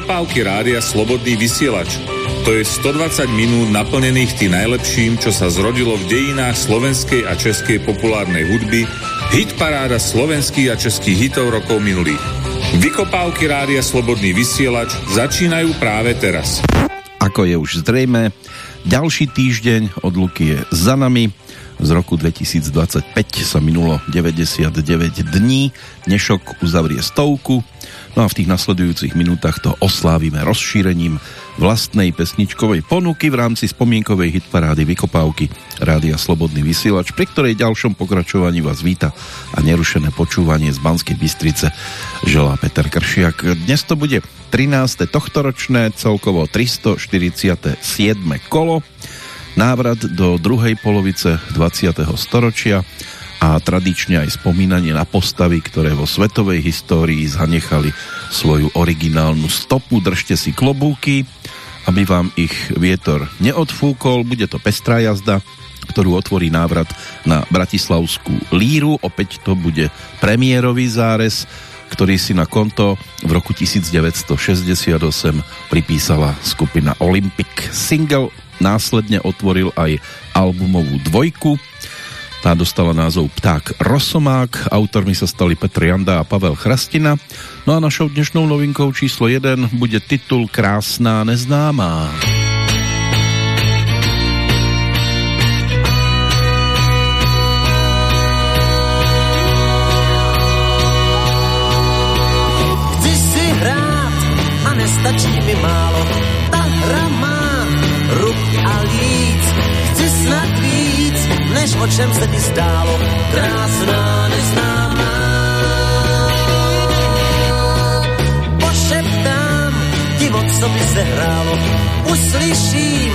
Vykopávky rádia Slobodný vysielač. To je 120 minút naplnených tým najlepším, čo sa zrodilo v dejinách slovenskej a českej populárnej hudby, hit paráda slovenských a českých hitov rokov minulých. Vykopávky rádia Slobodný vysielač začínajú práve teraz. Ako je už zrejme, ďalší týždeň od Luky je za nami. Z roku 2025 sa minulo 99 dní, dnešok uzavrie stovku, no a v tých nasledujúcich minútach to oslávime rozšírením vlastnej pesničkovej ponuky v rámci spomienkovej hitparády Vykopávky Rádia Slobodný vysielač, pri ktorej ďalšom pokračovaní vás víta a nerušené počúvanie z Banskej Bystrice želá Peter Kršiak. Dnes to bude 13. tohtoročné, celkovo 347. kolo návrat do druhej polovice 20. storočia a tradične aj spomínanie na postavy, ktoré vo svetovej histórii zanechali svoju originálnu stopu. Držte si klobúky, aby vám ich vietor neodfúkol. Bude to pestrá jazda, ktorú otvorí návrat na Bratislavskú líru. Opäť to bude premiérový zárez, ktorý si na konto v roku 1968 pripísala skupina Olympic. Single následne otvoril aj albumovú dvojku. Tá dostala názov Pták Rosomák, autormi sa stali Petr Janda a Pavel Chrastina. No a našou dnešnou novinkou číslo 1 bude titul Krásná neznámá. Chci si hrát a nestačí mi málo, o čem se ti zdálo, krásná neznámá. Pošeptám ti, o co by se hrálo, uslyším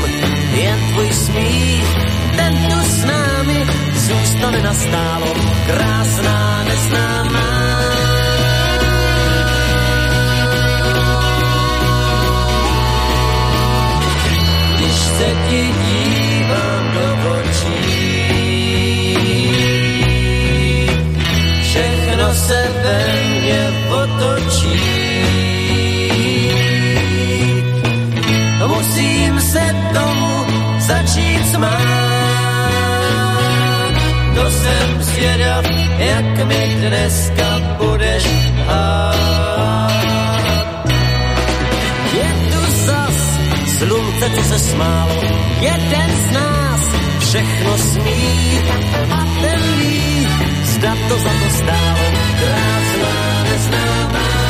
jen tvůj smích, ten tu s námi zůstane nastálo, krásná neznámá. když se ti dívám ve mne otočí. Musím se tomu začít smát. To jsem zvědav, jak mi dneska budeš hát. Je tu zas slunce, co se smálo, jeden z nás všechno smí a ten ví, zda to za to stálo, krásná neznámá. když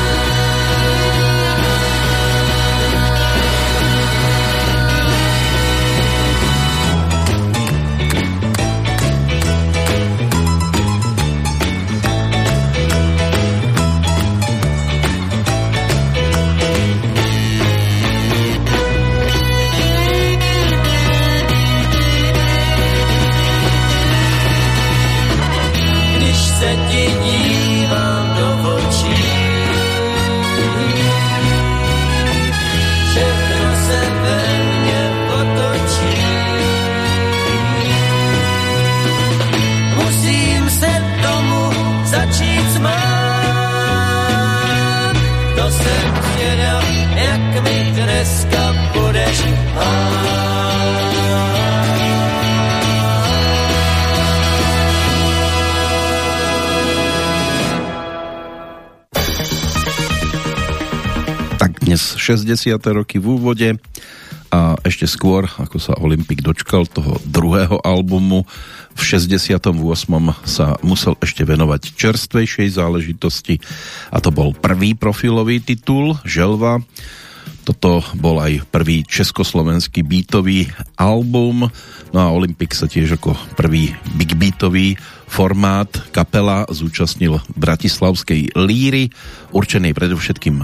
dnes 60. roky v úvode a ešte skôr, ako sa Olympik dočkal toho druhého albumu, v 68. sa musel ešte venovať čerstvejšej záležitosti a to bol prvý profilový titul Želva. Toto bol aj prvý československý beatový album, no a Olympik sa tiež ako prvý big beatový formát kapela zúčastnil Bratislavskej líry, určenej predovšetkým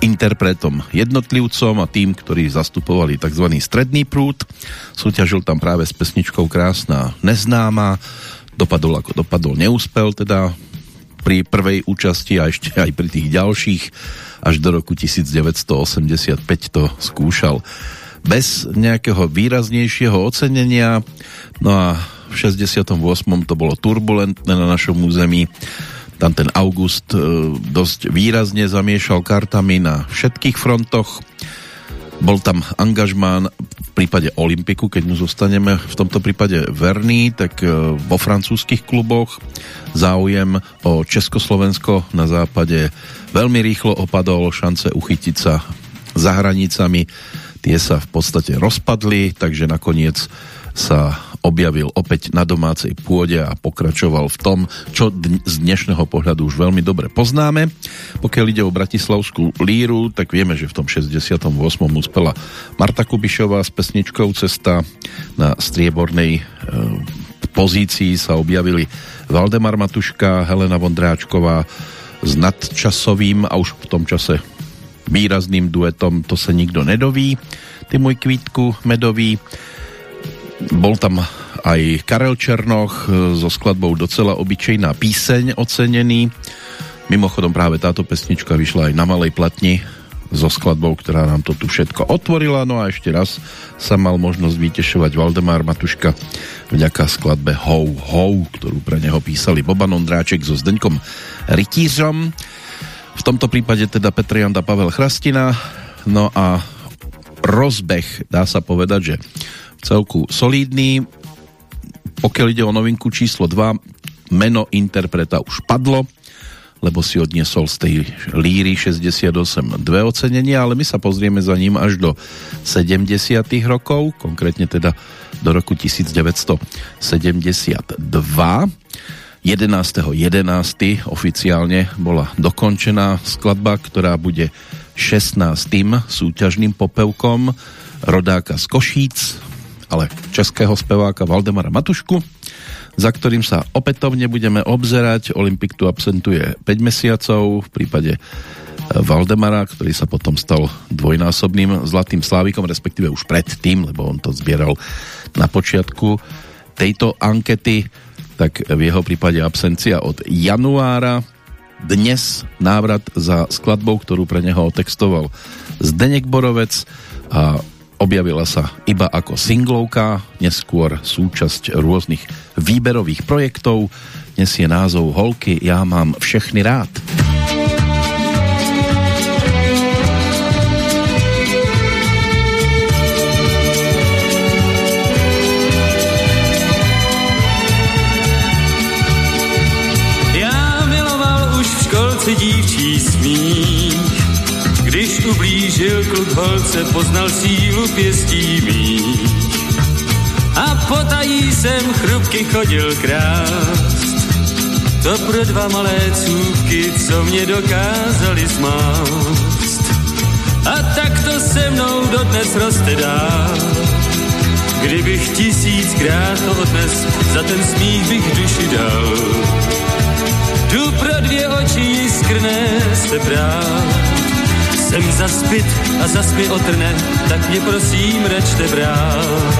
interpretom jednotlivcom a tým, ktorí zastupovali tzv. stredný prúd. Súťažil tam práve s pesničkou Krásna neznáma. Dopadol ako dopadol, neúspel teda pri prvej účasti a ešte aj pri tých ďalších až do roku 1985 to skúšal bez nejakého výraznejšieho ocenenia. No a v 68. to bolo turbulentné na našom území Tam ten August e, dosť výrazne zamiešal kartami na všetkých frontoch. Bol tam angažmán v prípade Olympiku, keď mu zostaneme v tomto prípade verný, tak e, vo francúzských kluboch záujem o Československo na západe veľmi rýchlo opadol, šance uchytiť sa za hranicami tie sa v podstate rozpadli, takže nakoniec sa objavil opäť na domácej pôde a pokračoval v tom, čo z dnešného pohľadu už veľmi dobre poznáme. Pokiaľ ide o Bratislavskú líru, tak vieme, že v tom 68. uspela Marta Kubišová s pesničkou Cesta na striebornej e, pozícii sa objavili Valdemar Matuška, Helena Vondráčková s nadčasovým a už v tom čase výrazným duetom To se nikdo nedoví, ty môj kvítku medový bol tam aj Karel Černoch e, so skladbou docela obyčejná píseň ocenený. Mimochodom práve táto pesnička vyšla aj na malej platni so skladbou, ktorá nám to tu všetko otvorila. No a ešte raz sa mal možnosť vytešovať Valdemár Matuška vďaka skladbe Ho Ho, ktorú pre neho písali Boban Ondráček so Zdeňkom Rytířom. V tomto prípade teda Petrianda Pavel Chrastina. No a rozbeh, dá sa povedať, že celku solídny. Pokiaľ ide o novinku číslo 2, meno interpreta už padlo, lebo si odniesol z tej líry 68 dve ocenenia, ale my sa pozrieme za ním až do 70 rokov, konkrétne teda do roku 1972. 11.11. oficiálne bola dokončená skladba, ktorá bude 16. súťažným popevkom rodáka z Košíc, ale českého speváka Valdemara Matušku, za ktorým sa opätovne budeme obzerať. Olympik tu absentuje 5 mesiacov, v prípade e, Valdemara, ktorý sa potom stal dvojnásobným zlatým slávikom, respektíve už predtým, lebo on to zbieral na počiatku tejto ankety, tak v jeho prípade absencia od januára. Dnes návrat za skladbou, ktorú pre neho otextoval Zdenek Borovec a Objavila sa iba ako singlovka, neskôr súčasť rôznych výberových projektov. Nesie názov Holky, ja mám všechny rád. Já miloval už v školce dívčí smích ublížil kluk holce, poznal sílu pěstí mých. A potají jsem chrupky chodil krást. To pro dva malé cůvky, co mě dokázali zmást. A tak to se mnou dodnes roste dál. Kdybych tisíckrát to odnes, za ten smích bych duši dal. Tu pro dvě oči jiskrné se brát jsem zaspit a zaspy otrne, tak mě prosím račte brát.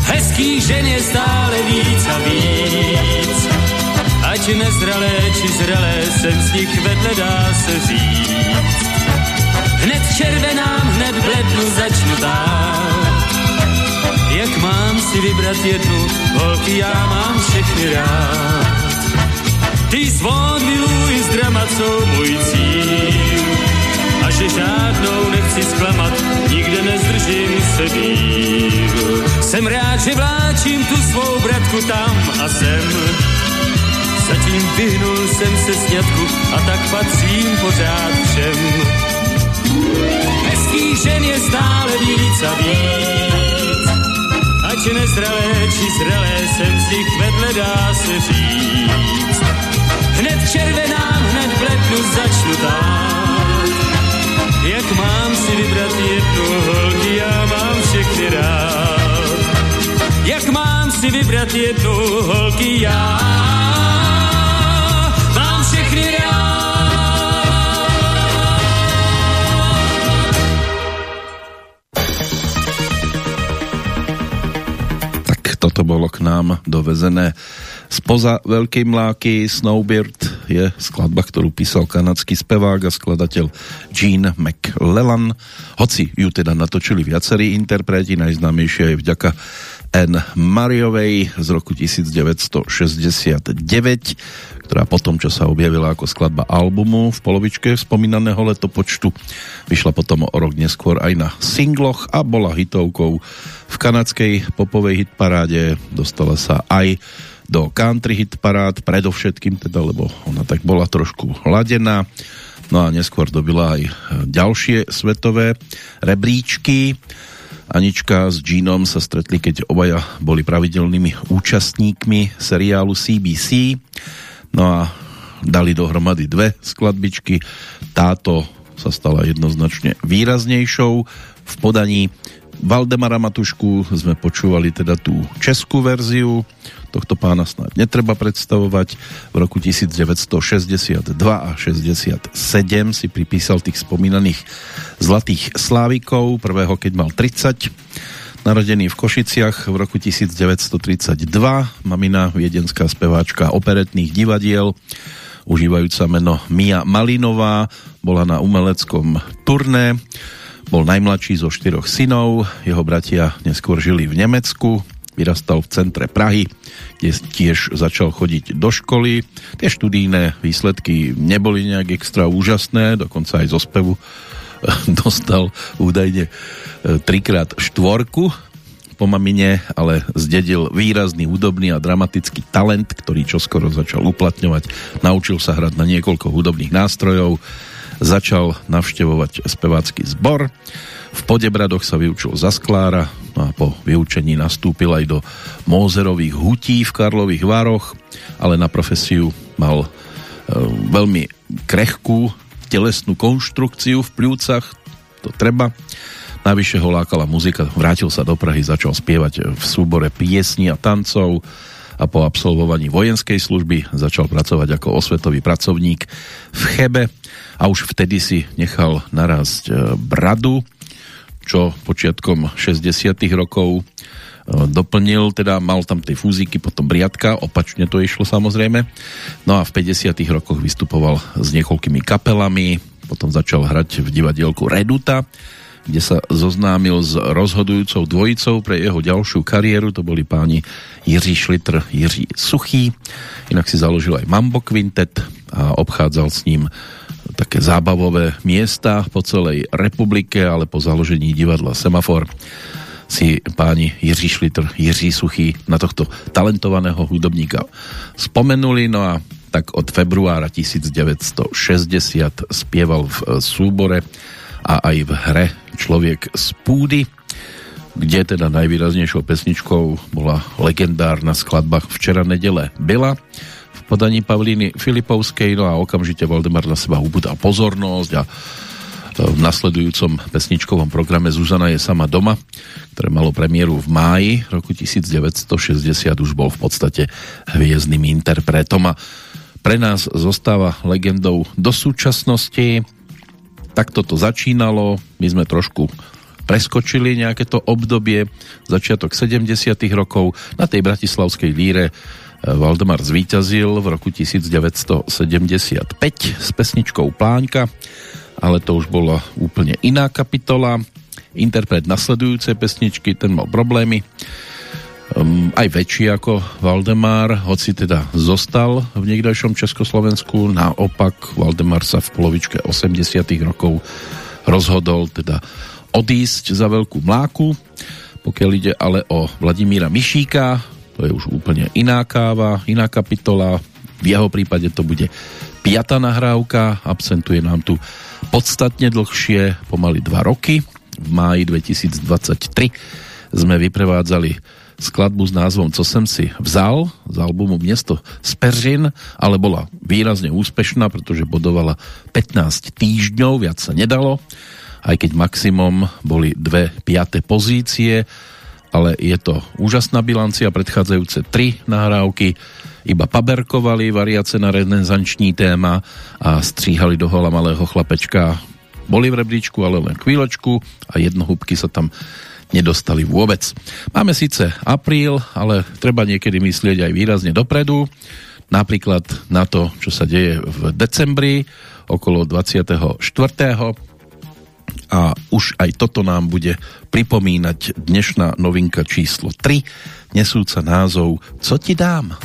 Hezký žen je stále víc a víc, ať nezralé či zralé jsem z nich vedle dá se říct. Hned červenám, hned v lednu začnu tát. Jak mám si vybrat jednu, holky já mám všechny rád. Ty svod miluj s dramat jsou můj cíl a že žádnou nechci zklamat, nikde nezdržím se díl. Jsem rád, že vláčím tu svou bratku tam a sem, zatím vyhnul jsem se sňatku a tak patřím pořád všem. Hezký žen je stále víc a víc, ať nezralé či zralé jsem z nich vedle dá se říct. Hned červenám, hned v lednu začnu tam jak mám si vybrat jednu holky, já mám všechny rád. Jak mám si vybrat jednu holky, já mám všechny rád. Tak toto bolo k nám dovezené Spoza Veľkej mláky Snowbird je skladba, ktorú písal kanadský spevák a skladateľ Gene McLellan. Hoci ju teda natočili viacerí interpreti, najznámejšia je vďaka N. Mariovej z roku 1969, ktorá potom, čo sa objavila ako skladba albumu v polovičke spomínaného letopočtu, vyšla potom o rok neskôr aj na singloch a bola hitovkou v kanadskej popovej hitparáde. Dostala sa aj do country hitparád, predovšetkým teda, lebo ona tak bola trošku hladená. No a neskôr dobila aj ďalšie svetové rebríčky Anička s Jeanom sa stretli, keď obaja boli pravidelnými účastníkmi seriálu CBC. No a dali dohromady dve skladbičky. Táto sa stala jednoznačne výraznejšou v podaní Valdemara Matušku sme počúvali teda tú českú verziu, tohto pána snad netreba predstavovať. V roku 1962 a 67 si pripísal tých spomínaných zlatých slávikov, prvého keď mal 30, narodený v Košiciach v roku 1932, mamina viedenská speváčka operetných divadiel, užívajúca meno Mia Malinová, bola na umeleckom turné, bol najmladší zo štyroch synov, jeho bratia neskôr žili v Nemecku, vyrastal v centre Prahy, kde tiež začal chodiť do školy. Tie študijné výsledky neboli nejak extra úžasné, dokonca aj zo spevu dostal údajne e, trikrát štvorku po mamine, ale zdedil výrazný hudobný a dramatický talent, ktorý čoskoro začal uplatňovať. Naučil sa hrať na niekoľko hudobných nástrojov, začal navštevovať spevácky zbor. V Podebradoch sa vyučil za sklára no a po vyučení nastúpil aj do Mózerových hutí v Karlových Vároch, ale na profesiu mal e, veľmi krehkú telesnú konštrukciu v pľúcach, to treba. Najvyššie ho lákala muzika, vrátil sa do Prahy, začal spievať v súbore piesní a tancov, a po absolvovaní vojenskej služby začal pracovať ako osvetový pracovník v Chebe a už vtedy si nechal narásť e, bradu, čo počiatkom 60 rokov e, doplnil, teda mal tam tie fúziky, potom briadka, opačne to išlo samozrejme. No a v 50 rokoch vystupoval s niekoľkými kapelami, potom začal hrať v divadielku Reduta, kde sa zoznámil s rozhodujúcou dvojicou pre jeho ďalšiu kariéru. To boli páni Jiří Šlitr, Jiří Suchý. Inak si založil aj Mambo Quintet a obchádzal s ním také zábavové miesta po celej republike, ale po založení divadla Semafor si páni Jiří Šlitr, Jiří Suchý na tohto talentovaného hudobníka spomenuli. No a tak od februára 1960 spieval v súbore a aj v hre Človek z púdy, kde teda najvýraznejšou pesničkou bola legendárna skladba Včera nedele byla podaní Pavlíny Filipovskej, no a okamžite Valdemar na seba ubudal pozornosť a e, v nasledujúcom pesničkovom programe Zuzana je sama doma, ktoré malo premiéru v máji roku 1960, už bol v podstate hviezdnym interpretom. A pre nás zostáva legendou do súčasnosti. Takto to začínalo, my sme trošku preskočili nejaké to obdobie, začiatok 70 rokov, na tej bratislavskej líre Valdemar zvíťazil v roku 1975 s pesničkou Pláňka, ale to už bola úplne iná kapitola. Interpret nasledujúcej pesničky, ten mal problémy um, aj väčší ako Valdemar, hoci teda zostal v niekdajšom Československu. Naopak Valdemar sa v polovičke 80 rokov rozhodol teda odísť za veľkú mláku. Pokiaľ ide ale o Vladimíra Mišíka, to je už úplne iná káva, iná kapitola. V jeho prípade to bude piata nahrávka, absentuje nám tu podstatne dlhšie, pomaly dva roky. V máji 2023 sme vyprevádzali skladbu s názvom Co jsem si vzal z albumu Město z Peřin, ale bola výrazne úspešná, pretože bodovala 15 týždňov, viac sa nedalo, aj keď maximum boli dve piaté pozície, ale je to úžasná bilancia, predchádzajúce tri nahrávky iba paberkovali variace na renesanční téma a stříhali do hola malého chlapečka boli v rebríčku, ale len chvíľočku a jednohúbky sa tam nedostali vôbec. Máme síce apríl, ale treba niekedy myslieť aj výrazne dopredu, napríklad na to, čo sa deje v decembri, okolo 24. a už aj toto nám bude pripomínať dnešná novinka číslo 3, nesúca názov Co ti dám?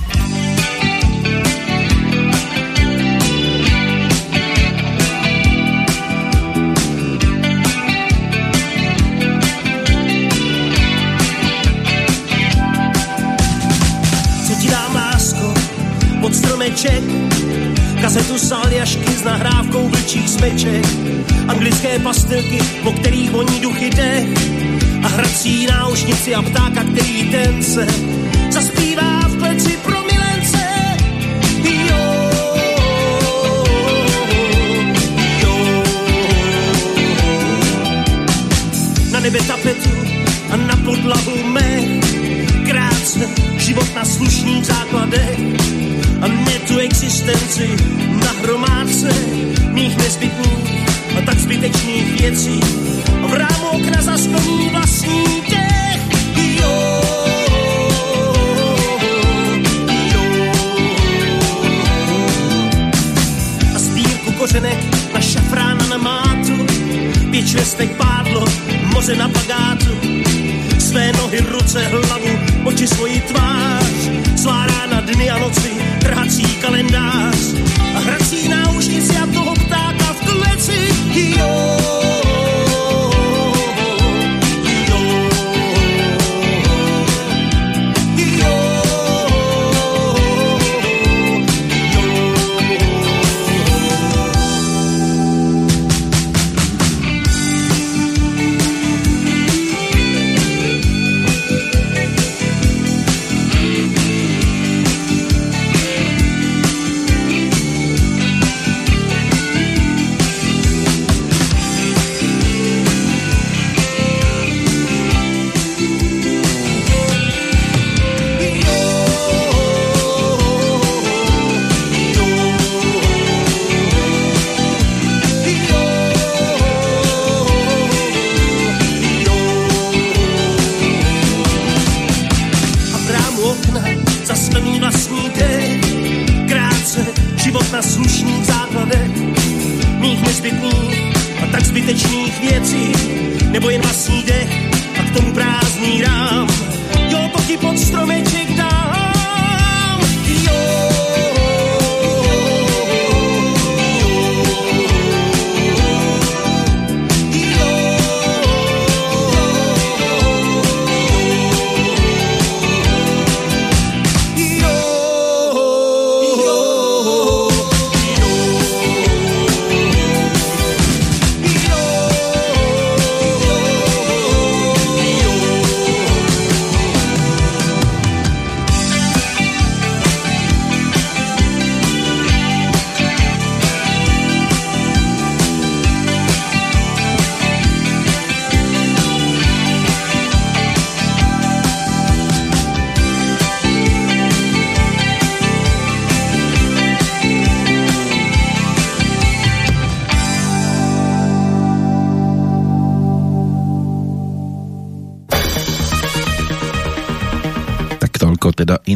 Co ti dám, lásko, pod stromeček kazetu z Aljašky s nahrávkou vlčích smeček, anglické pastilky, po kterých voní duchy dech. A hrací náušnici a ptáka, který ten se zaspívá v kleci pro milence. Jo, jo. Na nebe tapetu a na podlahu mech, krátce život na slušných základech a ne tu existenci na hromádce mých nezbytných a tak zbytečných věcí. A v rámu okna zasklený vlastní těch. Jo, jo. A sbírku kořenek na šafrána na mátu, pěč vestek pádlo, moře na pagátu, své nohy, ruce, hlavu, oči svoji tvář, svá rána, dny a noci, trhací kalendář hrací náušnici a toho ptáka v kleci. Jo, na slušných základech, mých nezbytných a tak zbytečných věcí, nebo jen vlastní dech a k tomu prázdný rám. Jo, to ti pod stromeček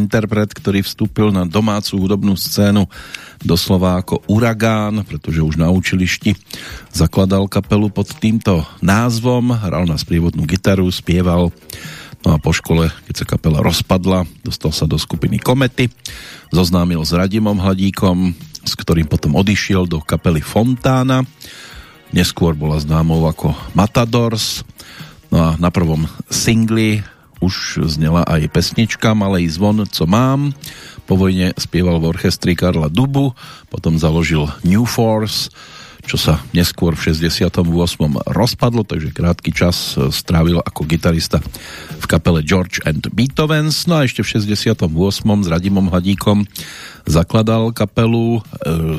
interpret, ktorý vstúpil na domácu hudobnú scénu doslova ako uragán, pretože už na učilišti zakladal kapelu pod týmto názvom, hral na sprievodnú gitaru, spieval, no a po škole, keď sa kapela rozpadla, dostal sa do skupiny Komety, zoznámil s Radimom Hladíkom, s ktorým potom odišiel do kapely Fontána, neskôr bola známou ako Matadors, no a na prvom singli už znela aj pesnička Malej zvon, co mám. Po vojne spieval v orchestri Karla Dubu, potom založil New Force, čo sa neskôr v 68. rozpadlo, takže krátky čas strávil ako gitarista v kapele George and Beethovens. No a ešte v 68. s Radimom Hladíkom zakladal kapelu e,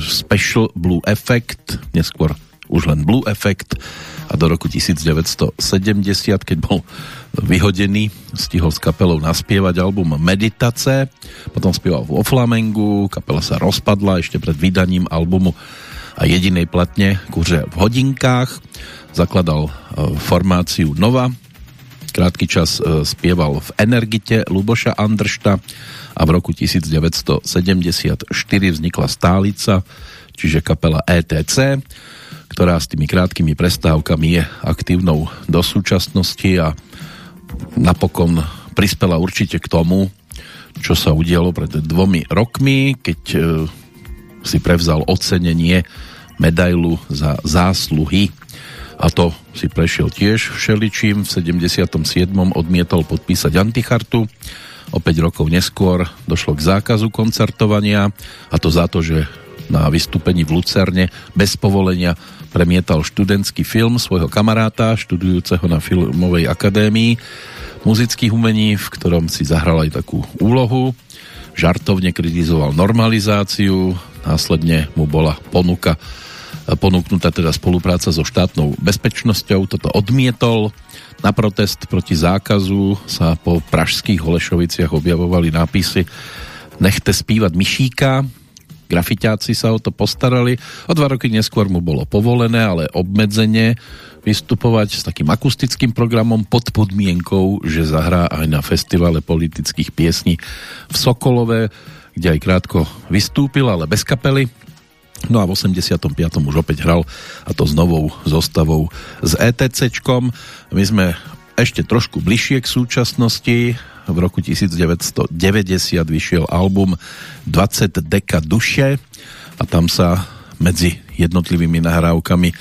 Special Blue Effect, neskôr už len Blue Effect a do roku 1970, keď bol vyhodený, stihol s kapelou naspievať album Meditace, potom spieval vo Flamengu, kapela sa rozpadla ešte pred vydaním albumu a jedinej platne Kuře v hodinkách, zakladal formáciu Nova, krátky čas spieval v Energite Luboša Andršta a v roku 1974 vznikla stálica, čiže kapela ETC, ktorá s tými krátkými prestávkami je aktívnou do súčasnosti a napokon prispela určite k tomu, čo sa udialo pred dvomi rokmi, keď e, si prevzal ocenenie medailu za zásluhy a to si prešiel tiež všeličím. V 77. odmietol podpísať antichartu. O 5 rokov neskôr došlo k zákazu koncertovania a to za to, že na vystúpení v Lucerne bez povolenia premietal študentský film svojho kamaráta, študujúceho na Filmovej akadémii muzických umení, v ktorom si zahral aj takú úlohu. Žartovne kritizoval normalizáciu, následne mu bola ponuka ponúknutá teda spolupráca so štátnou bezpečnosťou. Toto odmietol. Na protest proti zákazu sa po pražských Holešoviciach objavovali nápisy Nechte spívať myšíka. Grafiťáci sa o to postarali. O dva roky neskôr mu bolo povolené, ale obmedzenie vystupovať s takým akustickým programom pod podmienkou, že zahrá aj na festivale politických piesní v Sokolové, kde aj krátko vystúpil, ale bez kapely. No a v 85. už opäť hral a to s novou zostavou s ETCčkom. My sme ešte trošku bližšie k súčasnosti. V roku 1990 vyšiel album 20 deka duše a tam sa medzi jednotlivými nahrávkami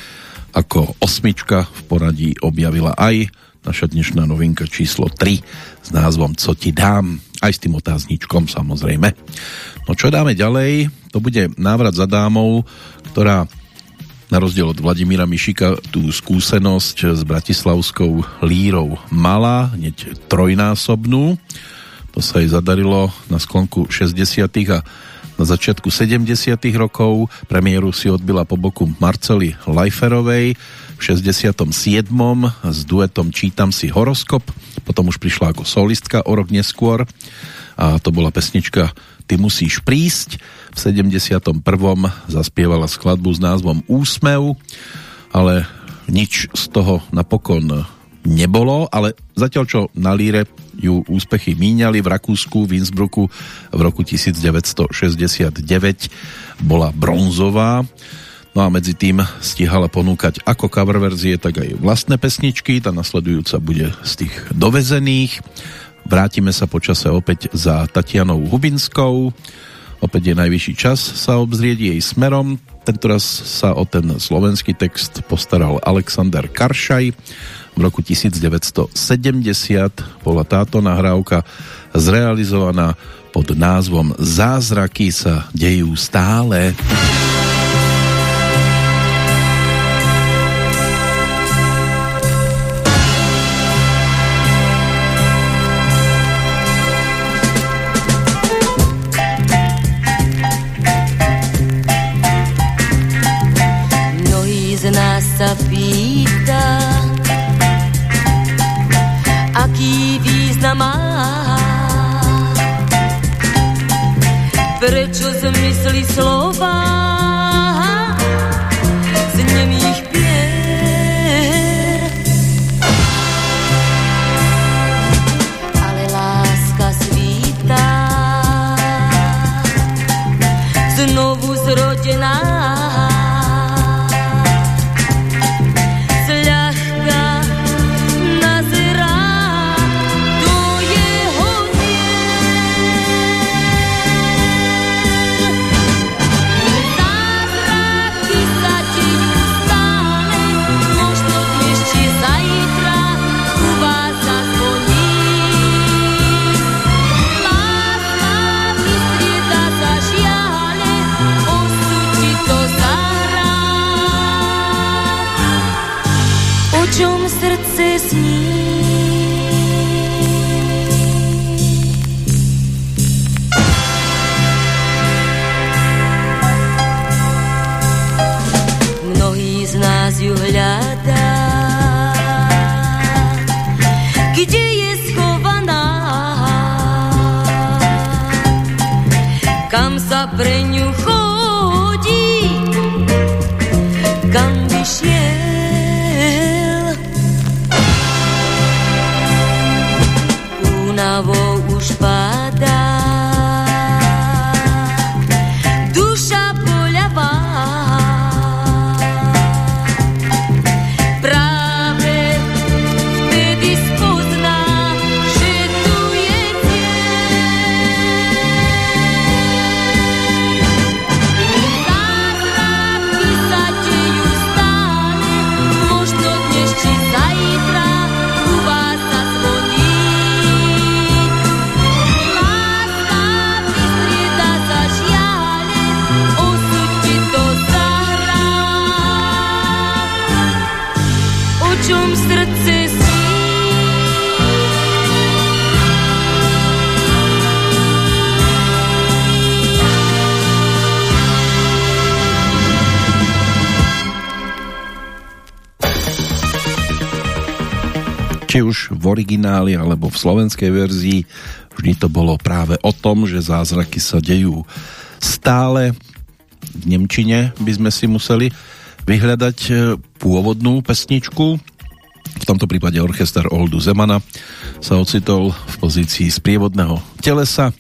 ako osmička v poradí objavila aj naša dnešná novinka číslo 3 s názvom Co ti dám, aj s tým otázničkom samozrejme. No čo dáme ďalej? To bude návrat za dámou, ktorá na rozdiel od Vladimíra Mišika tú skúsenosť s bratislavskou lírou mala, hneď trojnásobnú. To sa jej zadarilo na sklonku 60. a na začiatku 70. rokov. Premiéru si odbila po boku Marcely Leiferovej v 67. s duetom Čítam si horoskop. Potom už prišla ako solistka o rok neskôr a to bola pesnička Ty musíš prísť. V 71. zaspievala skladbu s názvom Úsmev, ale nič z toho napokon nebolo, ale zatiaľ čo na líre ju úspechy míňali v Rakúsku, v Innsbrucku v roku 1969 bola bronzová. No a medzi tým stihala ponúkať ako cover verzie, tak aj vlastné pesničky. Tá nasledujúca bude z tých dovezených. Vrátime sa počase opäť za Tatianou Hubinskou. Opäť je najvyšší čas sa obzrieť jej smerom. Tentoraz sa o ten slovenský text postaral Alexander Karšaj. V roku 1970 bola táto nahrávka zrealizovaná pod názvom Zázraky sa dejú stále. sa pýta, aký význam má. Prečo zmysli slova už v origináli alebo v slovenskej verzii. Vždy to bolo práve o tom, že zázraky sa dejú stále. V Nemčine by sme si museli vyhľadať e, pôvodnú pesničku. V tomto prípade orchester Oldu Zemana sa ocitol v pozícii sprievodného telesa.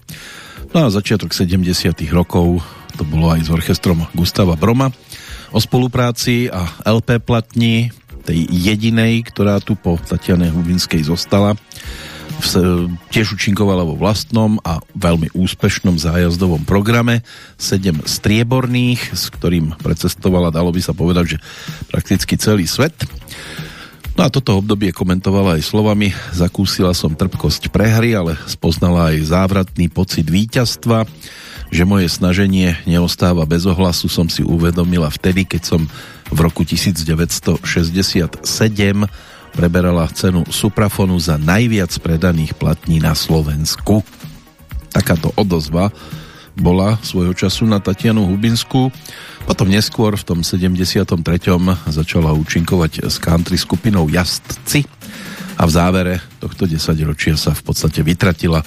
No a začiatok 70 rokov to bolo aj s orchestrom Gustava Broma o spolupráci a LP platni tej jedinej, ktorá tu po Tatiane Hubinskej zostala. Tiež učinkovala vo vlastnom a veľmi úspešnom zájazdovom programe. Sedem strieborných, s ktorým precestovala, dalo by sa povedať, že prakticky celý svet. No a toto obdobie komentovala aj slovami Zakúsila som trpkosť prehry, ale spoznala aj závratný pocit víťazstva že moje snaženie neostáva bez ohlasu som si uvedomila vtedy, keď som v roku 1967 preberala cenu Suprafonu za najviac predaných platní na Slovensku. Takáto odozva bola svojho času na Tatianu Hubinskú. Potom neskôr v tom 73. začala účinkovať s country skupinou Jastci a v závere tohto desaťročia sa v podstate vytratila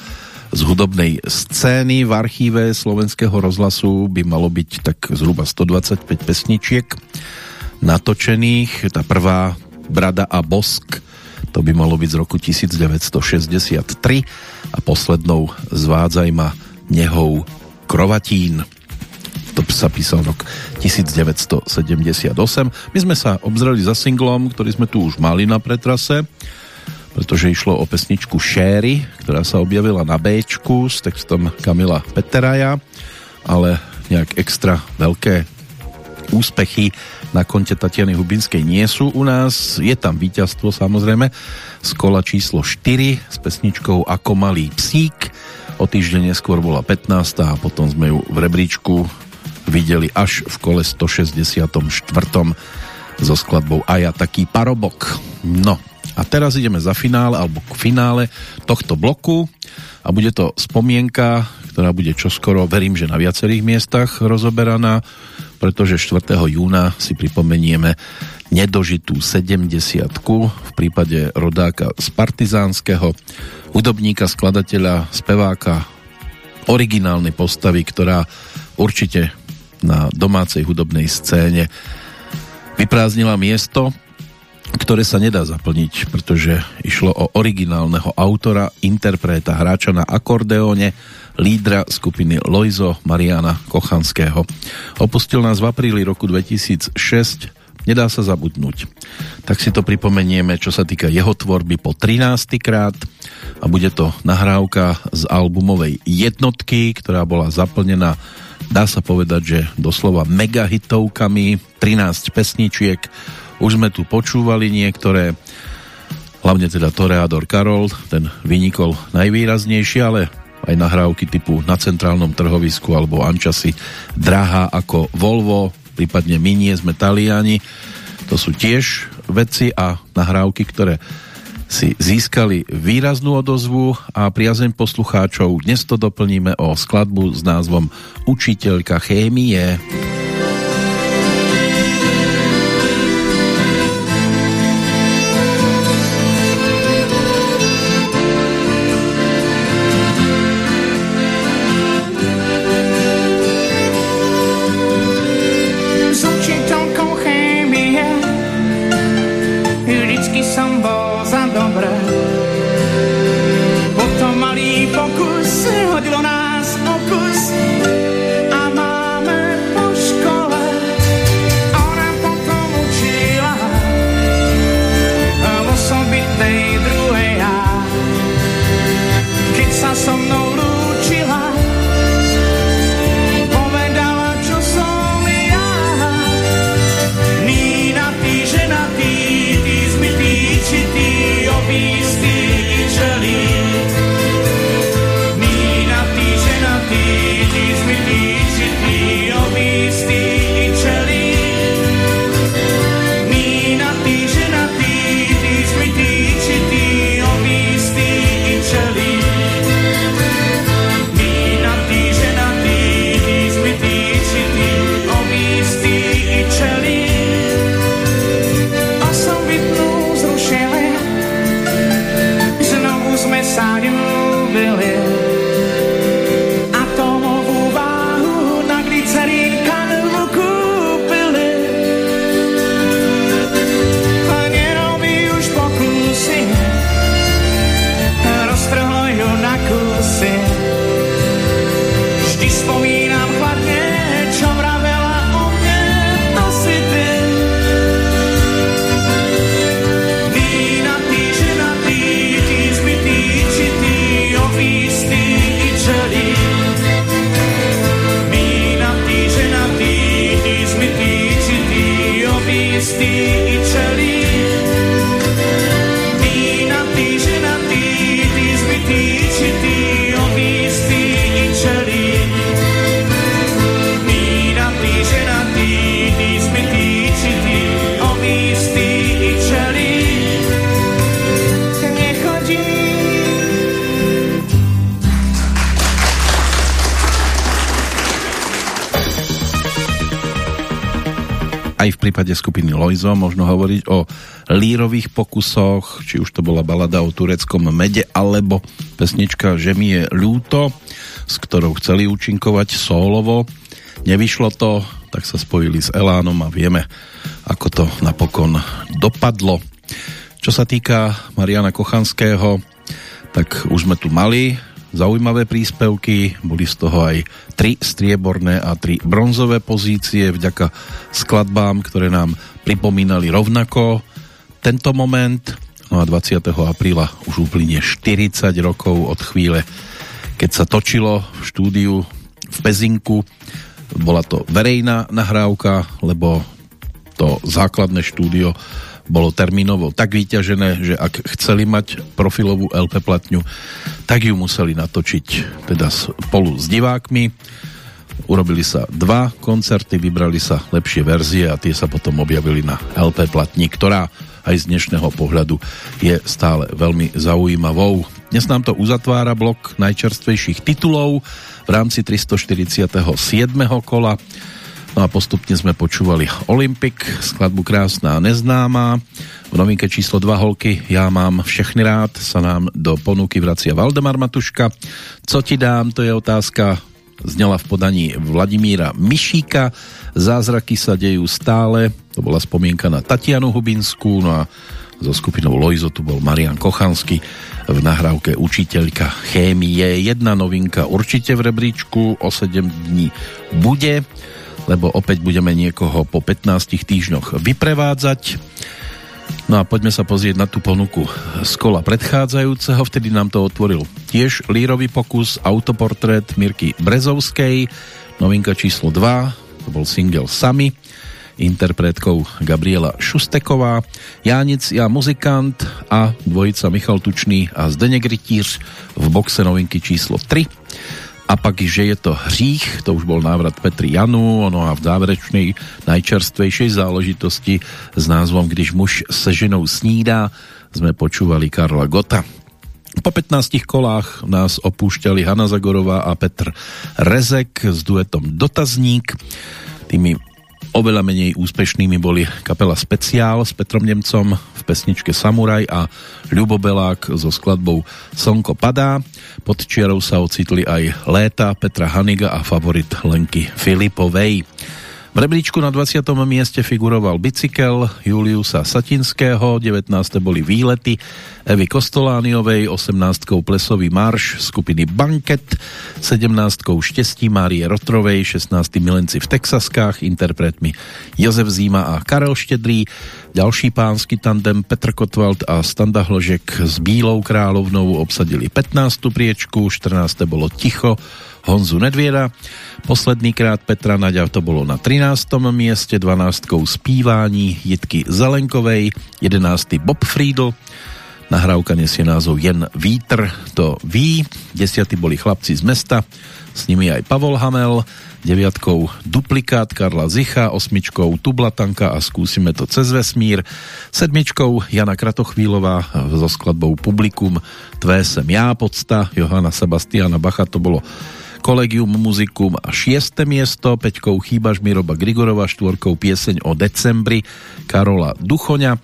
z hudobnej scény v archíve slovenského rozhlasu by malo byť tak zhruba 125 pesničiek natočených. Tá prvá Brada a Bosk to by malo byť z roku 1963 a poslednou Zvádzaj ma nehou Krovatín to sa písal rok 1978. My sme sa obzreli za singlom, ktorý sme tu už mali na pretrase pretože išlo o pesničku Sherry, ktorá sa objavila na B s textom Kamila Peteraja, ale nejak extra veľké úspechy na konte Tatiany Hubinskej nie sú u nás. Je tam víťazstvo samozrejme z kola číslo 4 s pesničkou Ako malý psík. O týždeň neskôr bola 15. a potom sme ju v rebríčku videli až v kole 164. so skladbou A ja taký parobok. No, a teraz ideme za finále alebo k finále tohto bloku a bude to spomienka, ktorá bude čoskoro, verím, že na viacerých miestach rozoberaná, pretože 4. júna si pripomenieme nedožitú 70 v prípade rodáka z Partizánskeho, hudobníka, skladateľa, speváka, originálnej postavy, ktorá určite na domácej hudobnej scéne vyprázdnila miesto ktoré sa nedá zaplniť, pretože išlo o originálneho autora, interpreta, hráča na akordeóne, lídra skupiny Loizo Mariana Kochanského. Opustil nás v apríli roku 2006, nedá sa zabudnúť. Tak si to pripomenieme, čo sa týka jeho tvorby po 13. krát a bude to nahrávka z albumovej jednotky, ktorá bola zaplnená dá sa povedať, že doslova megahitovkami, 13 pesničiek, už sme tu počúvali niektoré, hlavne teda Toreador Karol, ten vynikol najvýraznejšie, ale aj nahrávky typu na centrálnom trhovisku alebo Ančasi drahá ako Volvo, prípadne my nie sme Taliani. To sú tiež veci a nahrávky, ktoré si získali výraznú odozvu a priazeň poslucháčov. Dnes to doplníme o skladbu s názvom Učiteľka chémie. aj Loizo možno hovoriť o lírových pokusoch, či už to bola balada o tureckom mede, alebo pesnička Že mi je ľúto, s ktorou chceli účinkovať solovo. Nevyšlo to, tak sa spojili s Elánom a vieme, ako to napokon dopadlo. Čo sa týka Mariana Kochanského, tak už sme tu mali zaujímavé príspevky, boli z toho aj tri strieborné a tri bronzové pozície vďaka skladbám, ktoré nám pripomínali rovnako tento moment. No a 20. apríla už uplynie 40 rokov od chvíle, keď sa točilo v štúdiu v Pezinku. Bola to verejná nahrávka, lebo to základné štúdio bolo termínovo tak vyťažené, že ak chceli mať profilovú LP platňu, tak ju museli natočiť teda spolu s divákmi. Urobili sa dva koncerty, vybrali sa lepšie verzie a tie sa potom objavili na LP platni, ktorá aj z dnešného pohľadu je stále veľmi zaujímavou. Dnes nám to uzatvára blok najčerstvejších titulov v rámci 347. kola No a postupne sme počúvali Olympic, skladbu Krásná neznáma. V novinke číslo 2 holky Ja mám všechny rád sa nám do ponuky vracia Valdemar Matuška. Co ti dám, to je otázka znela v podaní Vladimíra Mišíka. Zázraky sa dejú stále, to bola spomienka na Tatianu Hubinskú, no a so skupinou Lojzo tu bol Marian Kochansky v nahrávke Učiteľka chémie. Jedna novinka určite v rebríčku o 7 dní bude lebo opäť budeme niekoho po 15 týždňoch vyprevádzať. No a poďme sa pozrieť na tú ponuku z kola predchádzajúceho, vtedy nám to otvoril tiež lírový pokus, autoportrét Mirky Brezovskej, novinka číslo 2, to bol single Sami, interpretkou Gabriela Šusteková, Jánic ja muzikant a dvojica Michal Tučný a Zdeněk Rytíř v boxe novinky číslo 3 a pak, že je to hřích, to už bol návrat Petri Janu, ono a v záverečnej najčerstvejšej záležitosti s názvom Když muž se ženou snídá sme počúvali Karla Gota. Po 15 kolách nás opúšťali Hanna Zagorová a Petr Rezek s duetom Dotazník. Tými Oveľa menej úspešnými boli kapela Speciál s Petrom Nemcom v pesničke Samuraj a Ľubo so skladbou Slnko padá. Pod čiarou sa ocitli aj Léta Petra Haniga a favorit Lenky Filipovej. V rebríčku na 20. mieste figuroval bicykel Juliusa Satinského, 19. boli výlety Evy Kostolániovej, 18. plesový marš skupiny Banket, 17. štestí Márie Rotrovej, 16. milenci v Texaskách, interpretmi Jozef Zíma a Karel Štedrý, ďalší pánsky tandem Petr Kotwald a Standa Hložek s Bílou královnou obsadili 15. priečku, 14. bolo Ticho, Honzu Nedviera. Posledný krát Petra Naďa to bolo na 13. mieste, 12. Spívání Jitky Zelenkovej, 11. Bob Friedl, nahrávka nesie názov Jen vítr, to ví, 10. boli chlapci z mesta, s nimi aj Pavol Hamel, deviatkou Duplikát Karla Zicha, osmičkou Tublatanka a skúsime to cez vesmír, sedmičkou Jana Kratochvílová so skladbou Publikum, Tvé sem já, podsta, Johana Sebastiana Bacha, to bolo Kolegium Muzikum a 6. miesto, peťkou Chýbaš Miroba Grigorova, štvorkou pieseň o decembri Karola Duchoňa,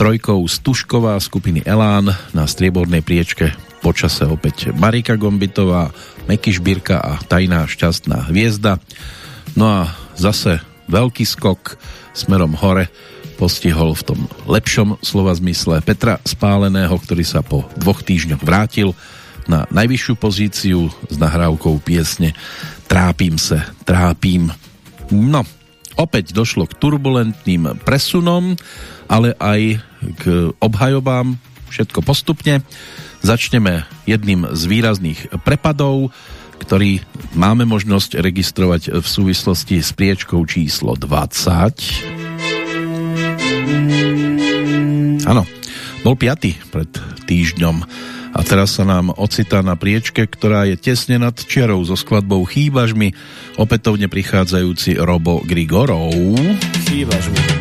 trojkou Stušková skupiny Elán na striebornej priečke počase opäť Marika Gombitová, Meky Šbírka a Tajná šťastná hviezda. No a zase veľký skok smerom hore postihol v tom lepšom slova zmysle Petra Spáleného, ktorý sa po dvoch týždňoch vrátil na najvyššiu pozíciu s nahrávkou piesne Trápim se, trápim. No, opäť došlo k turbulentným presunom, ale aj k obhajobám, všetko postupne. Začneme jedným z výrazných prepadov, ktorý máme možnosť registrovať v súvislosti s priečkou číslo 20. Áno, bol piaty pred týždňom a teraz sa nám ocitá na priečke, ktorá je tesne nad čiarou so skladbou Chýbaš mi, opätovne prichádzajúci Robo Grigorov. Chýbaš mi.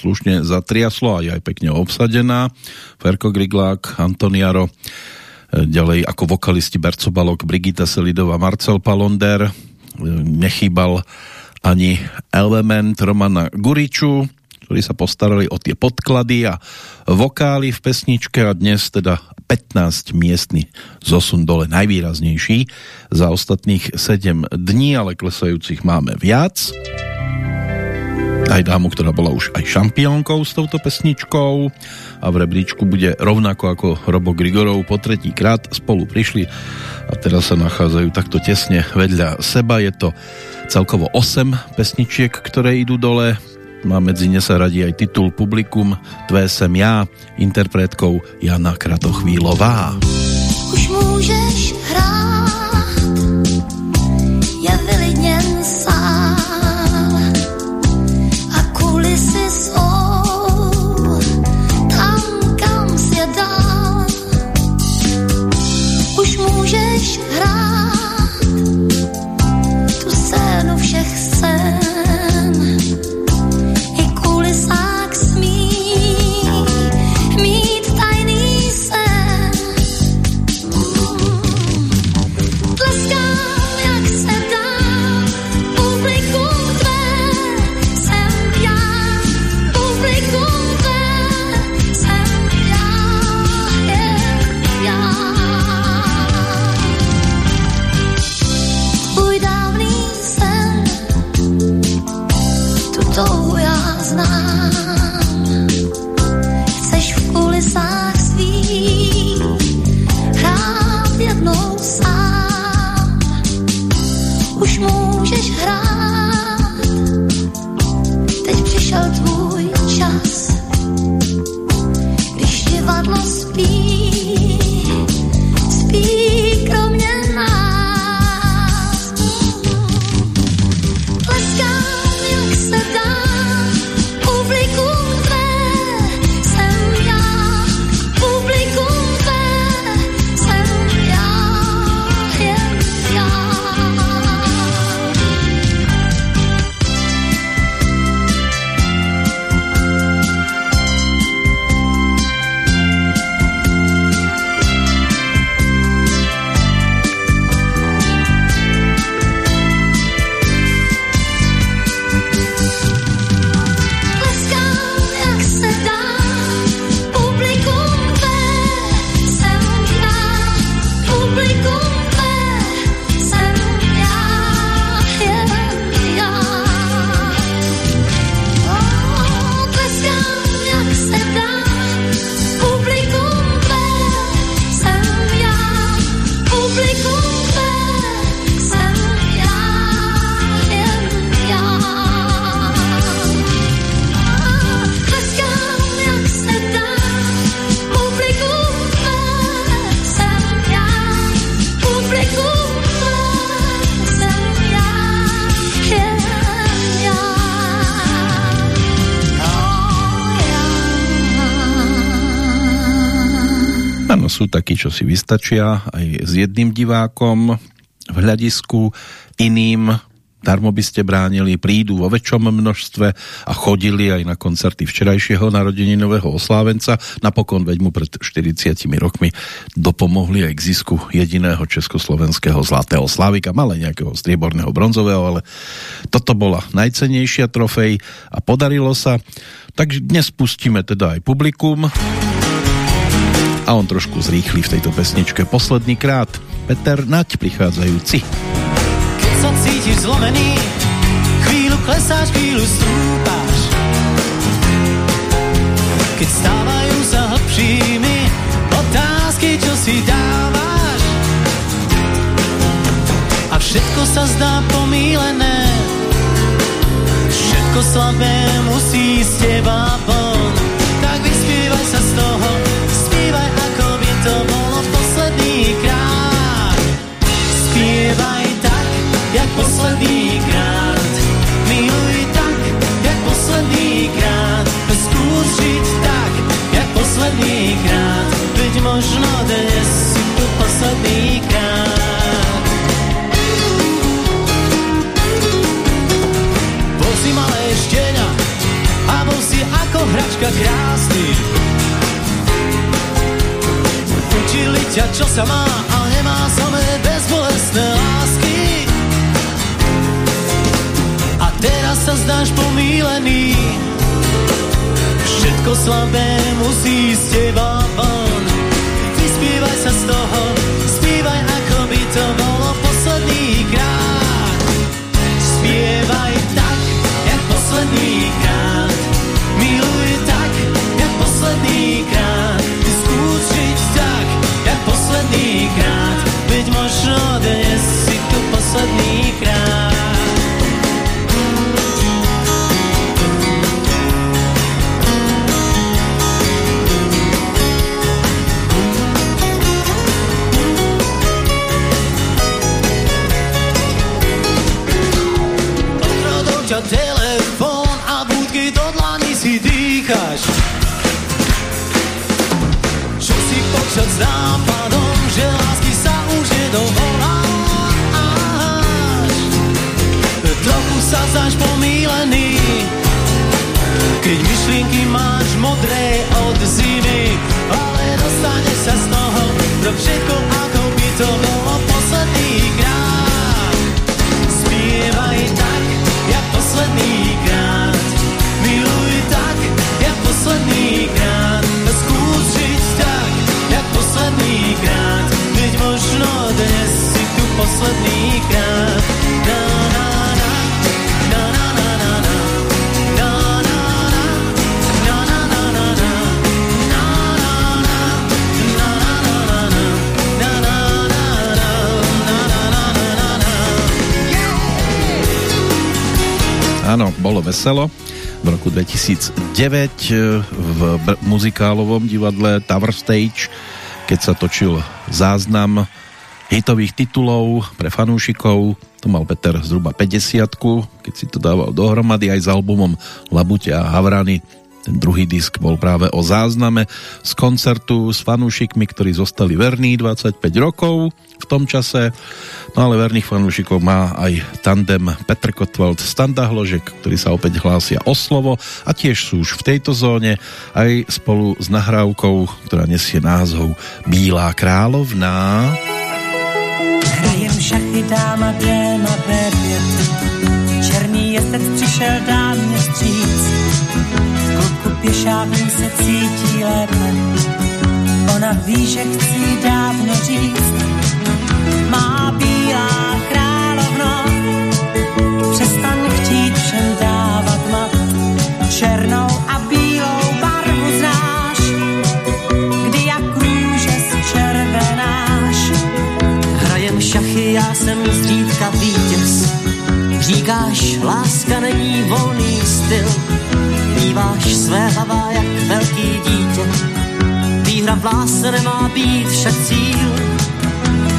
slušne zatriaslo a je aj pekne obsadená. Ferko Griglák, Antoniaro, e, ďalej ako vokalisti Berco Brigita Selidová, Marcel Palonder, e, nechýbal ani element Romana Guriču, ktorí sa postarali o tie podklady a vokály v pesničke a dnes teda 15 miestny zosun dole najvýraznejší. Za ostatných 7 dní, ale klesajúcich máme viac aj dámu, ktorá bola už aj šampiónkou s touto pesničkou a v rebríčku bude rovnako ako Robo Grigorov po tretí krát spolu prišli a teraz sa nachádzajú takto tesne vedľa seba. Je to celkovo 8 pesničiek, ktoré idú dole. Má medzi ne sa radí aj titul Publikum Tvé sem ja, interpretkou Jana Kratochvílová. Už môžeš takí, čo si vystačia aj s jedným divákom v hľadisku, iným darmo by ste bránili, prídu vo väčšom množstve a chodili aj na koncerty včerajšieho narodeninového oslávenca. Napokon veď mu pred 40 rokmi dopomohli aj k zisku jediného československého zlatého slávika, malé nejakého strieborného bronzového, ale toto bola najcenejšia trofej a podarilo sa. Takže dnes pustíme teda aj publikum a on trošku zrýchli v tejto pesničke posledný krát. Peter Nať prichádzajúci. Keď sa cítiš zlomený, chvíľu klesáš, chvíľu stúpaš. Keď stávajú sa hlbšími otázky, čo si dávaš. A všetko sa zdá pomílené, všetko slabé musí z teba von. Posledný krát. Miluj tak, jak posledný krát. Skús žiť tak, jak posledný krát. Veď možno dnes si tu posledný krát. Bol malé štieňa a bol ako hračka krásny. Učili ťa, čo sa má, ale sa zdáš pomílený, všetko slabé musí z teba von. Vyspievaj sa z toho, spievaj ako by to bolo posledný krát. Spievaj tak, jak posledný krát. Miluj tak, jak posledný krát. Skús žiť tak, jak posledný krát. Veď možno dnes si tu posledný krát. Nápadom, že lásky sa už nedovoláš. Trochu sa zdáš pomílený, keď myšlienky máš modré od zimy, ale dostaneš sa z toho do všetko, ako by to bolo posledný krát. Spievaj tak, jak posledný krát. Miluj tak, jak posledný krát. Posledný krát. Veď možno dnes si tu posledný krát. Na, na, na. Na, na, na, na, na. Áno, bolo veselo. V roku 2009 eh, v muzikálovom divadle Tower Stage, keď sa točil záznam hitových titulov pre fanúšikov, to mal Peter zhruba 50 keď si to dával dohromady aj s albumom Labute a Havrany. Ten druhý disk bol práve o zázname z koncertu s fanúšikmi, ktorí zostali verní 25 rokov v tom čase. No ale verných fanúšikov má aj tandem Petr Kotwald Standa Hložek, ktorí sa opäť hlásia o slovo a tiež sú už v tejto zóne aj spolu s nahrávkou, ktorá nesie názov Bílá královná. Hrajem šachy, dáma jde na B5. Černý jezdec přišel dám mě vstříc. Klubku pěšáků se cítí lépe. Ona ví, že chci dávno říct. Má bílá královno, přestaň chtít všem dávat mat. Černou a bílou barvu znáš, kdy jak růže zčervenáš. Hrajem šachy, já jsem zřídka vítěz. Říkáš, láska není volný styl. Býváš své hlava jak velký dítě. Výhra v lásce nemá být však cíl.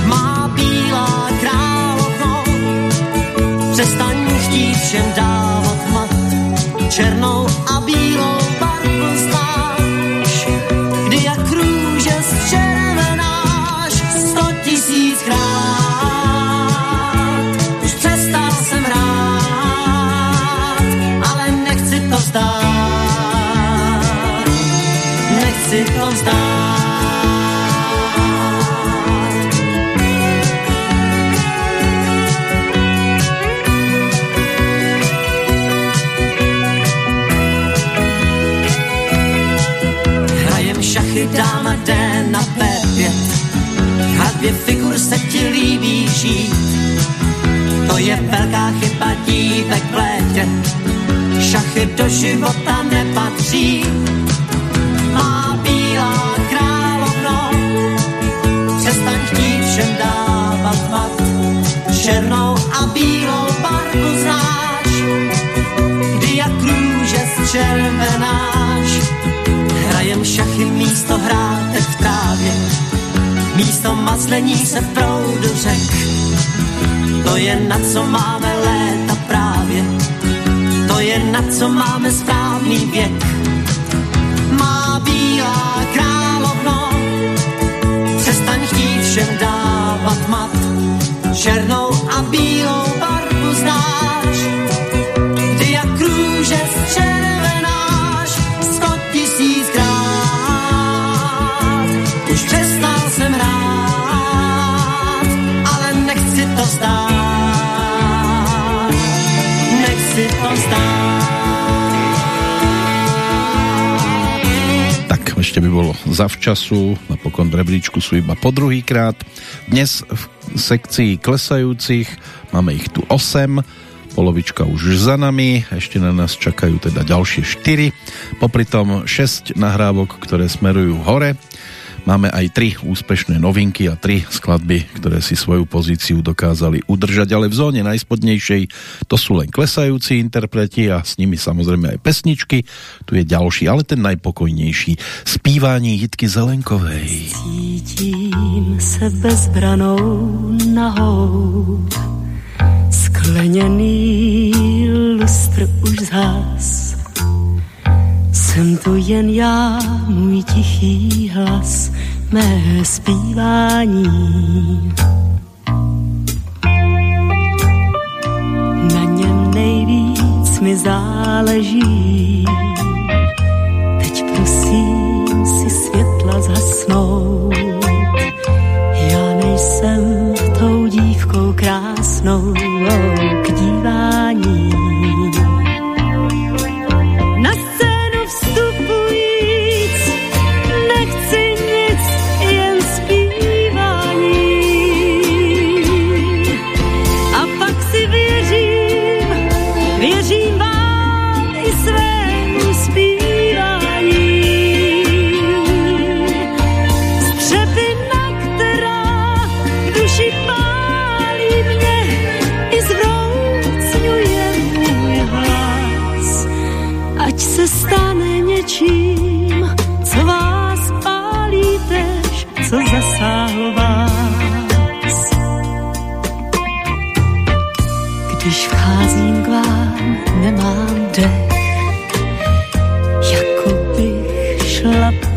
Má bílá královno, přestaň chtít všem dávat mat. Černou a bílou svět a dvě figur se ti líbí žít. To je velká chyba dívek v létě, šachy do života nepatří. Má bílá královno, přestaň chtít všem dávat mat, černou a bílou barvu znáš, kdy jak růže z červená. Místo mazlení se proudu řek. To je na co máme léta právě, to je na co máme správný věk. Má bílá královno, přestaň chtít všem dávat mat. Černou a bílou ešte by bolo zavčasu, napokon rebríčku sú iba po druhýkrát. Dnes v sekcii klesajúcich máme ich tu 8, polovička už za nami, ešte na nás čakajú teda ďalšie 4, popri tom 6 nahrávok, ktoré smerujú hore. Máme aj tri úspešné novinky a tri skladby, ktoré si svoju pozíciu dokázali udržať, ale v zóne najspodnejšej to sú len klesajúci interpreti a s nimi samozrejme aj pesničky. Tu je ďalší, ale ten najpokojnejší. Spívání Jitky Zelenkovej. Cítím se bezbranou nahou, skleněný lustr už zhas. Jsem tu jen já, můj tichý hlas, mé zpívání. Na něm nejvíc mi záleží. Teď prosím si světla zhasnout. Já nejsem tou dívkou krásnou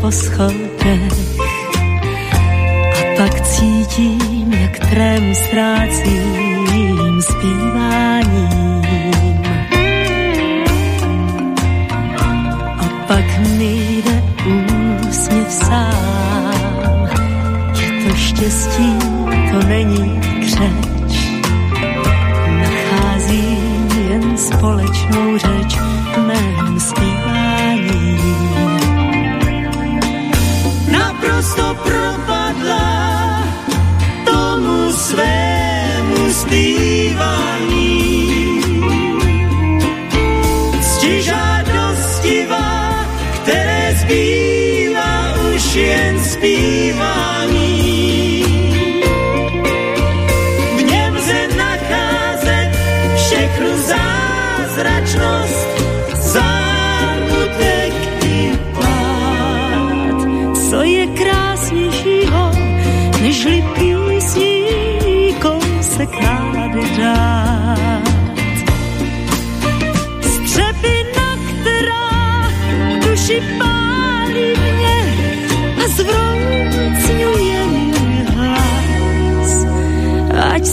po schodech. A pak cítím, jak trému ztrácím zpíváním. A pak mi jde úsměv sám. Je to štěstí, to není křeč. Nacházím jen společnou řeč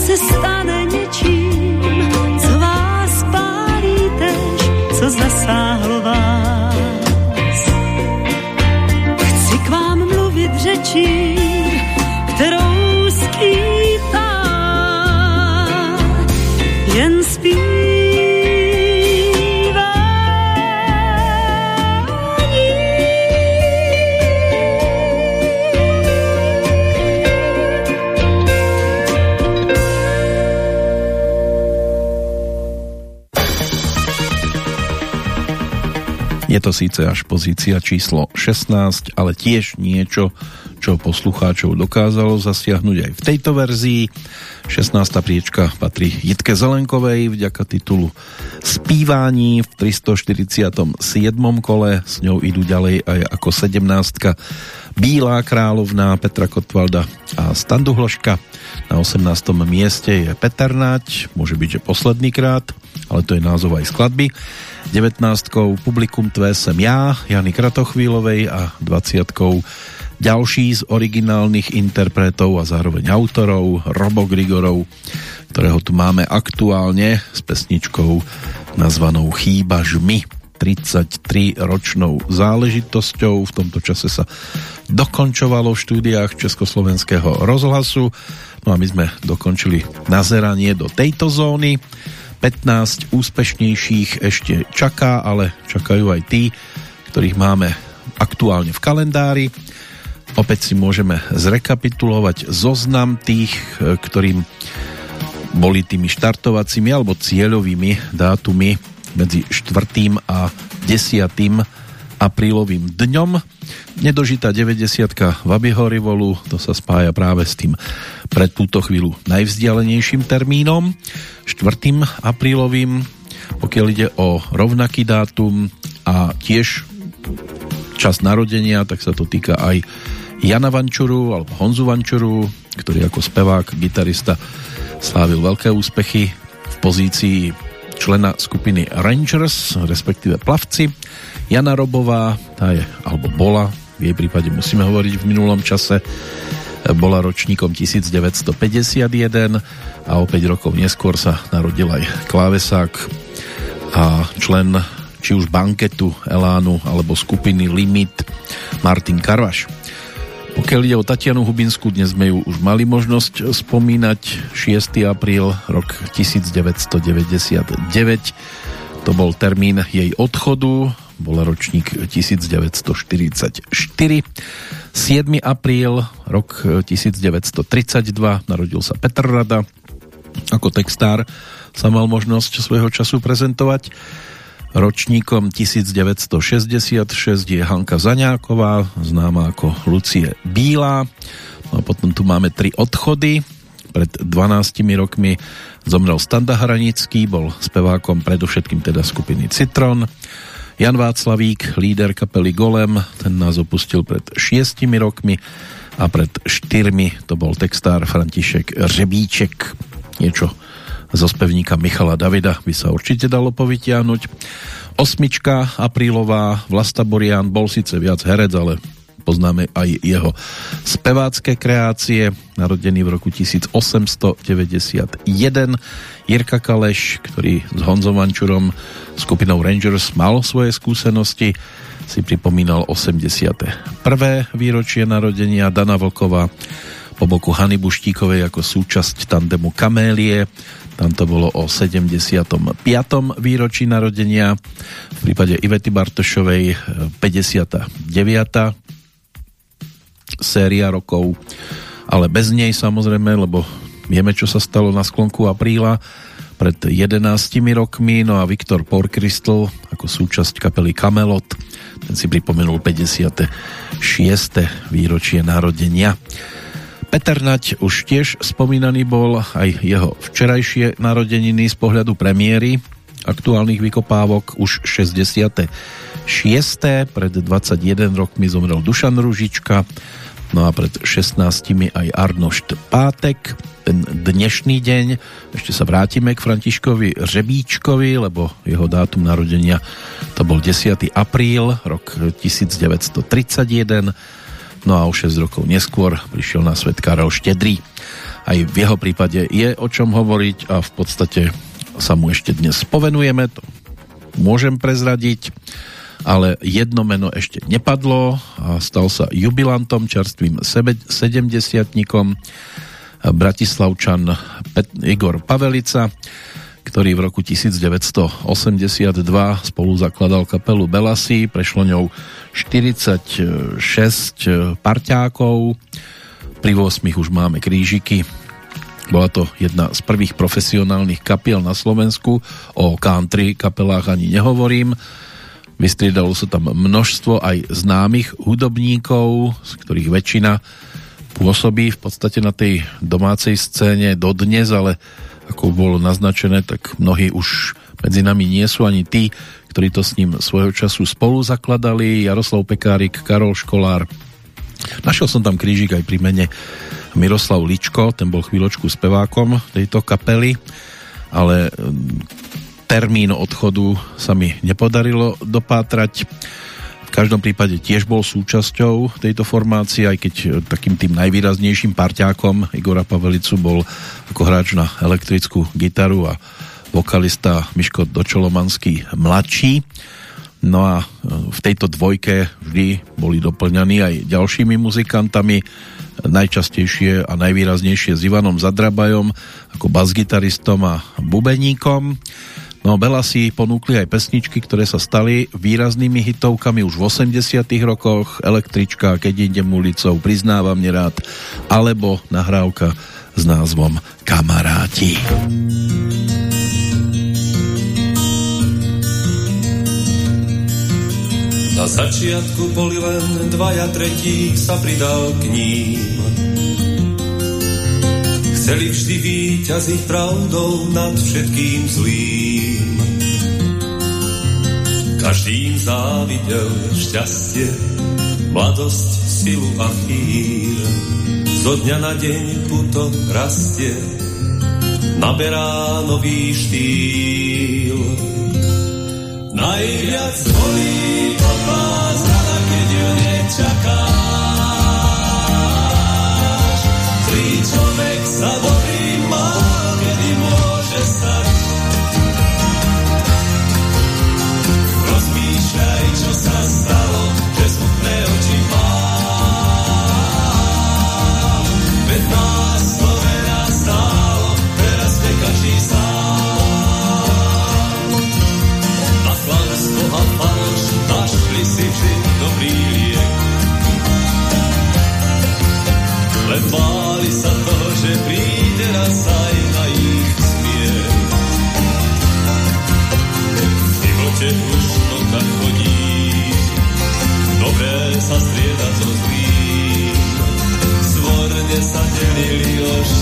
se stane Je to síce až pozícia číslo 16, ale tiež niečo, čo poslucháčov dokázalo zasiahnuť aj v tejto verzii. 16. priečka patrí Jitke Zelenkovej vďaka titulu Spívání v 347. kole. S ňou idú ďalej aj ako 17. Bílá královná Petra Kotvalda a Standu Hloška. Na 18. mieste je Peter Nať, môže byť, že posledný krát, ale to je názov aj skladby. 19. Publikum Tvé sem ja, Jany Kratochvílovej a 20 ďalší z originálnych interpretov a zároveň autorov, Robo Grigorov, ktorého tu máme aktuálne s pesničkou nazvanou Chýba žmy. 33 ročnou záležitosťou. V tomto čase sa dokončovalo v štúdiách Československého rozhlasu. No a my sme dokončili nazeranie do tejto zóny. 15 úspešnejších ešte čaká, ale čakajú aj tí, ktorých máme aktuálne v kalendári. Opäť si môžeme zrekapitulovať zoznam tých, e, ktorým boli tými štartovacími alebo cieľovými dátumy medzi 4. a 10. aprílovým dňom. Nedožitá 90 Vabyho Rivolu, to sa spája práve s tým pred túto chvíľu najvzdialenejším termínom, 4. aprílovým, pokiaľ ide o rovnaký dátum a tiež čas narodenia, tak sa to týka aj Jana Vančuru alebo Honzu Vančuru, ktorý ako spevák, gitarista slávil veľké úspechy v pozícii člena skupiny Rangers, respektíve plavci. Jana Robová, tá je, alebo bola, v jej prípade musíme hovoriť v minulom čase, bola ročníkom 1951 a o 5 rokov neskôr sa narodil aj klávesák a člen či už banketu Elánu alebo skupiny Limit Martin Karvaš. Pokiaľ ide o Tatianu Hubinsku, dnes sme ju už mali možnosť spomínať. 6. apríl, rok 1999. To bol termín jej odchodu, bola ročník 1944. 7. apríl, rok 1932, narodil sa Petr Rada. Ako textár sa mal možnosť svojho času prezentovať. Ročníkom 1966 je Hanka Zaňáková, známa ako Lucie Bílá. No a potom tu máme tri odchody. Pred 12 rokmi zomrel Standa Hranický, bol spevákom predovšetkým teda skupiny Citron. Jan Václavík, líder kapely Golem, ten nás opustil pred 6 rokmi a pred 4 to bol textár František Řebíček. Niečo zo spevníka Michala Davida by sa určite dalo povytiahnuť. Osmička aprílová, Vlasta Borian bol síce viac herec, ale poznáme aj jeho spevácké kreácie, narodený v roku 1891. Jirka Kaleš, ktorý s Honzom Vančurom skupinou Rangers mal svoje skúsenosti, si pripomínal 81. výročie narodenia Dana Vlkova po boku Hany Buštíkovej ako súčasť tandemu Kamélie tam to bolo o 75. výročí narodenia. V prípade Ivety Bartošovej 59. séria rokov. Ale bez nej samozrejme, lebo vieme, čo sa stalo na sklonku apríla pred 11 rokmi. No a Viktor Porkristl ako súčasť kapely Camelot ten si pripomenul 56. výročie narodenia. Peter Nať už tiež spomínaný bol aj jeho včerajšie narodeniny z pohľadu premiéry aktuálnych vykopávok už 66. Pred 21 rokmi zomrel Dušan Ružička, no a pred 16 aj Arnošt Pátek. Ten dnešný deň, ešte sa vrátime k Františkovi Řebíčkovi, lebo jeho dátum narodenia to bol 10. apríl, rok 1931 No a o 6 rokov neskôr prišiel na svet Karel Štedrý. Aj v jeho prípade je o čom hovoriť a v podstate sa mu ešte dnes povenujeme, to môžem prezradiť, ale jedno meno ešte nepadlo a stal sa jubilantom, čerstvým 70-tníkom Bratislavčan Igor Pavelica, ktorý v roku 1982 spolu zakladal kapelu Belasi, prešlo ňou 46 parťákov, pri 8 už máme krížiky. Bola to jedna z prvých profesionálnych kapiel na Slovensku, o country kapelách ani nehovorím. Vystriedalo sa tam množstvo aj známych hudobníkov, z ktorých väčšina pôsobí v podstate na tej domácej scéne dodnes, ale ako bolo naznačené, tak mnohí už medzi nami nie sú ani tí, ktorí to s ním svojho času spolu zakladali. Jaroslav Pekárik, Karol Školár. Našiel som tam krížik aj pri mene Miroslav Ličko, ten bol chvíľočku spevákom tejto kapely, ale termín odchodu sa mi nepodarilo dopátrať. V každom prípade tiež bol súčasťou tejto formácie, aj keď takým tým najvýraznejším parťákom Igora Pavelicu bol ako hráč na elektrickú gitaru a vokalista Miško Dočolomanský mladší. No a v tejto dvojke vždy boli doplňaní aj ďalšími muzikantami najčastejšie a najvýraznejšie s Ivanom Zadrabajom ako basgitaristom a bubeníkom. No Bela ponúkli aj pesničky, ktoré sa stali výraznými hitovkami už v 80 rokoch. Električka, keď idem ulicou, priznávam nerád, alebo nahrávka s názvom Kamaráti. Na začiatku boli len dvaja, tretí sa pridal k ním. Chceli vždy víťaziť pravdou nad všetkým zlým. Každý im závidel šťastie, mladosť, silu a chýr. Zo dňa na deň puto rastie, naberá nový štýl. Najviac bolí prvá zrada, keď ju nečakáš.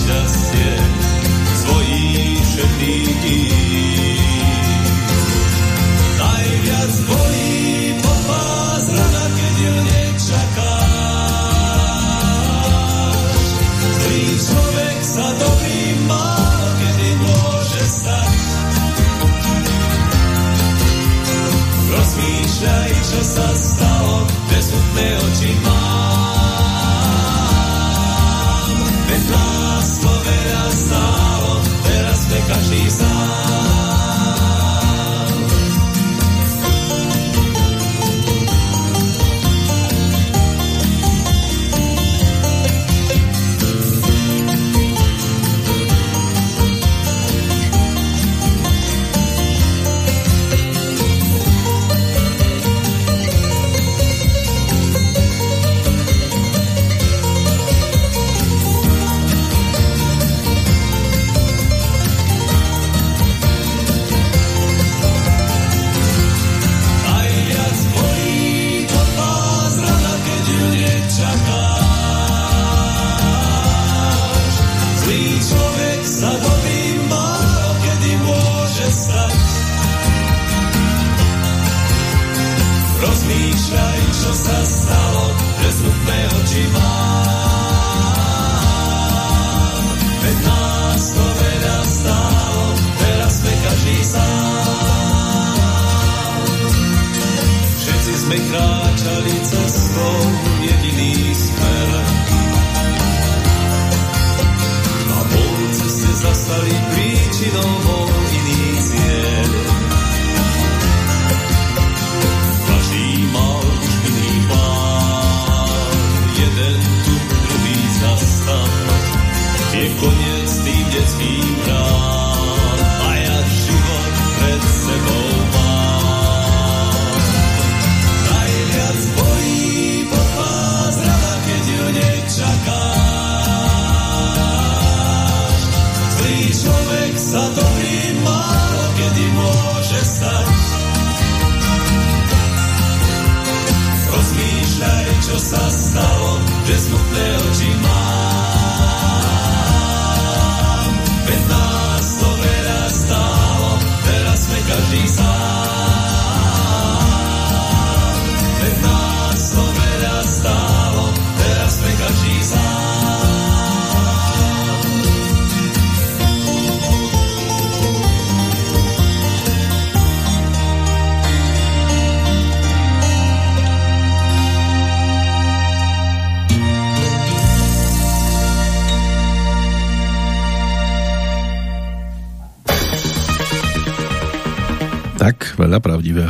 Šťastie svojich všetkých.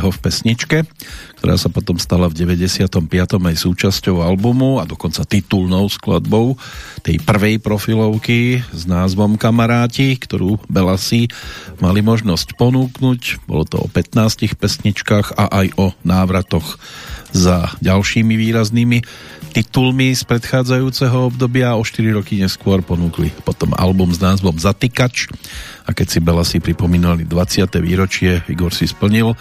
Pravdivého v pesničke, ktorá sa potom stala v 95. aj súčasťou albumu a dokonca titulnou skladbou tej prvej profilovky s názvom Kamaráti, ktorú Belasi mali možnosť ponúknuť. Bolo to o 15 pesničkách a aj o návratoch za ďalšími výraznými titulmi z predchádzajúceho obdobia. O 4 roky neskôr ponúkli potom album s názvom Zatykač a keď si Bela si pripomínali 20. výročie, Igor si splnil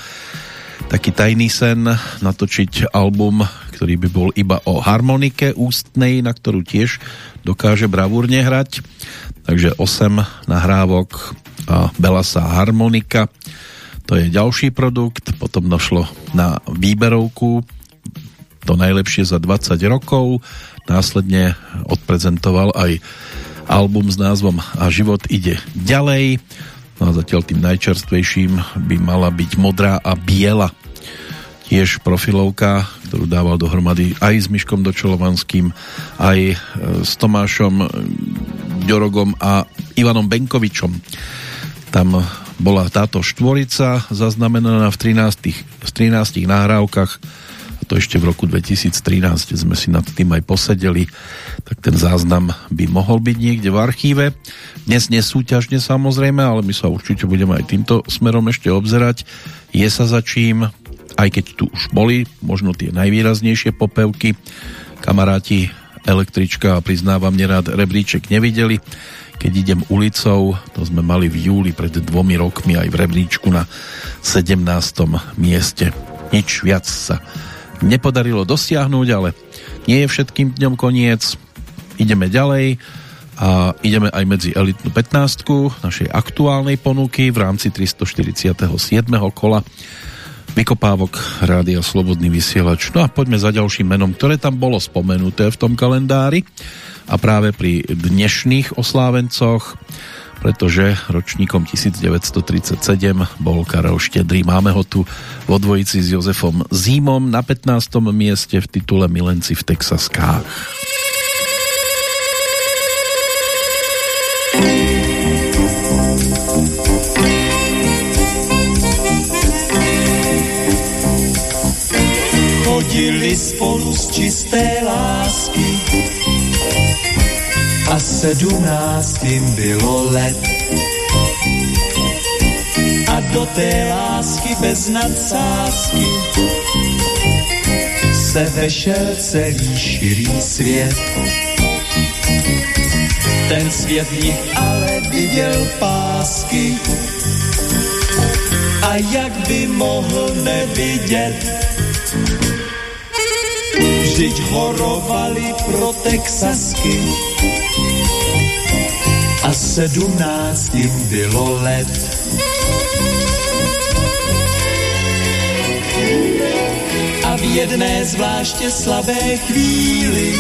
taký tajný sen natočiť album, ktorý by bol iba o harmonike ústnej, na ktorú tiež dokáže bravúrne hrať. Takže 8 nahrávok a Belasa harmonika to je ďalší produkt, potom došlo na výberovku to najlepšie za 20 rokov, následne odprezentoval aj album s názvom A život ide ďalej. No a zatiaľ tým najčerstvejším by mala byť Modrá a Biela. Tiež profilovka, ktorú dával dohromady aj s Miškom Dočolovanským, aj e, s Tomášom Ďorogom a Ivanom Benkovičom. Tam bola táto štvorica zaznamenaná v 13, v 13 nahrávkach to ešte v roku 2013 sme si nad tým aj posedeli, tak ten záznam by mohol byť niekde v archíve. Dnes nesúťažne samozrejme, ale my sa určite budeme aj týmto smerom ešte obzerať. Je sa za čím, aj keď tu už boli možno tie najvýraznejšie popevky. Kamaráti električka a priznávam nerád rebríček nevideli. Keď idem ulicou, to sme mali v júli pred dvomi rokmi aj v rebríčku na 17. mieste. Nič viac sa nepodarilo dosiahnuť, ale nie je všetkým dňom koniec. Ideme ďalej a ideme aj medzi elitnú 15 našej aktuálnej ponuky v rámci 347. kola vykopávok Rádia Slobodný vysielač. No a poďme za ďalším menom, ktoré tam bolo spomenuté v tom kalendári a práve pri dnešných oslávencoch pretože ročníkom 1937 bol Karel Štedrý. Máme ho tu vo dvojici s Jozefom Zímom na 15. mieste v titule Milenci v Texaskách. Chodili spolu z čisté lásky a sedmnáctým bylo let. A do té lásky bez nadsázky se vešel celý širý svět. Ten svět nich ale viděl pásky a jak by mohl nevidět, vždyť horovali pro Texasky a sedmnáct jim bylo let. A v jedné zvláště slabé chvíli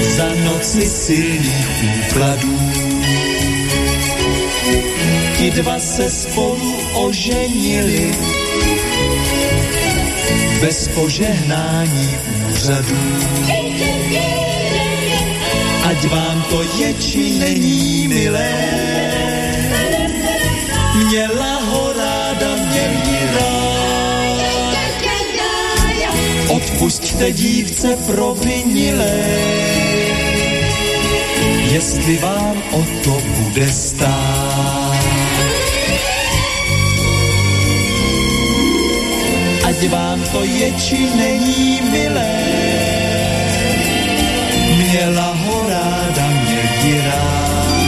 za noci silných úkladů ti dva se spolu oženili bez požehnání úřadů ať vám to je či není milé. Měla ho ráda, měl ji rád. Odpusťte dívce provinilé, jestli vám o to bude stát. Ať vám to je či není milé, měla ho ráda, měl ti rád.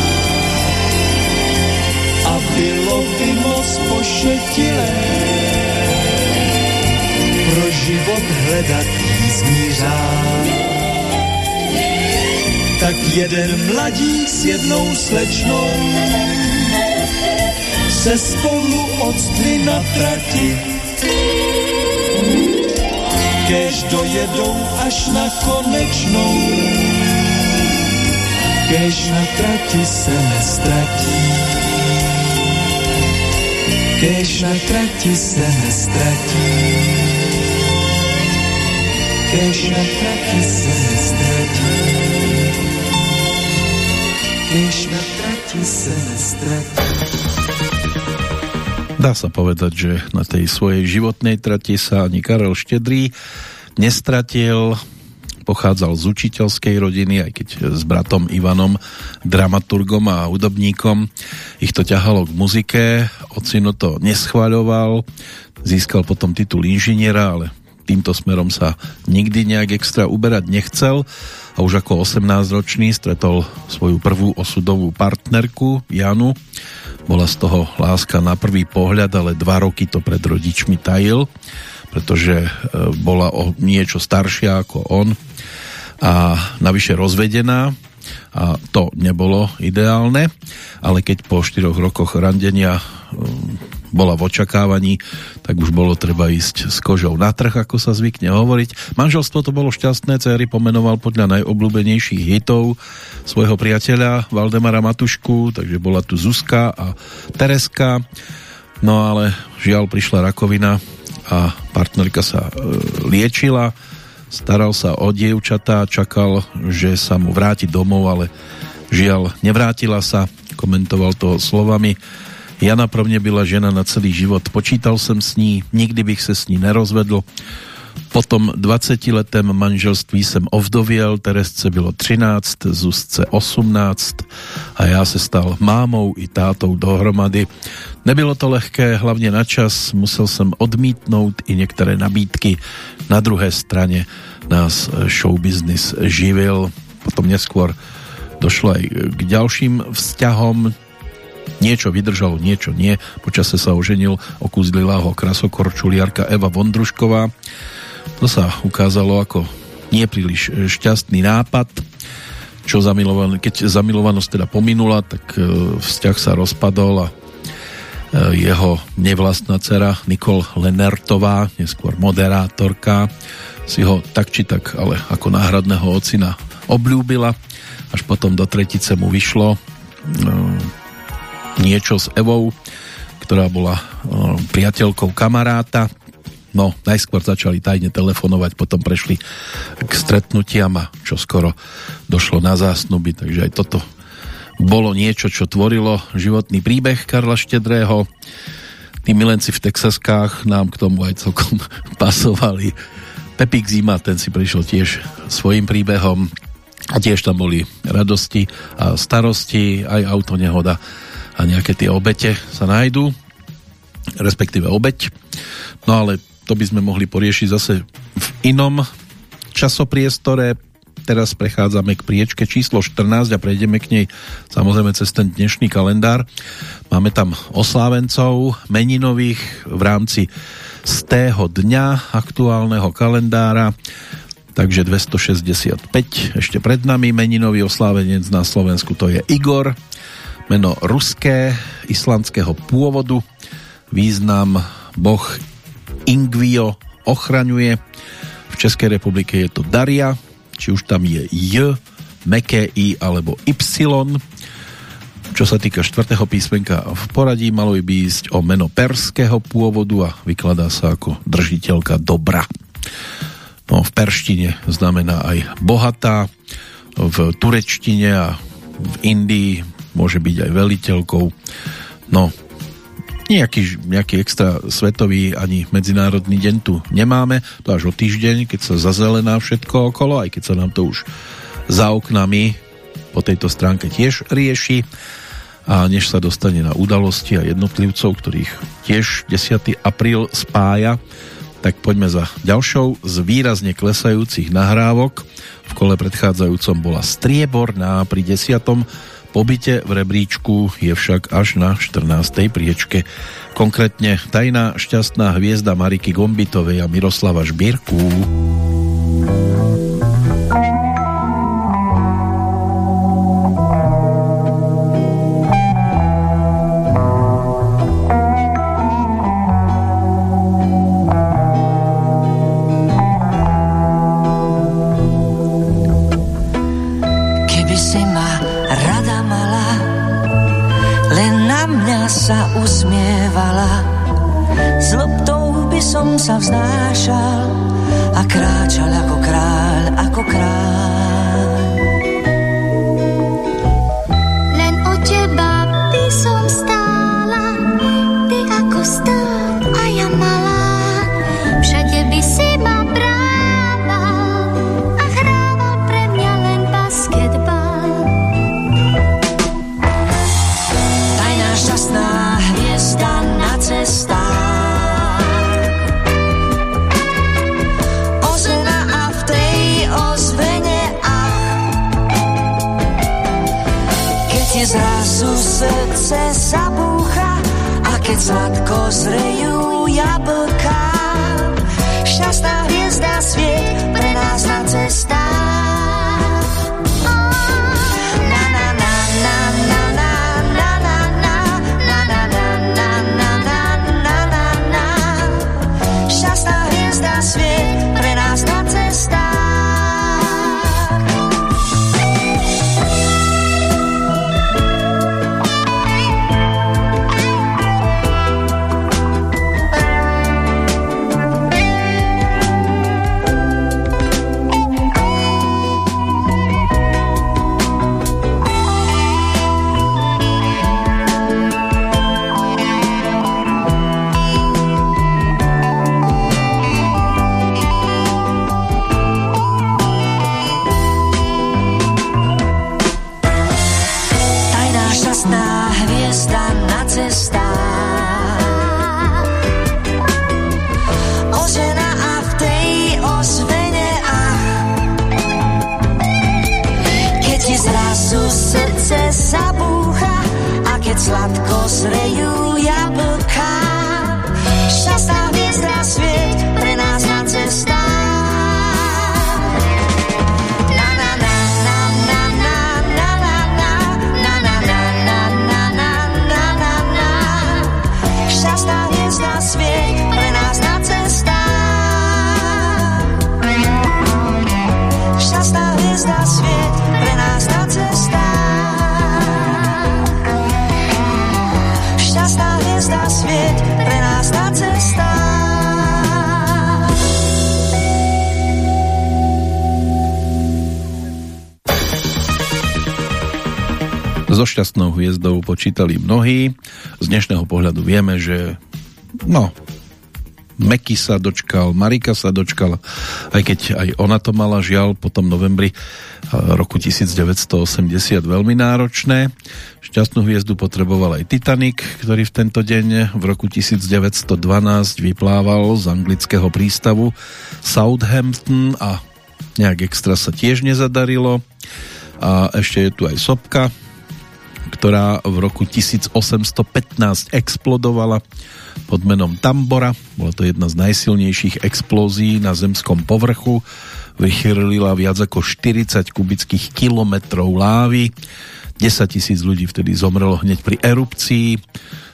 A bylo by moc pošetilé pro život hledat jízdní. Tak jeden mladík s jednou slečnou se spolu odstli na trati. Kež dojedou až na konečnou kež na trati se nestratí. Kež na trati se nestratí. Kež na trati se nestratí. Kež na trati se nestratí. dá sa povedať, že na tej svojej životnej trati sa ani Karel Štedrý nestratil, pochádzal z učiteľskej rodiny, aj keď s bratom Ivanom, dramaturgom a hudobníkom. Ich to ťahalo k muzike, ocino to neschváľoval, získal potom titul inžiniera, ale týmto smerom sa nikdy nejak extra uberať nechcel a už ako 18-ročný stretol svoju prvú osudovú partnerku Janu. Bola z toho láska na prvý pohľad, ale dva roky to pred rodičmi tajil, pretože e, bola o niečo staršia ako on a navyše rozvedená. A to nebolo ideálne, ale keď po 4 rokoch randenia um, bola v očakávaní, tak už bolo treba ísť s kožou na trh, ako sa zvykne hovoriť. Manželstvo to bolo šťastné, Céry pomenoval podľa najobľúbenejších hitov svojho priateľa Valdemara Matušku, takže bola tu Zuzka a Tereska, no ale žiaľ prišla rakovina a partnerka sa e, liečila, staral sa o dievčatá, čakal, že sa mu vráti domov, ale žiaľ, nevrátila sa, komentoval to slovami. Jana pro mě byla žena na celý život, počítal jsem s ní, nikdy bych se s ní nerozvedl. Po tom 20-letém manželství jsem ovdověl, Teresce bylo 13, Zuzce 18 a já se stal mámou i tátou dohromady. Nebylo to lehké, hlavně na čas, musel jsem odmítnout i některé nabídky. Na druhé straně nás showbiznis živil, potom neskôr došlo aj k ďalším vzťahom, niečo vydržalo, niečo nie. Počase sa oženil, okúzlila ho krasokorčuliarka Eva Vondrušková. To sa ukázalo ako nepríliš šťastný nápad, čo zamilovan- keď zamilovanosť teda pominula, tak e, vzťah sa rozpadol a E, jeho nevlastná dcera Nikol Lenertová, neskôr moderátorka, si ho tak či tak, ale ako náhradného ocina obľúbila. Až potom do tretice mu vyšlo e, niečo s Evou, ktorá bola e, priateľkou kamaráta. No, najskôr začali tajne telefonovať, potom prešli k stretnutiam a čo skoro došlo na zásnuby, takže aj toto bolo niečo, čo tvorilo životný príbeh Karla Štedrého. Tí milenci v Texaskách nám k tomu aj celkom pasovali. Pepík Zima, ten si prišiel tiež svojim príbehom a tiež tam boli radosti a starosti, aj auto nehoda a nejaké tie obete sa nájdú, respektíve obeť. No ale to by sme mohli poriešiť zase v inom časopriestore, teraz prechádzame k priečke číslo 14 a prejdeme k nej samozrejme cez ten dnešný kalendár. Máme tam oslávencov meninových v rámci z tého dňa aktuálneho kalendára. Takže 265 ešte pred nami. Meninový oslávenec na Slovensku to je Igor. Meno ruské, islandského pôvodu. Význam boh Ingvio ochraňuje v Českej republike je to Daria či už tam je J, meké I alebo Y. Čo sa týka štvrtého písmenka v poradí, malo by ísť o meno perského pôvodu a vykladá sa ako držiteľka dobra. No, v perštine znamená aj bohatá, v turečtine a v Indii môže byť aj veliteľkou. No, nejaký, nejaký extra svetový ani medzinárodný deň tu nemáme, to až o týždeň, keď sa zazelená všetko okolo, aj keď sa nám to už za oknami po tejto stránke tiež rieši a než sa dostane na udalosti a jednotlivcov, ktorých tiež 10. apríl spája, tak poďme za ďalšou z výrazne klesajúcich nahrávok. V kole predchádzajúcom bola strieborná pri 10 pobyte v rebríčku je však až na 14. priečke. Konkrétne tajná šťastná hviezda Mariky Gombitovej a Miroslava Žbírku. Počítali mnohí. Z dnešného pohľadu vieme, že no, Meky sa dočkal, Marika sa dočkala, aj keď aj ona to mala žiaľ po novembri eh, roku 1980 veľmi náročné. Šťastnú hviezdu potreboval aj Titanic, ktorý v tento deň v roku 1912 vyplával z anglického prístavu Southampton a nejak extra sa tiež nezadarilo. A ešte je tu aj sopka, ktorá v roku 1815 explodovala pod menom Tambora. Bola to jedna z najsilnejších explózií na zemskom povrchu. Vychyrlila viac ako 40 kubických kilometrov lávy. 10 tisíc ľudí vtedy zomrelo hneď pri erupcii.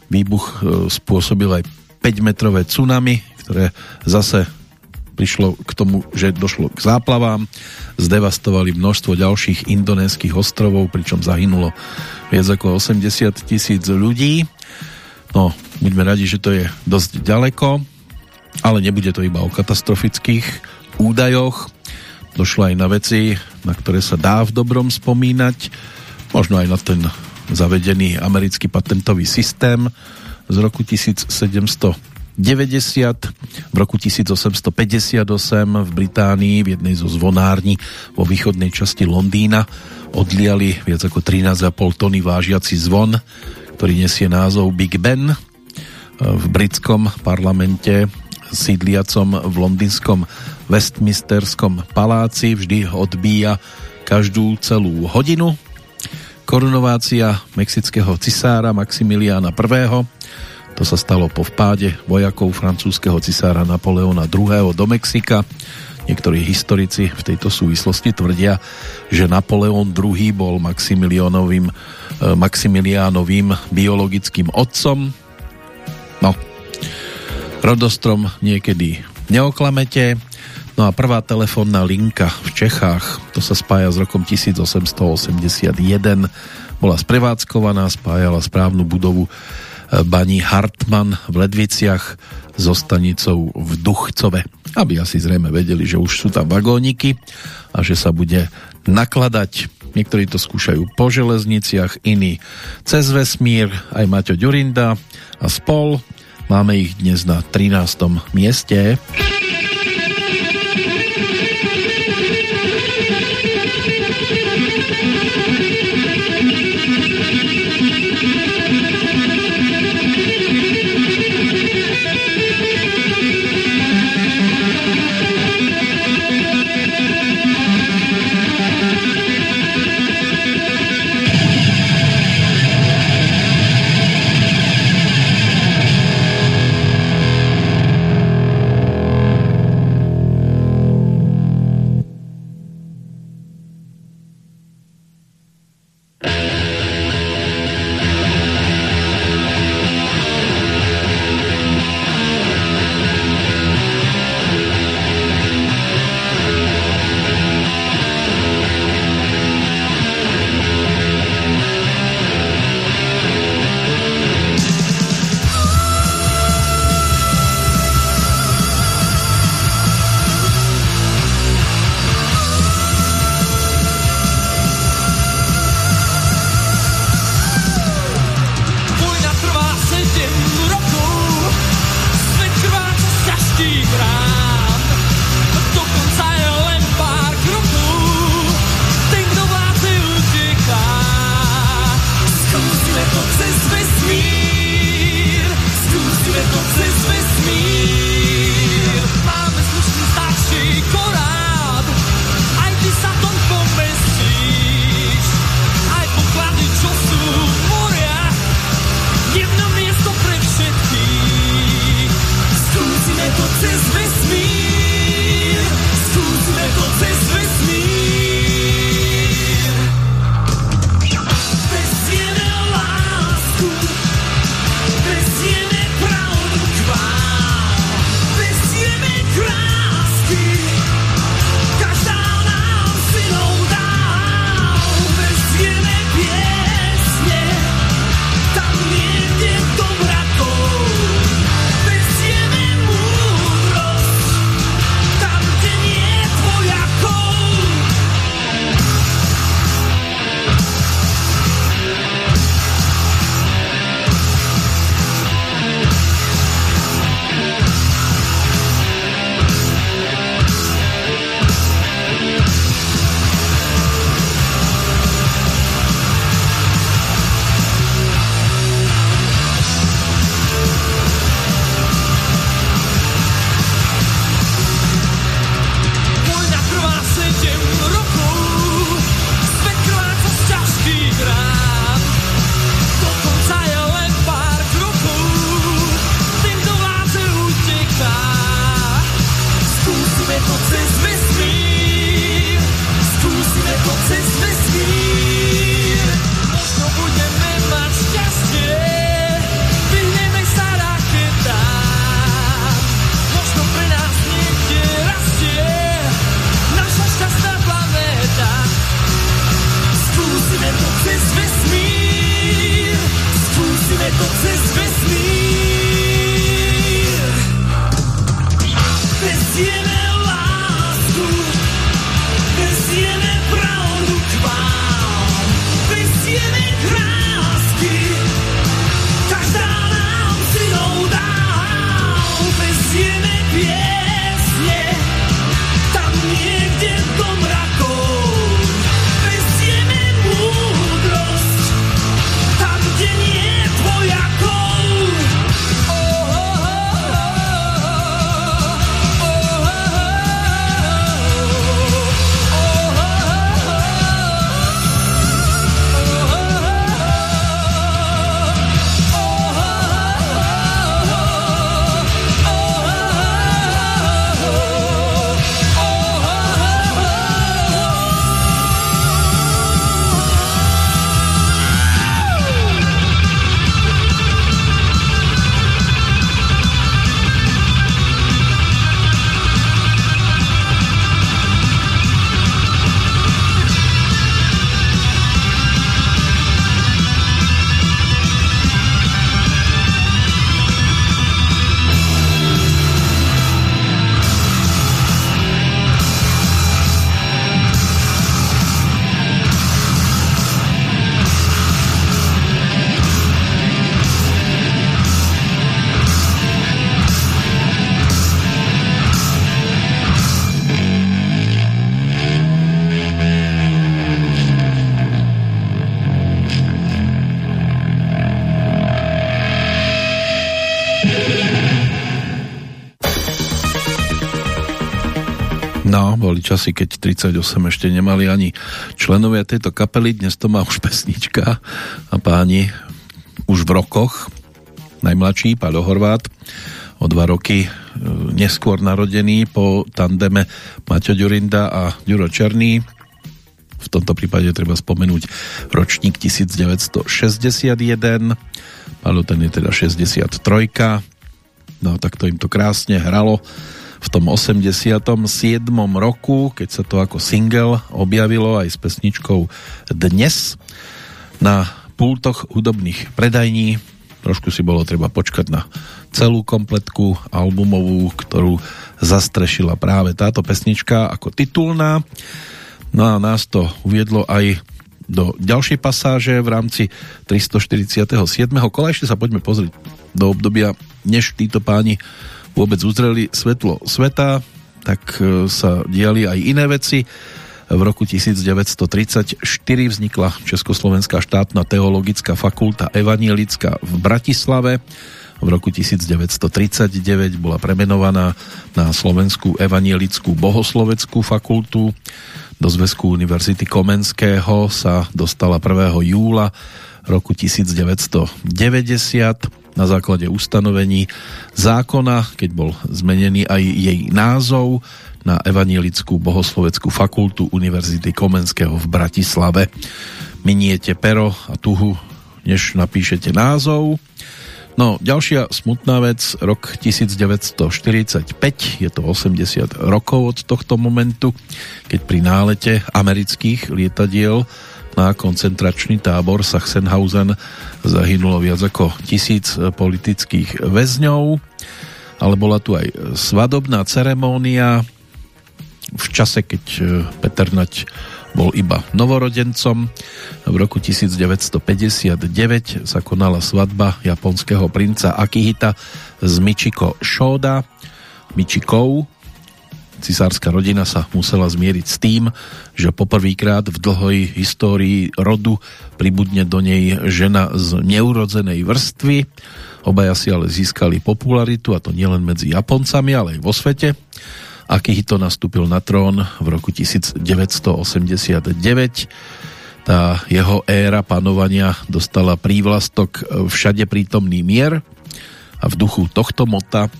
Výbuch e, spôsobil aj 5-metrové tsunami, ktoré zase prišlo k tomu, že došlo k záplavám, zdevastovali množstvo ďalších indonéskych ostrovov, pričom zahynulo viac ako 80 tisíc ľudí. No, buďme radi, že to je dosť ďaleko, ale nebude to iba o katastrofických údajoch. Došlo aj na veci, na ktoré sa dá v dobrom spomínať, možno aj na ten zavedený americký patentový systém z roku 1700 90. V roku 1858 v Británii v jednej zo zvonární vo východnej časti Londýna odliali viac ako 13,5 tony vážiaci zvon, ktorý nesie názov Big Ben. V britskom parlamente sídliacom v londýnskom Westminsterskom paláci vždy odbíja každú celú hodinu. Korunovácia mexického cisára Maximiliána I to sa stalo po vpáde vojakov francúzského cisára Napoleona II. do Mexika. Niektorí historici v tejto súvislosti tvrdia, že Napoleon II bol Maximilianovým, Maximiliánovým biologickým otcom. No, rodostrom niekedy neoklamete. No a prvá telefónna linka v Čechách, to sa spája s rokom 1881, bola sprevádzkovaná, spájala správnu budovu bani Hartmann v Ledviciach so stanicou v Duchcove. Aby asi zrejme vedeli, že už sú tam vagóniky a že sa bude nakladať. Niektorí to skúšajú po železniciach, iní cez vesmír, aj Maťo Ďurinda a spol. Máme ich dnes na 13. mieste. Časy, keď 38 ešte nemali ani členovia tejto kapely, dnes to má už pesnička a páni už v rokoch. Najmladší, Paľo Horvát, o dva roky e, neskôr narodený po tandeme Maťo Ďurinda a Ďuro Černý. V tomto prípade treba spomenúť ročník 1961. Paľo ten je teda 63. No tak to im to krásne hralo v tom 87. roku, keď sa to ako single objavilo aj s pesničkou Dnes na pultoch hudobných predajní. Trošku si bolo treba počkať na celú kompletku albumovú, ktorú zastrešila práve táto pesnička ako titulná. No a nás to uviedlo aj do ďalšej pasáže v rámci 347. kola. Ešte sa poďme pozrieť do obdobia, než títo páni vôbec uzreli svetlo sveta, tak e, sa diali aj iné veci. V roku 1934 vznikla Československá štátna teologická fakulta evanielická v Bratislave. V roku 1939 bola premenovaná na Slovenskú evanielickú bohosloveckú fakultu. Do Zväzku Univerzity Komenského sa dostala 1. júla roku 1990 na základe ustanovení zákona, keď bol zmenený aj jej názov na Evanielickú bohosloveckú fakultu Univerzity Komenského v Bratislave. Miniete pero a tuhu, než napíšete názov. No, ďalšia smutná vec, rok 1945, je to 80 rokov od tohto momentu, keď pri nálete amerických lietadiel na koncentračný tábor Sachsenhausen zahynulo viac ako tisíc politických väzňov, ale bola tu aj svadobná ceremónia v čase, keď Peter Nať bol iba novorodencom. V roku 1959 sa konala svadba japonského princa Akihita z Michiko Shoda, Michikou. Cisárska rodina sa musela zmieriť s tým, že poprvýkrát v dlhoj histórii rodu pribudne do nej žena z neurodzenej vrstvy. Obaja si ale získali popularitu, a to nielen medzi Japoncami, ale aj vo svete. Akihito nastúpil na trón v roku 1989. Tá jeho éra panovania dostala prívlastok všade prítomný mier a v duchu tohto mota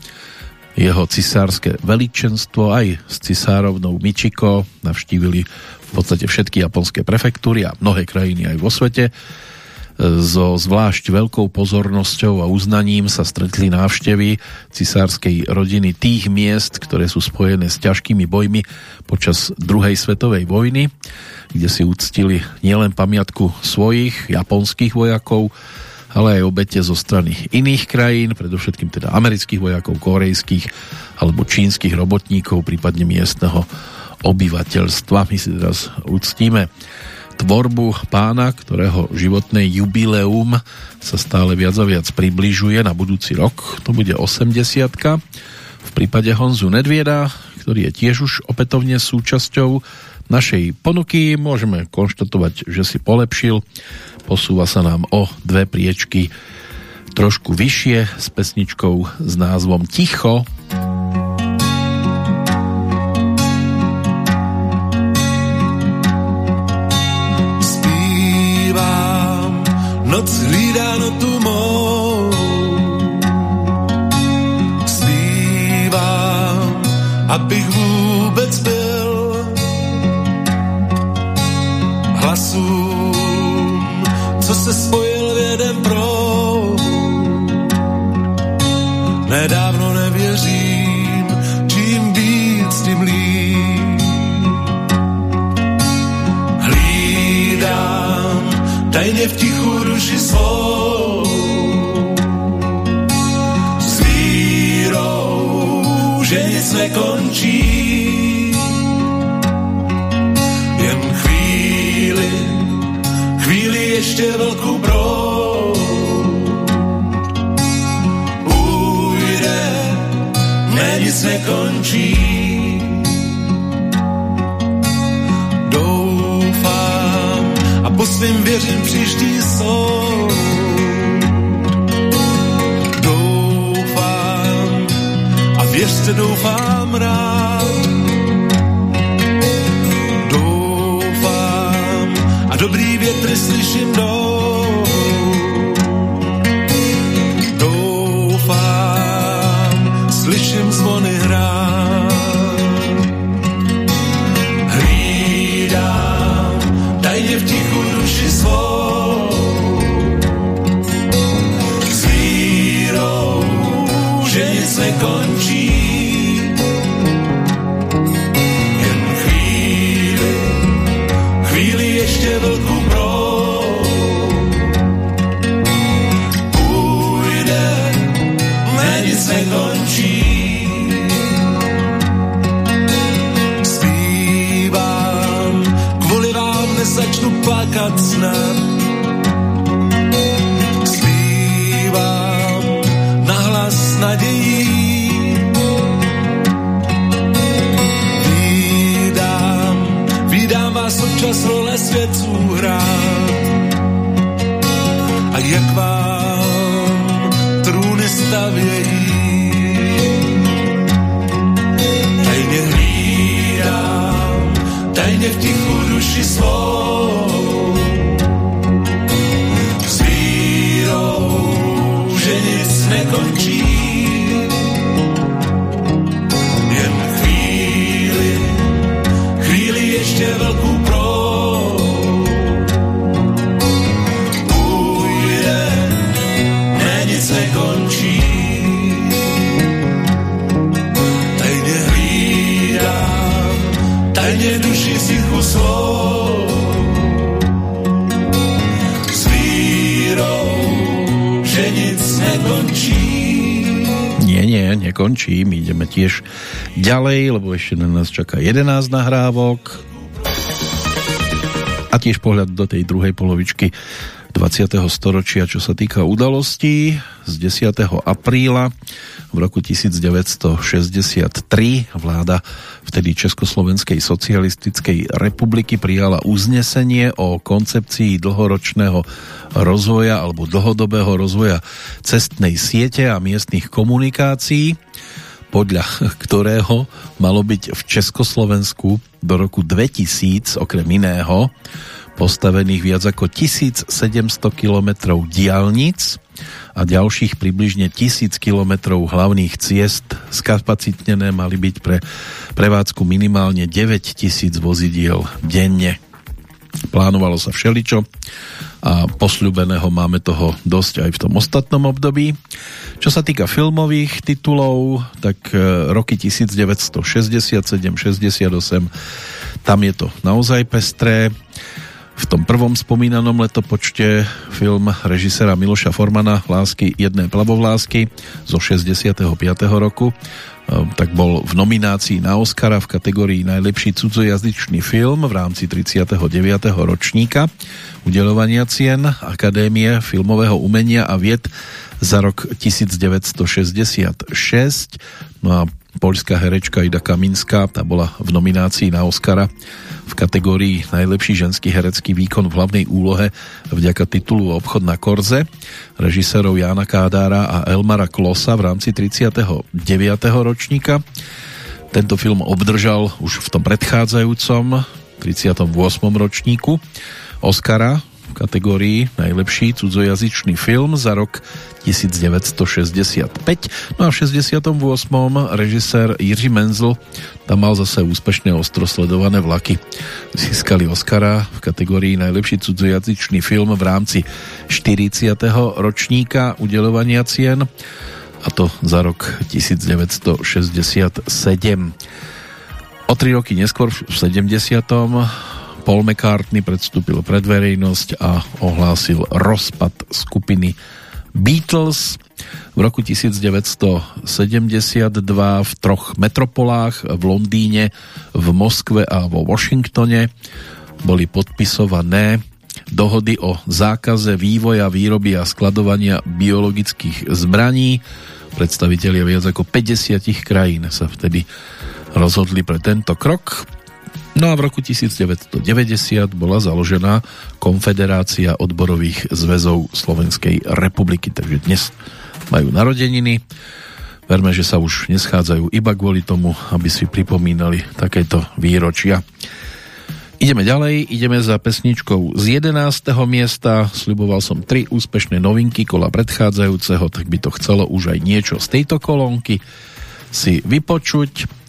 jeho cisárske veličenstvo aj s cisárovnou Michiko navštívili v podstate všetky japonské prefektúry a mnohé krajiny aj vo svete. So zvlášť veľkou pozornosťou a uznaním sa stretli návštevy cisárskej rodiny tých miest, ktoré sú spojené s ťažkými bojmi počas druhej svetovej vojny, kde si uctili nielen pamiatku svojich japonských vojakov, ale aj obete zo strany iných krajín, predovšetkým teda amerických vojakov, korejských alebo čínskych robotníkov, prípadne miestneho obyvateľstva. My si teraz uctíme tvorbu pána, ktorého životné jubileum sa stále viac a viac približuje na budúci rok. To bude 80 V prípade Honzu Nedvieda, ktorý je tiež už opätovne súčasťou našej ponuky, môžeme konštatovať, že si polepšil. Posúva sa nám o dve priečky trošku vyššie s pesničkou s názvom Ticho. Ticho noc hlídáno tu mou. Zpívám, abych vůbec se spojil v jeden proud. Nedávno nevěřím, čím víc, tím líp. Hlídám tajně v tichu duši svou. S vírou, že nic nekončí. Ještě velkou brou. Ujde, nic nekončí. Doufám a po svým věřím příští soud. Doufám a věřte, doufám rád. Větry slyším jdou. Doufám, slyším zvony hrát. viac snám. Spívam nahlas nadejí, vydám, vydám vás občas role světců hrám. A jak vám trúny stavějí, tajne hlídám, tajne v tichu duši svoj. Nekončí. My ideme tiež ďalej, lebo ešte na nás čaká 11 nahrávok. A tiež pohľad do tej druhej polovičky 20. storočia, čo sa týka udalostí z 10. apríla v roku 1963 vláda vtedy Československej socialistickej republiky prijala uznesenie o koncepcii dlhoročného rozvoja alebo dlhodobého rozvoja cestnej siete a miestnych komunikácií podľa ktorého malo byť v Československu do roku 2000 okrem iného postavených viac ako 1700 km diálnic a ďalších približne 1000 km hlavných ciest skapacitnené mali byť pre prevádzku minimálne 9000 vozidiel denne. Plánovalo sa všeličo a posľubeného máme toho dosť aj v tom ostatnom období. Čo sa týka filmových titulov, tak e, roky 1967-68 tam je to naozaj pestré. V tom prvom spomínanom letopočte film režisera Miloša Formana Lásky jedné plavovlásky zo 65. roku tak bol v nominácii na Oscara v kategórii najlepší cudzojazyčný film v rámci 39. ročníka udelovania cien Akadémie filmového umenia a vied za rok 1966. No a poľská herečka Ida Kaminská, tá bola v nominácii na Oscara v kategórii najlepší ženský herecký výkon v hlavnej úlohe vďaka titulu Obchod na Korze režisérov Jána Kádára a Elmara Klosa v rámci 39. ročníka. Tento film obdržal už v tom predchádzajúcom 38. ročníku Oscara v kategórii najlepší cudzojazyčný film za rok 1965. No a v 68. režisér Jiří Menzel tam mal zase úspešné ostrosledované vlaky. Získali Oscara v kategórii najlepší cudzojazyčný film v rámci 40. ročníka udelovania cien a to za rok 1967. O tri roky neskôr v 70. Paul McCartney predstúpil pred verejnosť a ohlásil rozpad skupiny Beatles. V roku 1972 v troch metropolách v Londýne, v Moskve a vo Washingtone boli podpisované dohody o zákaze vývoja, výroby a skladovania biologických zbraní. Predstavitelia viac ako 50 krajín sa vtedy rozhodli pre tento krok. No a v roku 1990 bola založená Konfederácia odborových zväzov Slovenskej republiky, takže dnes majú narodeniny. Verme, že sa už neschádzajú iba kvôli tomu, aby si pripomínali takéto výročia. Ideme ďalej, ideme za pesničkou z 11. miesta. Sľuboval som tri úspešné novinky kola predchádzajúceho, tak by to chcelo už aj niečo z tejto kolónky si vypočuť.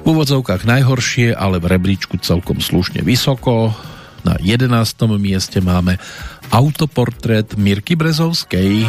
V úvodzovkách najhoršie, ale v rebríčku celkom slušne vysoko. Na 11. mieste máme autoportrét Mirky Brezovskej.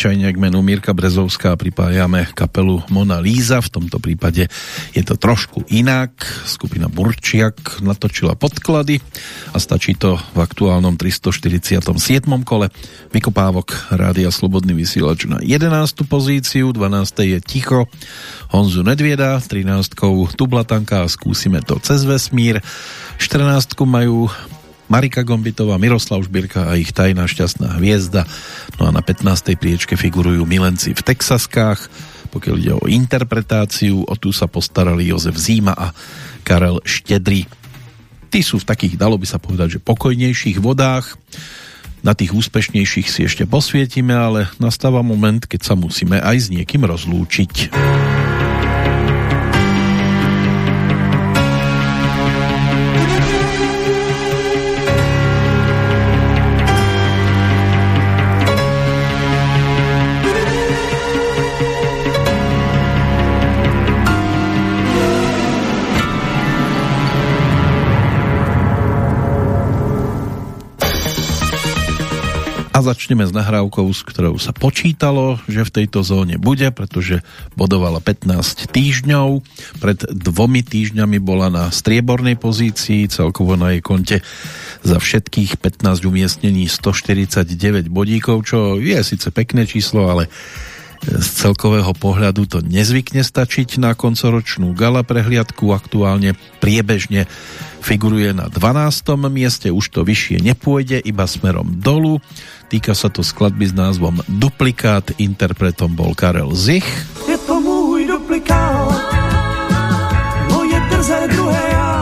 Zvyčajne k menu Mirka Brezovská pripájame kapelu Mona Líza, v tomto prípade je to trošku inak. Skupina Burčiak natočila podklady a stačí to v aktuálnom 347. kole. Vykopávok Rádia Slobodný vysielač na 11. pozíciu, 12. je Ticho Honzu Nedvieda, 13. Tublatanka a skúsime to cez vesmír. 14. majú Marika Gombitová, Miroslav Žbírka a ich tajná šťastná hviezda. No a na 15. priečke figurujú milenci v Texaskách. Pokiaľ ide o interpretáciu, o tú sa postarali Jozef Zíma a Karel Štedry. Tí sú v takých, dalo by sa povedať, že pokojnejších vodách. Na tých úspešnejších si ešte posvietime, ale nastáva moment, keď sa musíme aj s niekým rozlúčiť. Začneme s nahrávkou, s ktorou sa počítalo, že v tejto zóne bude, pretože bodovala 15 týždňov. Pred dvomi týždňami bola na striebornej pozícii, celkovo na jej konte za všetkých 15 umiestnení 149 bodíkov, čo je síce pekné číslo, ale z celkového pohľadu to nezvykne stačiť na koncoročnú gala prehliadku. Aktuálne priebežne figuruje na 12. mieste, už to vyššie nepôjde, iba smerom dolu. Týka sa to skladby s názvom Duplikát, interpretom bol Karel Zich. Je to môj duplikát, moje drzé druhé já.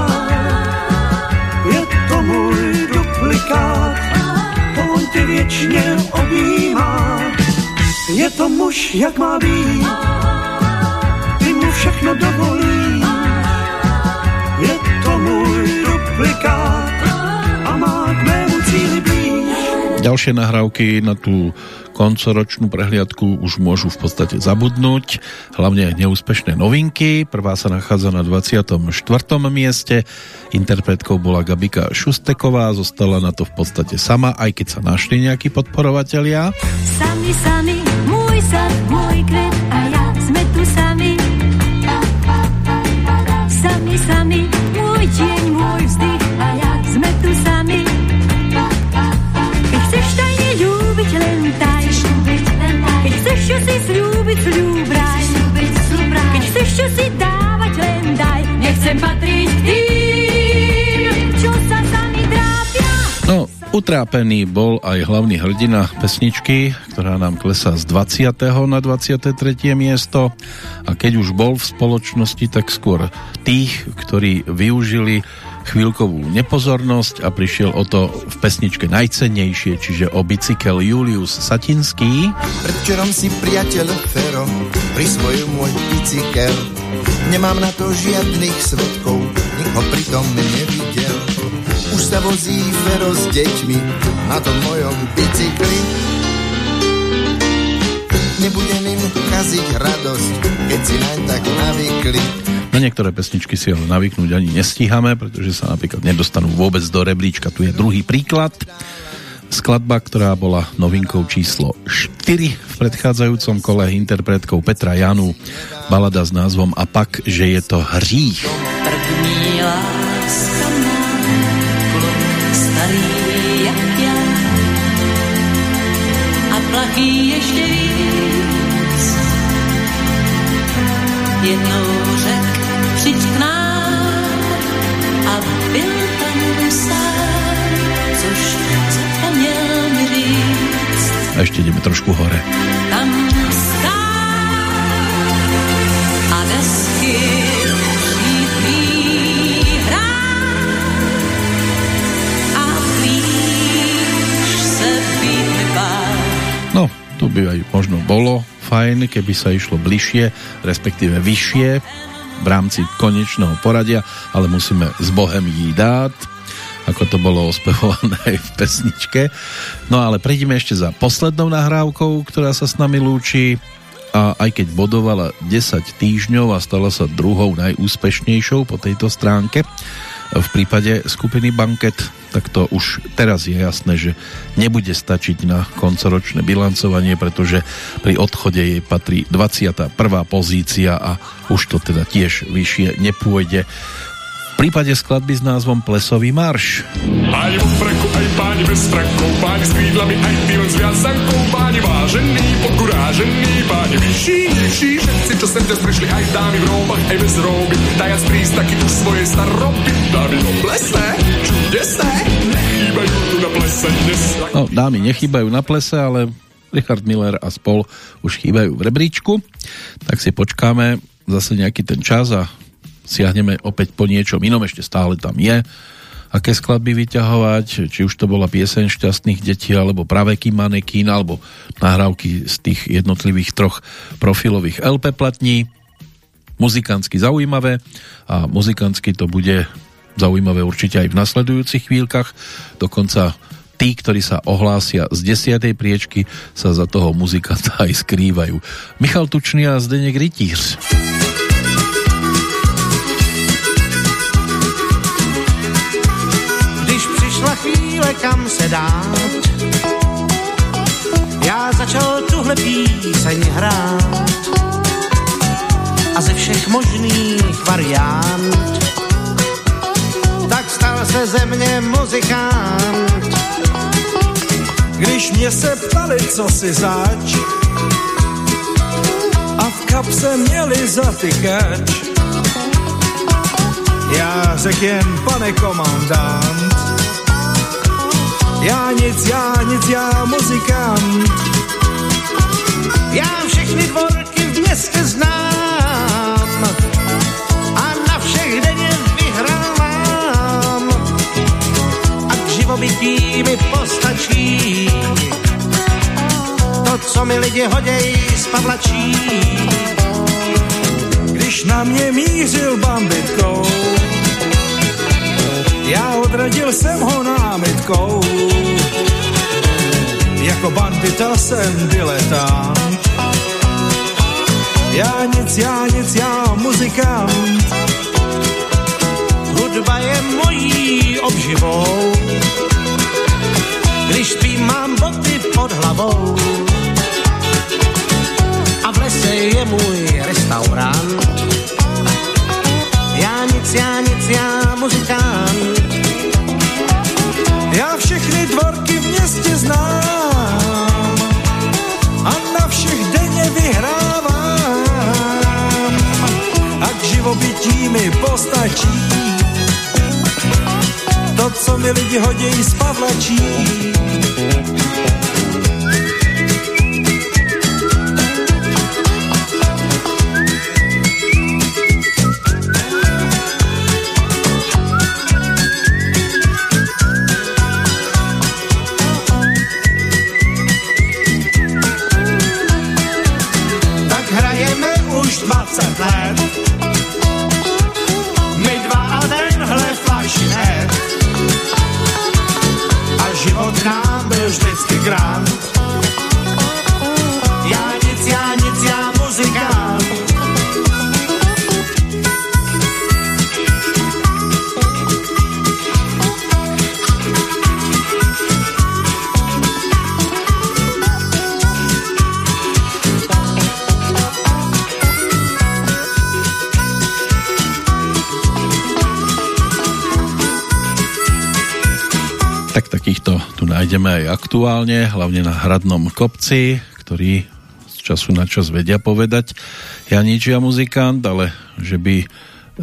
Je to môj duplikát, to on tě věčně objímá. Je to muž, jak má být, ty mu všechno dovolí. Je to môj duplikát Ďalšie nahrávky na tú koncoročnú prehliadku už môžu v podstate zabudnúť, hlavne neúspešné novinky. Prvá sa nachádza na 24. mieste, interpretkou bola Gabika Šusteková, zostala na to v podstate sama, aj keď sa našli nejakí podporovatelia. Sami, sami, môj sad, môj daj. Nechcem patriť k tým, čo sa sami trápia. No, utrápený bol aj hlavný hrdina pesničky, ktorá nám klesá z 20. na 23. miesto a keď už bol v spoločnosti, tak skôr tých, ktorí využili chvíľkovú nepozornosť a prišiel o to v pesničke najcennejšie, čiže o bicykel Julius Satinský. Predvčerom si priateľ Fero prisvojil môj bicykel. Nemám na to žiadnych svetkov, nik ho pritom nevidel. Už sa vozí Fero s deťmi na tom mojom bicykli. Nebudem im kaziť radosť, keď si naň tak navykli. Na niektoré pesničky si ale navyknúť ani nestíhame, pretože sa napríklad nedostanú vôbec do rebríčka. Tu je druhý príklad. Skladba, ktorá bola novinkou číslo 4 v predchádzajúcom kole interpretkou Petra Janu. Balada s názvom A pak, že je to hřích. První láska má kluk starý jak já a plachý ještě víc. Jednou řek, přijď k nám a byl tam sám, což zapomněl mi říct. A ešte ideme trošku hore. Tam Tu by aj možno bolo fajn, keby sa išlo bližšie, respektíve vyššie v rámci konečného poradia, ale musíme s Bohem jí dát, ako to bolo ospevované aj v pesničke. No ale prejdeme ešte za poslednou nahrávkou, ktorá sa s nami lúči a aj keď bodovala 10 týždňov a stala sa druhou najúspešnejšou po tejto stránke, v prípade skupiny Banket, tak to už teraz je jasné, že nebude stačiť na koncoročné bilancovanie, pretože pri odchode jej patrí 21. pozícia a už to teda tiež vyššie nepôjde prípade skladby s názvom Plesový marš. Aj vo freku, aj páni bez frakov, páni s krídlami, aj pion s viazankou, páni vážení, pokurážení, páni vyšší, nižší, všetci, čo sem dnes prišli, aj dámy v róbach, aj bez róby, dajac prísť taky už svoje staroby, dámy no plesné, čudesné, nechýbajú tu na plese dnes. No, dámy nechýbajú na plese, ale Richard Miller a spol už chýbajú v rebríčku, tak si počkáme zase nejaký ten čas a siahneme opäť po niečom inom, ešte stále tam je, aké skladby vyťahovať, či už to bola pieseň šťastných detí, alebo praveký manekín, alebo nahrávky z tých jednotlivých troch profilových LP platní. Muzikantsky zaujímavé a muzikantsky to bude zaujímavé určite aj v nasledujúcich chvíľkach. Dokonca tí, ktorí sa ohlásia z desiatej priečky, sa za toho muzikanta aj skrývajú. Michal Tučný a Zdeněk Rytíř. Chvíle, kam se dát. Já začal tuhle píseň hrát a ze všech možných variant tak stal se ze mě muzikant. Když mě se ptali, co si zač a v kapse měli zatykač, já řekl jen pane komandant, já nic, já nic, já muzikant. Já všechny dvorky v městě znám a na všech denně vyhrávám. A k živobytí mi postačí to, co mi lidi hoděj z pavlačí. Když na mě mířil banditkou, já odradil jsem ho námitkou. Jako bandita jsem diletant. Já nic, já nic, já muzikant. Hudba je mojí obživou. Když spím, mám boty pod hlavou. A v lese je můj restaurant. Já nic, já nic, já muzikant. Já všechny dvorky v městě znám a na všech denně vyhrávám. A k živobytí mi postačí to, co mi lidi hodějí z pavlačí. Nájdeme aj aktuálne, hlavne na Hradnom kopci, ktorý z času na čas vedia povedať ja nič, ja muzikant, ale že by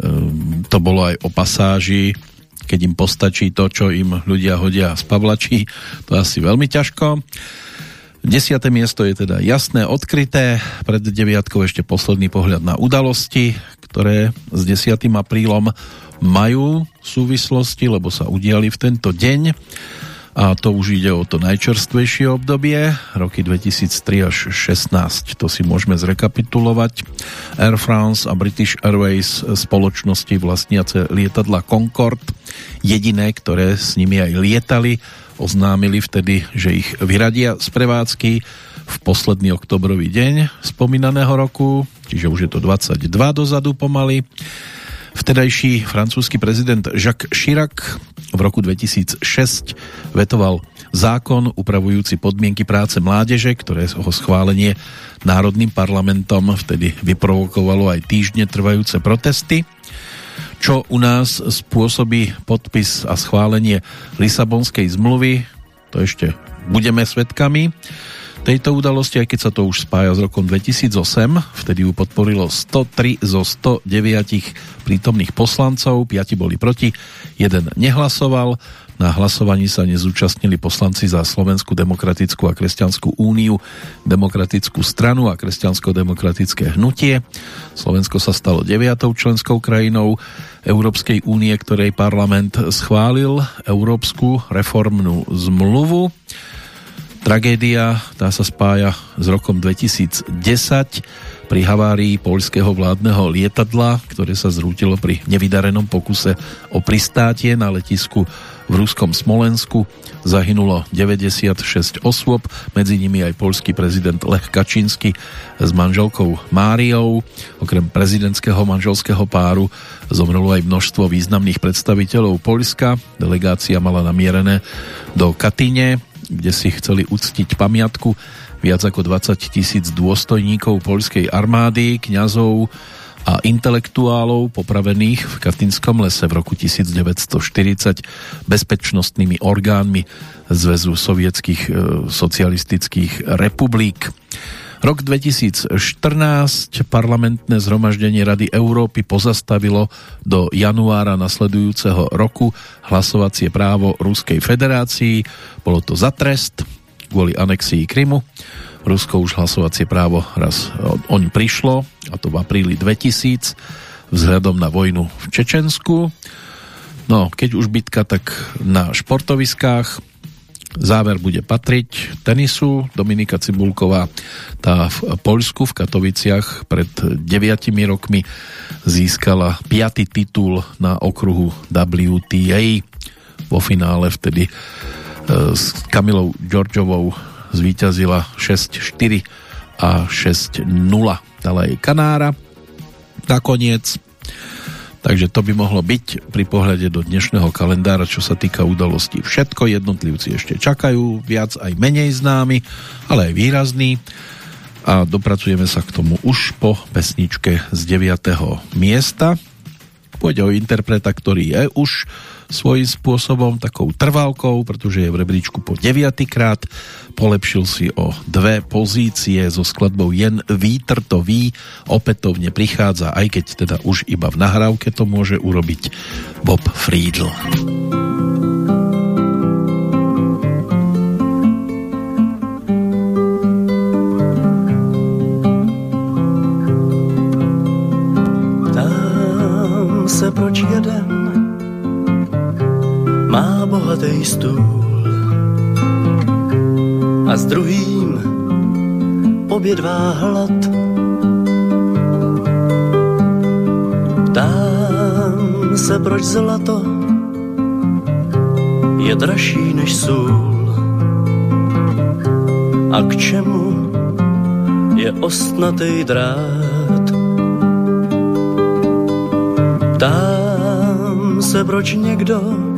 um, to bolo aj o pasáži, keď im postačí to, čo im ľudia hodia z Pavlačí, to asi veľmi ťažko. Desiate miesto je teda jasné, odkryté. Pred deviatkou ešte posledný pohľad na udalosti, ktoré s 10. aprílom majú súvislosti, lebo sa udiali v tento deň a to už ide o to najčerstvejšie obdobie, roky 2003 až 16, to si môžeme zrekapitulovať. Air France a British Airways spoločnosti vlastniace lietadla Concorde, jediné, ktoré s nimi aj lietali, oznámili vtedy, že ich vyradia z prevádzky v posledný oktobrový deň spomínaného roku, čiže už je to 22 dozadu pomaly. Vtedajší francúzsky prezident Jacques Chirac v roku 2006 vetoval zákon upravujúci podmienky práce mládeže, ktoré ho schválenie Národným parlamentom vtedy vyprovokovalo aj týždne trvajúce protesty. Čo u nás spôsobí podpis a schválenie Lisabonskej zmluvy, to ešte budeme svetkami tejto udalosti, aj keď sa to už spája s rokom 2008, vtedy ju podporilo 103 zo 109 prítomných poslancov, 5 boli proti, jeden nehlasoval, na hlasovaní sa nezúčastnili poslanci za Slovenskú demokratickú a kresťanskú úniu, demokratickú stranu a kresťansko-demokratické hnutie. Slovensko sa stalo deviatou členskou krajinou Európskej únie, ktorej parlament schválil Európsku reformnú zmluvu. Tragédia tá sa spája s rokom 2010 pri havárii poľského vládneho lietadla, ktoré sa zrútilo pri nevydarenom pokuse o pristátie na letisku v ruskom Smolensku zahynulo 96 osôb, medzi nimi aj polský prezident Lech Kačínsky s manželkou Máriou. Okrem prezidentského manželského páru zomrelo aj množstvo významných predstaviteľov Polska. Delegácia mala namierené do Katyne, kde si chceli uctiť pamiatku viac ako 20 tisíc dôstojníkov poľskej armády, kňazov, a intelektuálov popravených v Katinskom lese v roku 1940 bezpečnostnými orgánmi Zväzu sovietských e, socialistických republik. Rok 2014 parlamentné zhromaždenie Rady Európy pozastavilo do januára nasledujúceho roku hlasovacie právo Ruskej federácii. Bolo to za trest kvôli anexii Krymu Rusko už hlasovacie právo raz oň prišlo, a to v apríli 2000, vzhľadom na vojnu v Čečensku. No, keď už bitka, tak na športoviskách. Záver bude patriť tenisu. Dominika Cibulková tá v Poľsku, v Katoviciach pred 9 rokmi získala piatý titul na okruhu WTA. Vo finále vtedy e, s Kamilou Georgiovou zvíťazila 6-4 a 6-0. Dala jej Kanára nakoniec. Takže to by mohlo byť pri pohľade do dnešného kalendára, čo sa týka udalostí. Všetko jednotlivci ešte čakajú, viac aj menej známy, ale aj výrazný. A dopracujeme sa k tomu už po pesničke z 9. miesta. Pôjde o interpreta, ktorý je už svojím spôsobom takou trvalkou, pretože je v rebríčku po 9. krát polepšil si o dve pozície so skladbou Jen vítr to ví, opätovne prichádza, aj keď teda už iba v nahrávke to môže urobiť Bob Friedl. Proč jeden má bohatý stůl a s druhým obědvá hlad. Tam se proč zlato je dražší než sůl a k čemu je ostnatý drát. Tam se proč někdo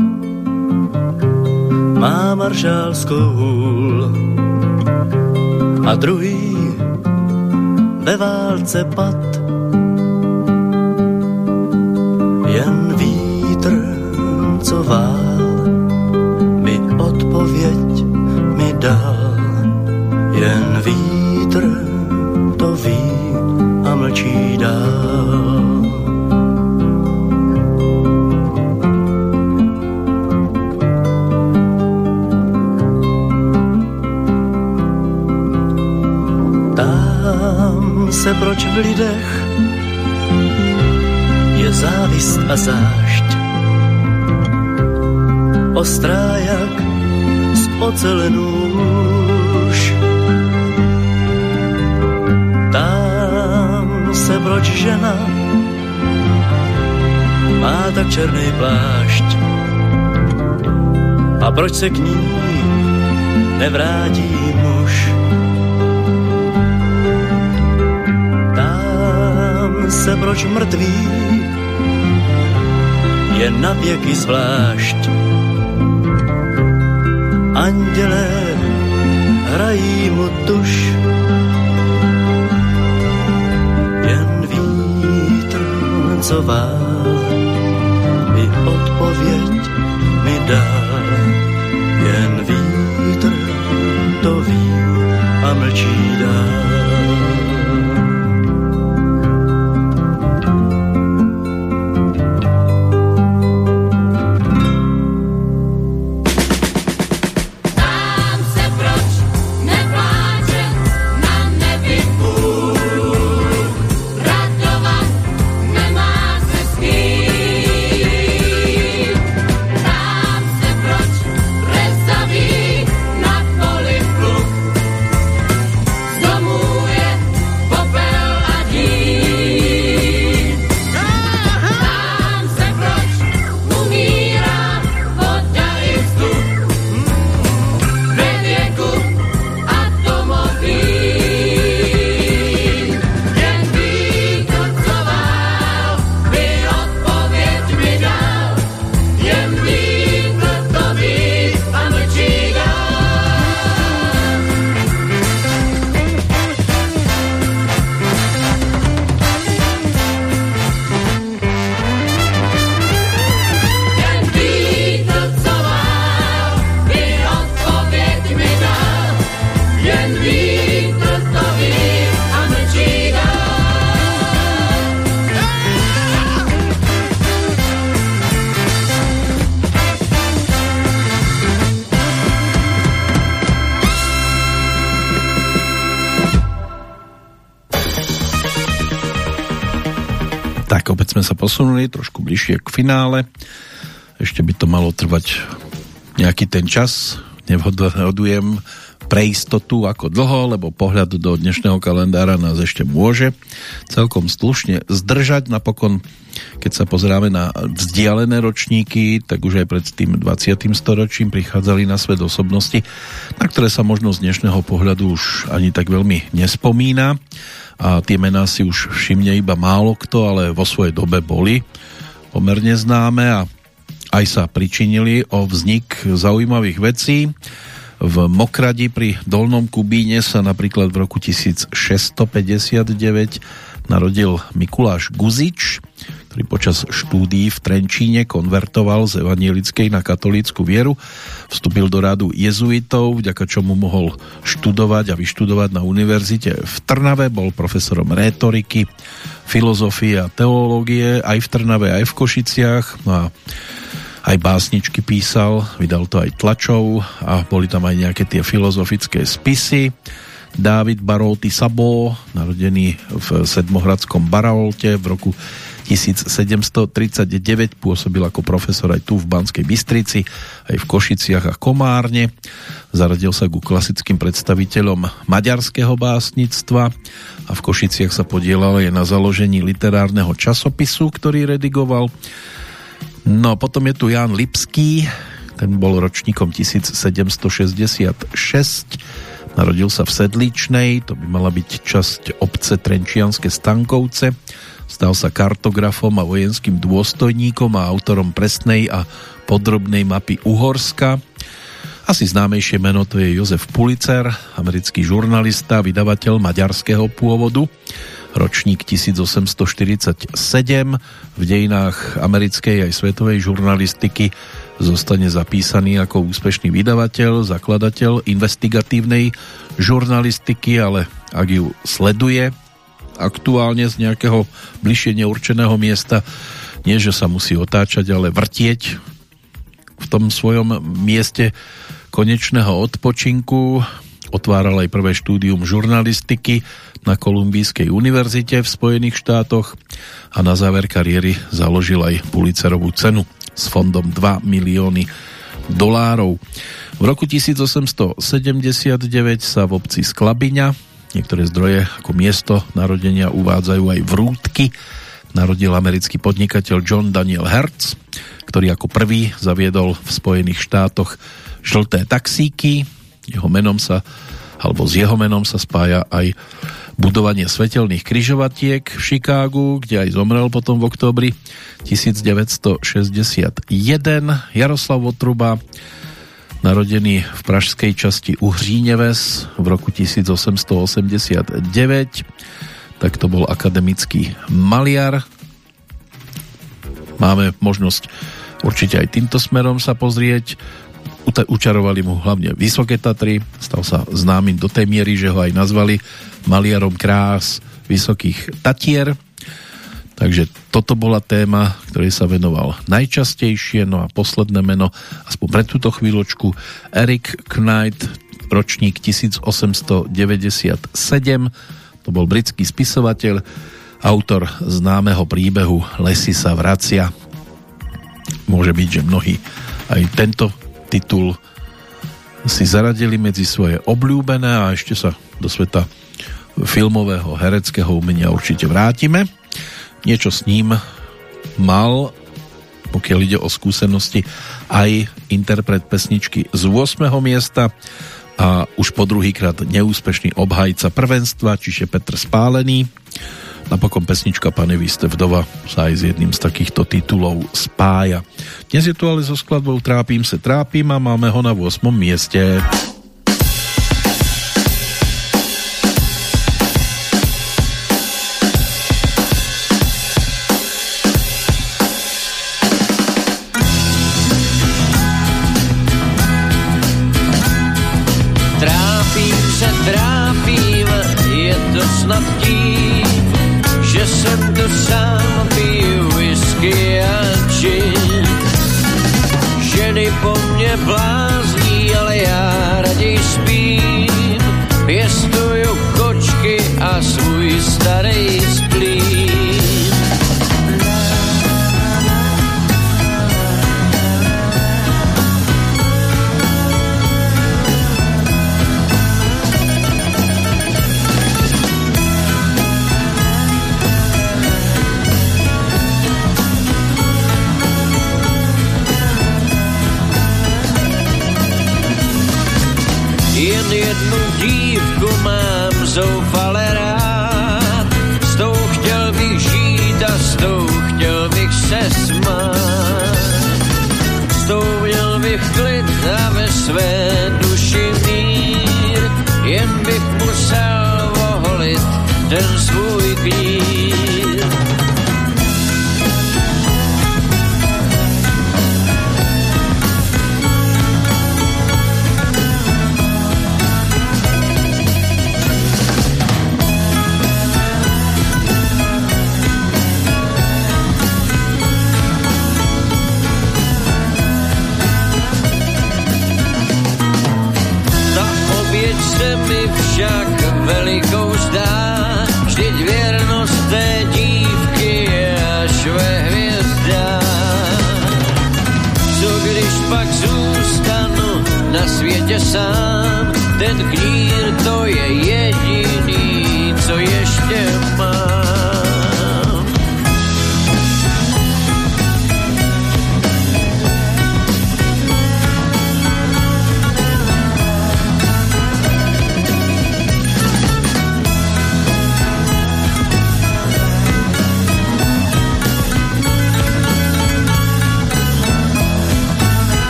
má maržálskou hůl a druhý ve válce pad. Jen vítr, co vál, mi odpověď mi dal. Jen vítr to ví a mlčí se, proč v lidech je závist a zášť. Ostrá jak z ocele nůž. Tam se, proč žena má tak černý plášť. A proč se k ní nevrátí muž? Se proč mrtví je na věky zvlášť. Andělé hrají mu tuš, jen vítr co i odpověď mi dá. Finále. Ešte by to malo trvať nejaký ten čas. Nevhodujem pre istotu ako dlho, lebo pohľad do dnešného kalendára nás ešte môže celkom slušne zdržať. Napokon, keď sa pozráme na vzdialené ročníky, tak už aj pred tým 20. storočím prichádzali na svet osobnosti, na ktoré sa možno z dnešného pohľadu už ani tak veľmi nespomína a tie mená si už všimne iba málo kto, ale vo svojej dobe boli pomerne známe a aj sa pričinili o vznik zaujímavých vecí. V Mokradi pri Dolnom Kubíne sa napríklad v roku 1659 narodil Mikuláš Guzič, ktorý počas štúdií v Trenčíne konvertoval z evanielickej na katolícku vieru, vstúpil do rádu jezuitov, vďaka čomu mohol študovať a vyštudovať na univerzite v Trnave, bol profesorom rétoriky, filozofie a teológie aj v Trnave, aj v Košiciach no a aj básničky písal, vydal to aj tlačov a boli tam aj nejaké tie filozofické spisy. Dávid Barolty Sabo, narodený v Sedmohradskom Baraolte v roku 1739 pôsobil ako profesor aj tu v Banskej Bystrici, aj v Košiciach a Komárne. Zaradil sa ku klasickým predstaviteľom maďarského básnictva a v Košiciach sa podielal aj na založení literárneho časopisu, ktorý redigoval. No potom je tu Jan Lipský, ten bol ročníkom 1766, narodil sa v Sedličnej, to by mala byť časť obce Trenčianske Stankovce, Stal sa kartografom a vojenským dôstojníkom a autorom presnej a podrobnej mapy Uhorska. Asi známejšie meno to je Jozef Pulicer, americký žurnalista, vydavateľ maďarského pôvodu, ročník 1847. V dejinách americkej aj svetovej žurnalistiky zostane zapísaný ako úspešný vydavateľ, zakladateľ investigatívnej žurnalistiky, ale ak ju sleduje, aktuálne z nejakého bližšie neurčeného miesta nie, že sa musí otáčať, ale vrtieť v tom svojom mieste konečného odpočinku. Otváral aj prvé štúdium žurnalistiky na Kolumbijskej univerzite v Spojených štátoch a na záver kariéry založil aj Pulitzerovú cenu s fondom 2 milióny dolárov. V roku 1879 sa v obci Sklabiňa Niektoré zdroje ako miesto narodenia uvádzajú aj Vrútky. Narodil americký podnikateľ John Daniel Hertz, ktorý ako prvý zaviedol v Spojených štátoch žlté taxíky. Jeho menom sa, alebo s jeho menom sa spája aj budovanie svetelných kryžovatiek v Chicagu, kde aj zomrel potom v októbri 1961. Jaroslav Votruba, narodený v pražskej časti Uhříneves v roku 1889, tak to bol akademický maliar. Máme možnosť určite aj týmto smerom sa pozrieť učarovali mu hlavne Vysoké Tatry, stal sa známym do tej miery, že ho aj nazvali maliarom krás Vysokých Tatier. Takže toto bola téma, ktorej sa venoval najčastejšie. No a posledné meno, aspoň pre túto chvíľočku, Eric Knight, ročník 1897. To bol britský spisovateľ, autor známeho príbehu Lesy sa vracia. Môže byť, že mnohí aj tento titul si zaradili medzi svoje obľúbené a ešte sa do sveta filmového hereckého umenia určite vrátime. Niečo s ním mal, pokiaľ ide o skúsenosti, aj interpret pesničky z 8. miesta a už po druhýkrát neúspešný obhajca prvenstva, čiže Petr Spálený Napokon pesnička Pane vy ste vdova sa aj s jedným z takýchto titulov spája. Dnes je tu ale so skladbou Trápím se trápim a máme ho na 8. mieste. Sám piju whisky a gin. Ženy po mně blázní,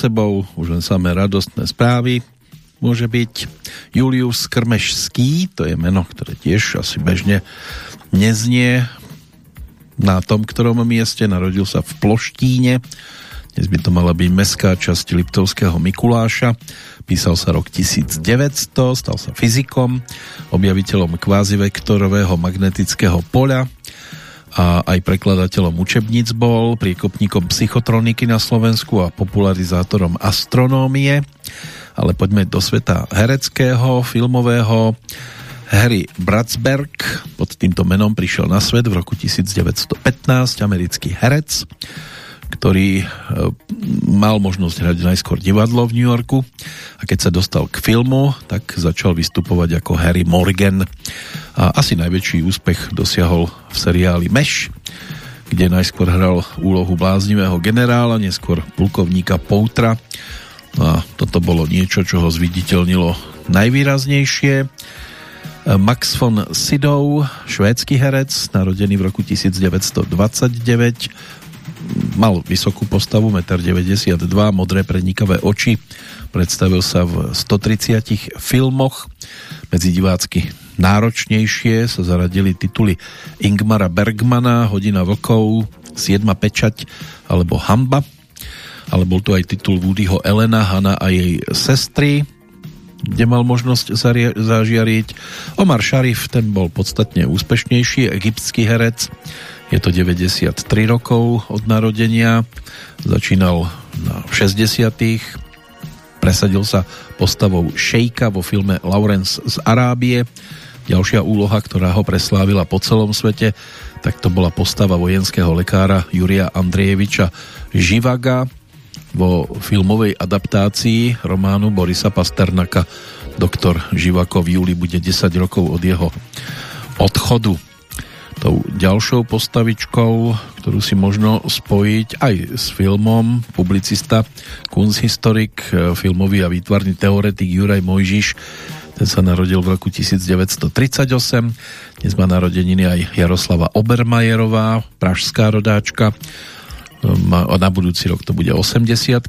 sebou, už len samé radostné správy. Môže byť Julius Krmešský, to je meno, ktoré tiež asi bežne neznie na tom ktorom mieste. Narodil sa v Ploštíne, dnes by to mala byť mestská časť Liptovského Mikuláša. Písal sa rok 1900, stal sa fyzikom, objaviteľom kvázivektorového magnetického poľa a aj prekladateľom učebníc bol, priekopníkom psychotroniky na Slovensku a popularizátorom astronómie. Ale poďme do sveta hereckého, filmového. Harry Bratsberg pod týmto menom prišiel na svet v roku 1915, americký herec ktorý e, mal možnosť hrať najskôr divadlo v New Yorku a keď sa dostal k filmu, tak začal vystupovať ako Harry Morgan a asi najväčší úspech dosiahol v seriáli Mesh, kde najskôr hral úlohu bláznivého generála, neskôr plukovníka Poutra a toto bolo niečo, čo ho zviditeľnilo najvýraznejšie. Max von Sydow, švédsky herec, narodený v roku 1929, mal vysokú postavu, 1,92 m, modré prednikavé oči. Predstavil sa v 130 filmoch. Medzi divácky náročnejšie sa zaradili tituly Ingmara Bergmana, Hodina vlkov, Siedma pečať alebo Hamba. Ale bol tu aj titul Woodyho Elena, Hanna a jej sestry, kde mal možnosť zažiariť. Omar Sharif, ten bol podstatne úspešnejší, egyptský herec, je to 93 rokov od narodenia. Začínal na 60 Presadil sa postavou šejka vo filme Lawrence z Arábie. Ďalšia úloha, ktorá ho preslávila po celom svete, tak to bola postava vojenského lekára Juria Andrejeviča Živaga vo filmovej adaptácii románu Borisa Pasternaka Doktor Živako v júli bude 10 rokov od jeho odchodu tou ďalšou postavičkou, ktorú si možno spojiť aj s filmom, publicista, kunsthistorik, e, filmový a výtvarný teoretik Juraj Mojžiš, ten sa narodil v roku 1938. Dnes má narodeniny aj Jaroslava Obermajerová, pražská rodáčka. E, na budúci rok to bude 80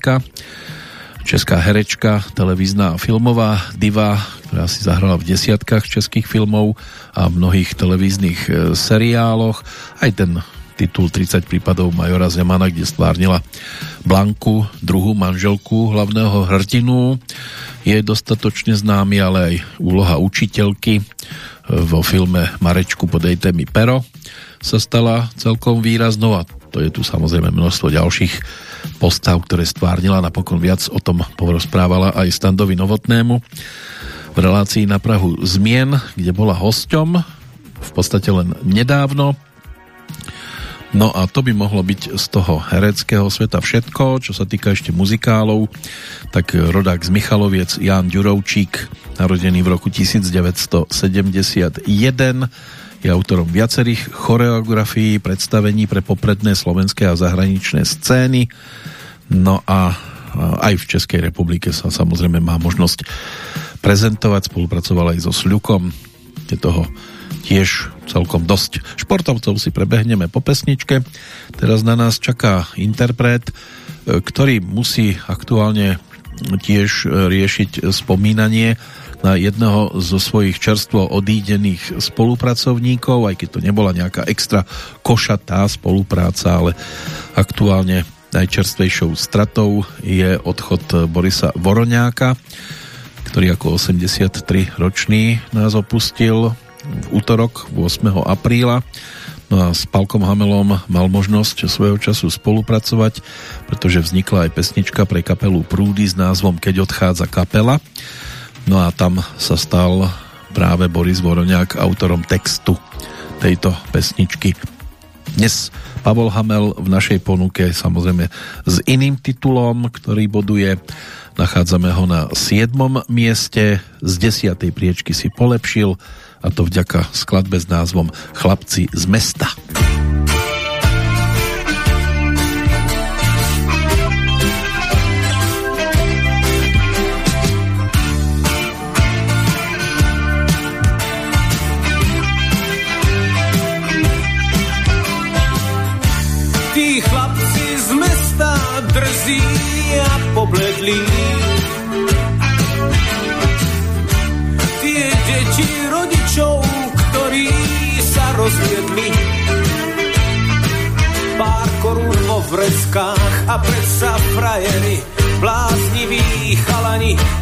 česká herečka, televízna a filmová diva, ktorá si zahrala v desiatkách českých filmov a mnohých televíznych e, seriáloch. Aj ten titul 30 prípadov Majora Zemana, kde stvárnila Blanku, druhú manželku hlavného hrdinu, je dostatočne známy, ale aj úloha učiteľky e, vo filme Marečku podejte mi pero sa stala celkom výraznou a to je tu samozrejme množstvo ďalších postav, ktoré stvárnila. Napokon viac o tom porozprávala aj Standovi Novotnému v relácii na Prahu Zmien, kde bola hosťom v podstate len nedávno. No a to by mohlo byť z toho hereckého sveta všetko, čo sa týka ešte muzikálov, tak rodák z Michaloviec Jan Ďurovčík, narodený v roku 1971, je autorom viacerých choreografií, predstavení pre popredné slovenské a zahraničné scény. No a aj v Českej republike sa samozrejme má možnosť prezentovať, spolupracoval aj so Sľukom, je toho tiež celkom dosť. Športovcov si prebehneme po pesničke. Teraz na nás čaká interpret, ktorý musí aktuálne tiež riešiť spomínanie na jedného zo svojich čerstvo odídených spolupracovníkov, aj keď to nebola nejaká extra košatá spolupráca, ale aktuálne najčerstvejšou stratou je odchod Borisa Voroňáka, ktorý ako 83-ročný nás opustil v útorok 8. apríla. No a s Palkom Hamelom mal možnosť svojho času spolupracovať, pretože vznikla aj pesnička pre kapelu Prúdy s názvom Keď odchádza kapela. No a tam sa stal práve Boris Voroňák autorom textu tejto pesničky. Dnes Pavol Hamel v našej ponuke samozrejme s iným titulom, ktorý boduje. Nachádzame ho na 7. mieste, z 10. priečky si polepšil a to vďaka skladbe s názvom Chlapci z mesta. pobledli.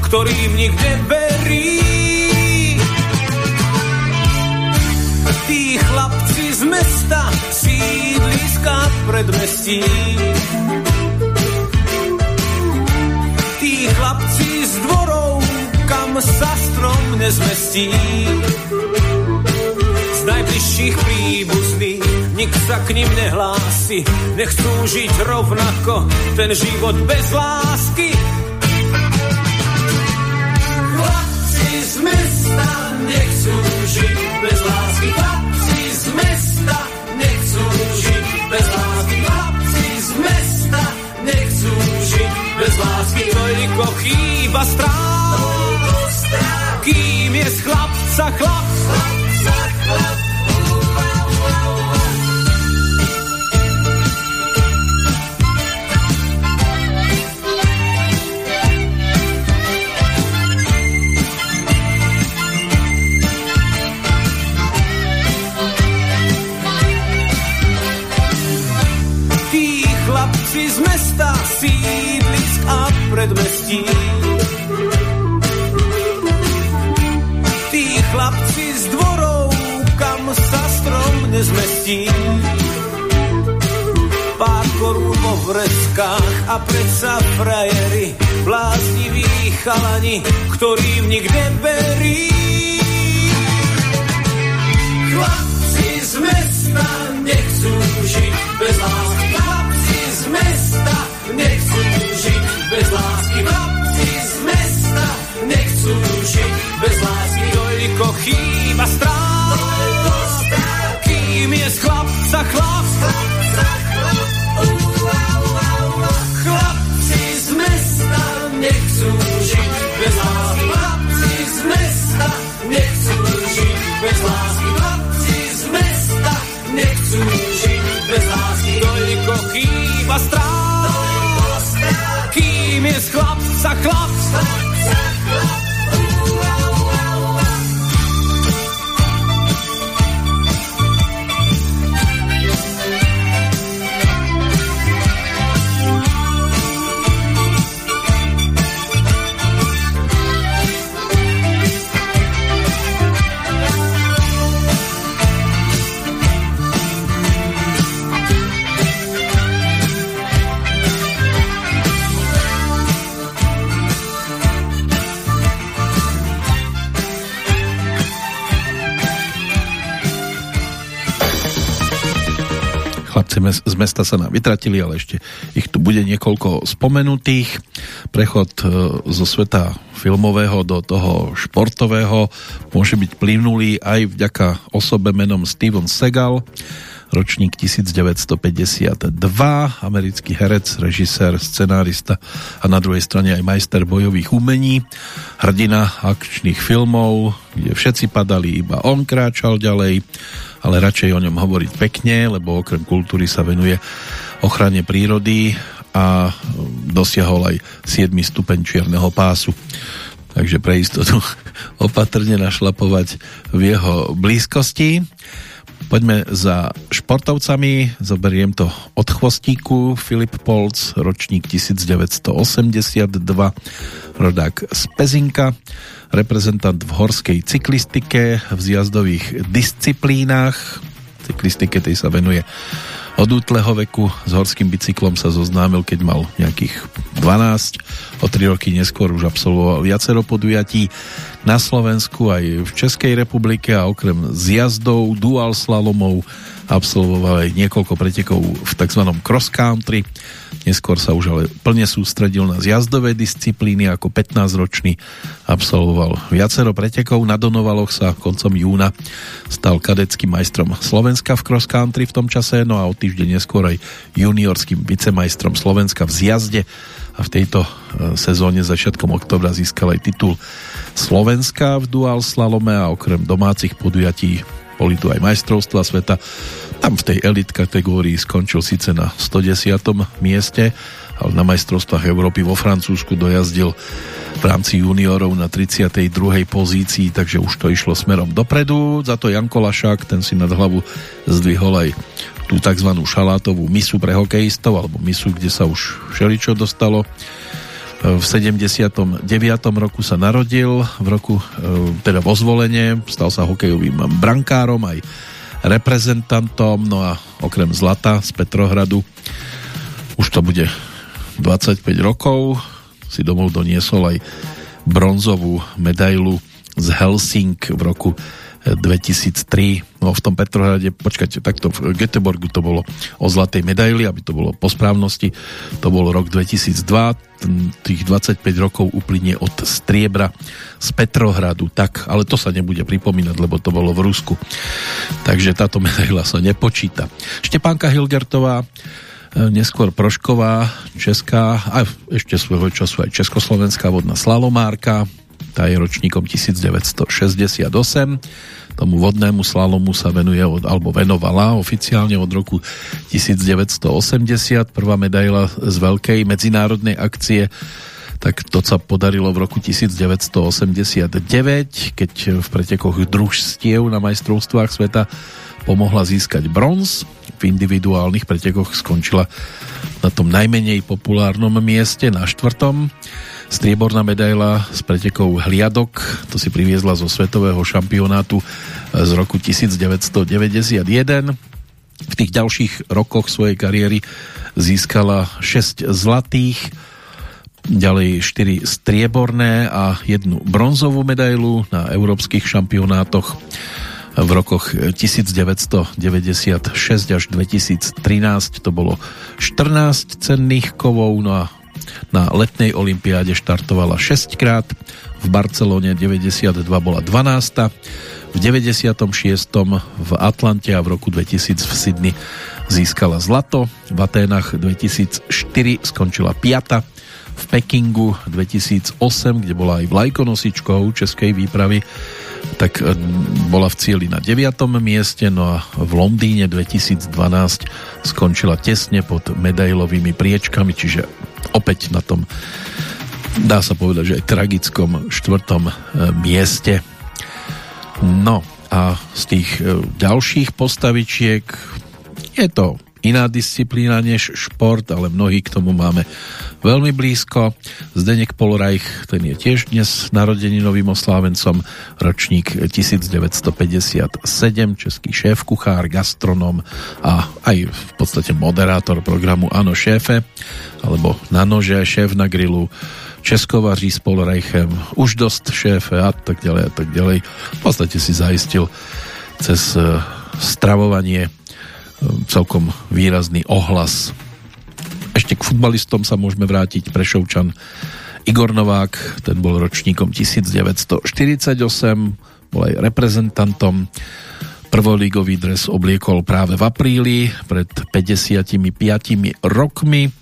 Ktorým nikde verí. Tí chlapci z mesta, sídliska predmestí, tí chlapci z dvorov, kam sa strom nezmestí najbližších príbuzných, nik sa k ním nehlási, nechcú žiť rovnako ten život bez lásky. Chlapci z mesta nechcú žiť bez lásky, chlapci z mesta nechcú žiť bez lásky, chlapci z mesta nechcú žiť bez lásky, toľko chýba strát, kým je z chlapca chlap, chlapca chlap. Predmestí. Tí chlapci z dvorov, kam sa strom nezmestí. Pár korún vo vreskách a predsa frajery, blázniví chalani, ktorým nikde verí. Chlapci z mesta nechcú žiť bez lásky, chlapci z mesta nechcú bez lásky. Chlapci z mesta nechcú žiť bez lásky. Toľko chýba strát, kým je z chlapca chlap. Chlapci z mesta nechcú žiť bez lásky. Chlapci z mesta nechcú žiť bez lásky. Chlapci z mesta nechcú žiť bez lásky. Toľko chýba strát kým je z chlapca chlap. Z mesta sa nám vytratili, ale ešte ich tu bude niekoľko spomenutých. Prechod e, zo sveta filmového do toho športového môže byť plynulý aj vďaka osobe menom Steven Segal, ročník 1952, americký herec, režisér, scenárista a na druhej strane aj majster bojových umení, hrdina akčných filmov, kde všetci padali, iba on kráčal ďalej ale radšej o ňom hovoriť pekne, lebo okrem kultúry sa venuje ochrane prírody a dosiahol aj 7. stupeň čierneho pásu. Takže pre istotu opatrne našlapovať v jeho blízkosti. Poďme za športovcami, zoberiem to od chvostíku. Filip Polc, ročník 1982, rodák z Pezinka reprezentant v horskej cyklistike, v zjazdových disciplínach. Cyklistike tej sa venuje od útleho veku. S horským bicyklom sa zoznámil, keď mal nejakých 12. O 3 roky neskôr už absolvoval viacero podujatí na Slovensku aj v Českej republike a okrem zjazdov, dual slalomov absolvoval aj niekoľko pretekov v tzv. cross country Neskôr sa už ale plne sústredil na zjazdové disciplíny ako 15-ročný absolvoval viacero pretekov na Donovaloch sa koncom júna stal kadeckým majstrom Slovenska v cross country v tom čase no a o týždeň neskôr aj juniorským vicemajstrom Slovenska v zjazde a v tejto e, sezóne začiatkom oktobra získal aj titul Slovenska v dual slalome a okrem domácich podujatí boli tu aj majstrovstva sveta tam v tej elit kategórii skončil síce na 110. mieste, ale na majstrovstvách Európy vo Francúzsku dojazdil v rámci juniorov na 32. pozícii, takže už to išlo smerom dopredu. Za to Janko Lašák, ten si nad hlavu zdvihol aj tú tzv. šalátovú misu pre hokejistov, alebo misu, kde sa už všeličo dostalo. V 79. roku sa narodil, v roku teda vo zvolenie, stal sa hokejovým brankárom, aj reprezentantom, no a okrem zlata z Petrohradu už to bude 25 rokov, si domov doniesol aj bronzovú medailu z Helsing v roku 2003. No v tom Petrohrade, počkajte, takto v Göteborgu to bolo o zlatej medaili, aby to bolo po správnosti. To bol rok 2002, tých 25 rokov uplynie od striebra z Petrohradu, tak, ale to sa nebude pripomínať, lebo to bolo v Rusku. Takže táto medaila sa nepočíta. Štepánka Hilgertová e, neskôr Prošková, česká, a ešte svojho času aj československá vodná slalomárka, tá je ročníkom 1968. Tomu vodnému slalomu sa venuje, alebo venovala oficiálne od roku 1980. Prvá medaila z veľkej medzinárodnej akcie tak to sa podarilo v roku 1989, keď v pretekoch družstiev na majstrovstvách sveta pomohla získať bronz. V individuálnych pretekoch skončila na tom najmenej populárnom mieste, na štvrtom. Strieborná medaila s pretekou hliadok, to si priviezla zo svetového šampionátu z roku 1991. V tých ďalších rokoch svojej kariéry získala 6 zlatých, ďalej 4 strieborné a jednu bronzovú medailu na európskych šampionátoch v rokoch 1996 až 2013 to bolo 14 cenných kovov, no a na letnej olympiáde štartovala 6 krát, v Barcelone 92 bola 12. V 96. v Atlante a v roku 2000 v Sydney získala zlato, v Aténach 2004 skončila 5. V Pekingu 2008, kde bola aj vlajkonosičkou českej výpravy, tak bola v cieli na 9. mieste, no a v Londýne 2012 skončila tesne pod medailovými priečkami, čiže opäť na tom dá sa povedať, že aj tragickom štvrtom e, mieste. No a z tých e, ďalších postavičiek je to iná disciplína než šport, ale mnohí k tomu máme veľmi blízko. Zdenek Polreich, ten je tiež dnes novým oslávencom, ročník 1957, český šéf, kuchár, gastronom a aj v podstate moderátor programu Ano šéfe, alebo na nože šéf na grilu, Českovaří s Polreichem, už dosť šéfe a tak ďalej a tak ďalej. V podstate si zaistil cez eh, stravovanie celkom výrazný ohlas ešte k futbalistom sa môžeme vrátiť. Prešovčan Igor Novák, ten bol ročníkom 1948, bol aj reprezentantom. Prvolígový dres obliekol práve v apríli pred 55 rokmi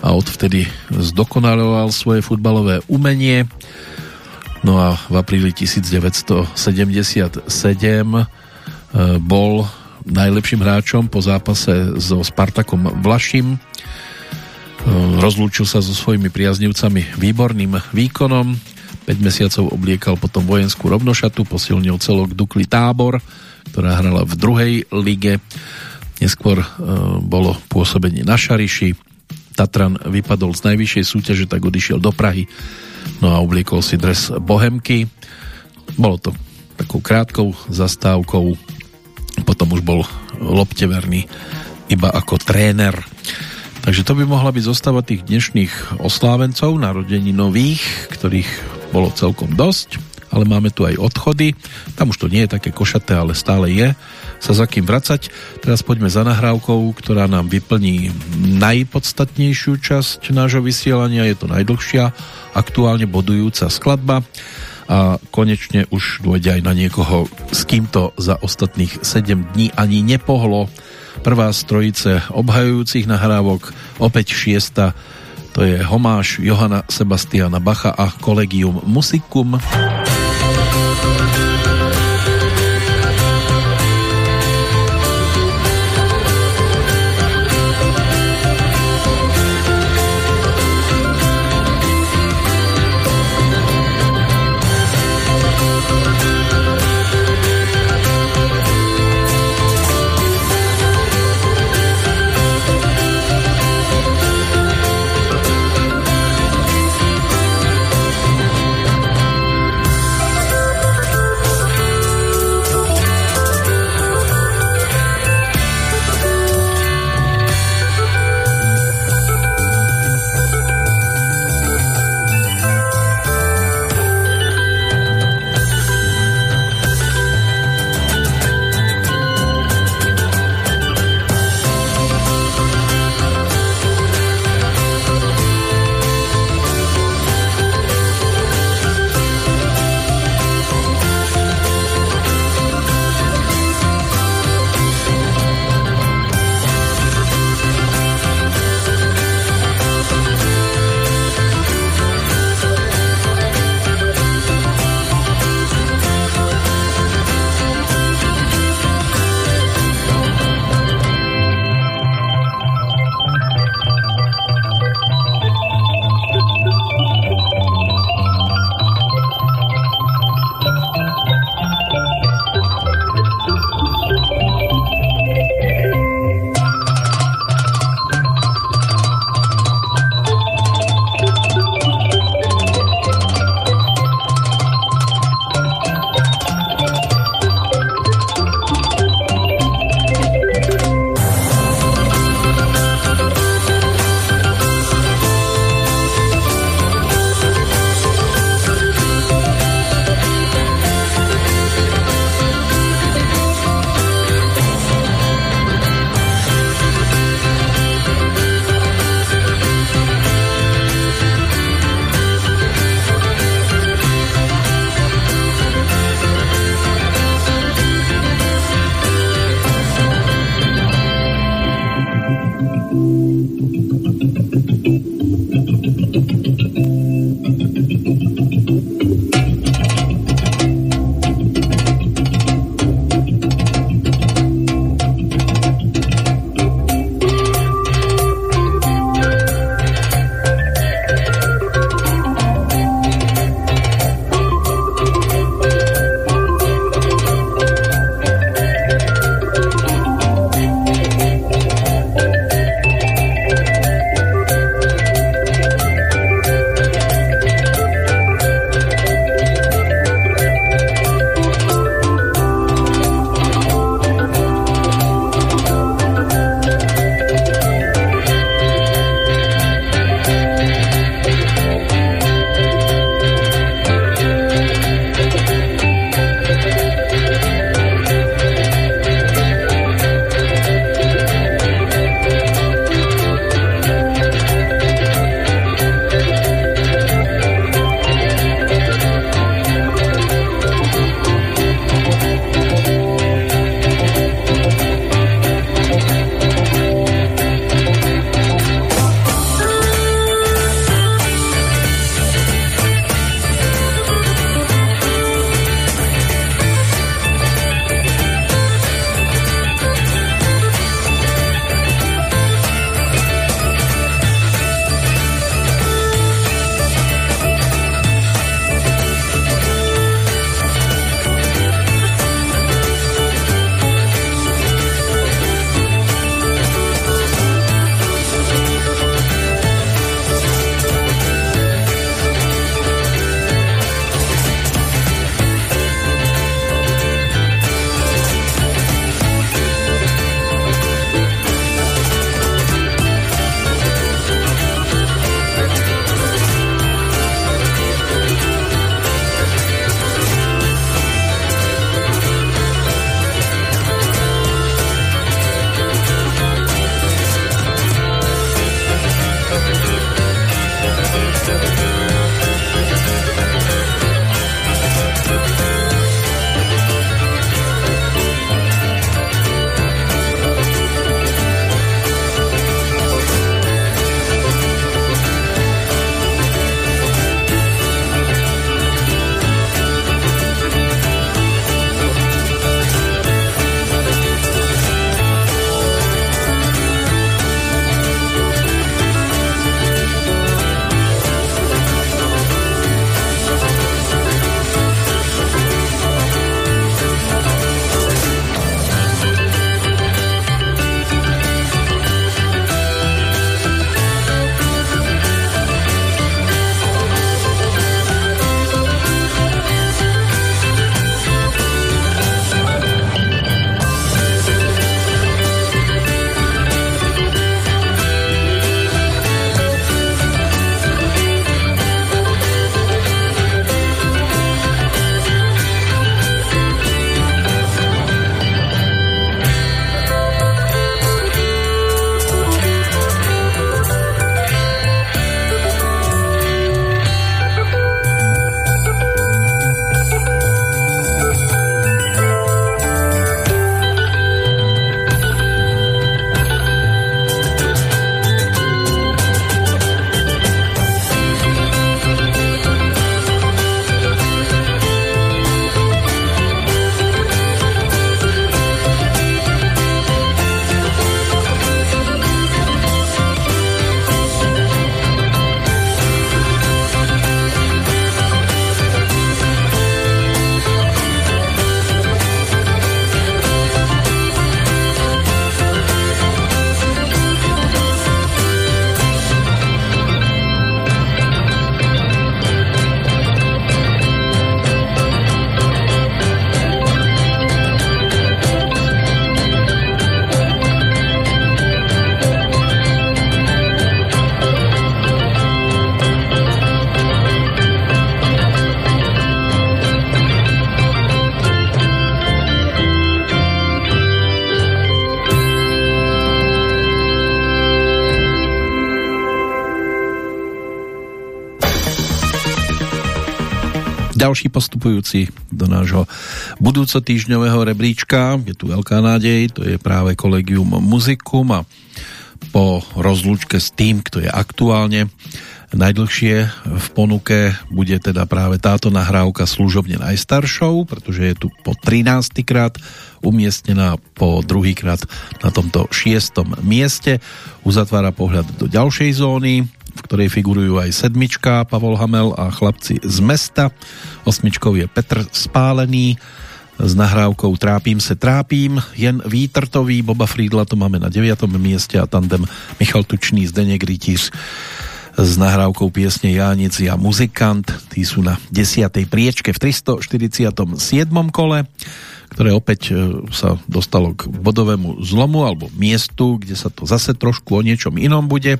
a odvtedy zdokonaloval svoje futbalové umenie. No a v apríli 1977 eh, bol najlepším hráčom po zápase so Spartakom Vlašim rozlúčil sa so svojimi priaznivcami výborným výkonom. 5 mesiacov obliekal potom vojenskú rovnošatu, posilnil celok Dukli Tábor, ktorá hrala v druhej lige. Neskôr e, bolo pôsobenie na Šariši. Tatran vypadol z najvyššej súťaže, tak odišiel do Prahy. No a obliekol si dres Bohemky. Bolo to takou krátkou zastávkou. Potom už bol lopteverný iba ako tréner. Takže to by mohla byť zostava tých dnešných oslávencov, narodení nových, ktorých bolo celkom dosť, ale máme tu aj odchody. Tam už to nie je také košaté, ale stále je sa za kým vracať. Teraz poďme za nahrávkou, ktorá nám vyplní najpodstatnejšiu časť nášho vysielania. Je to najdlhšia, aktuálne bodujúca skladba a konečne už dôjde aj na niekoho, s kým to za ostatných 7 dní ani nepohlo Prvá z trojice obhajujúcich nahrávok, opäť šiesta, to je homáš Johana Sebastiana Bacha a Collegium Musicum. Ďalší postupujúci do nášho budúco týždňového rebríčka. Je tu veľká nádej, to je práve kolegium Muzikum a po rozlúčke s tým, kto je aktuálne najdlhšie v ponuke bude teda práve táto nahrávka služobne najstaršou, pretože je tu po 13. krát umiestnená po druhý krát na tomto šiestom mieste. Uzatvára pohľad do ďalšej zóny, v ktorej figurujú aj sedmička Pavol Hamel a chlapci z mesta. Osmičkou je Petr Spálený s nahrávkou Trápím se trápím, jen výtrtový Boba Friedla to máme na 9. mieste a tandem Michal Tučný, Zdeněk Rytíř s nahrávkou piesne Jánic a muzikant, tí sú na 10. priečke v 347. kole ktoré opäť e, sa dostalo k bodovému zlomu alebo miestu, kde sa to zase trošku o niečom inom bude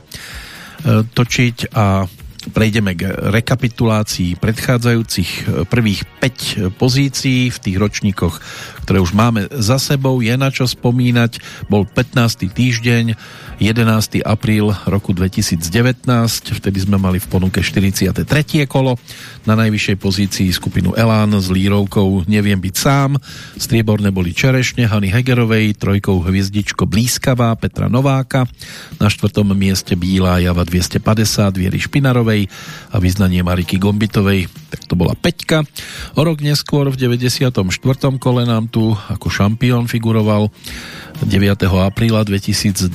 točiť a prejdeme k rekapitulácii predchádzajúcich e, prvých 5 e, pozícií v tých ročníkoch, ktoré už máme za sebou. Je na čo spomínať. Bol 15. týždeň 11. apríl roku 2019, vtedy sme mali v ponuke 43. kolo, na najvyššej pozícii skupinu Elán s lírovkou Neviem byť sám, strieborné boli Čerešne, Hany Hegerovej, trojkou Hviezdičko Blízkavá, Petra Nováka, na štvrtom mieste Bílá Java 250, Viery Špinarovej a vyznanie Mariky Gombitovej, tak to bola Peťka. O rok neskôr v 94. kole nám tu ako šampión figuroval 9. apríla 2020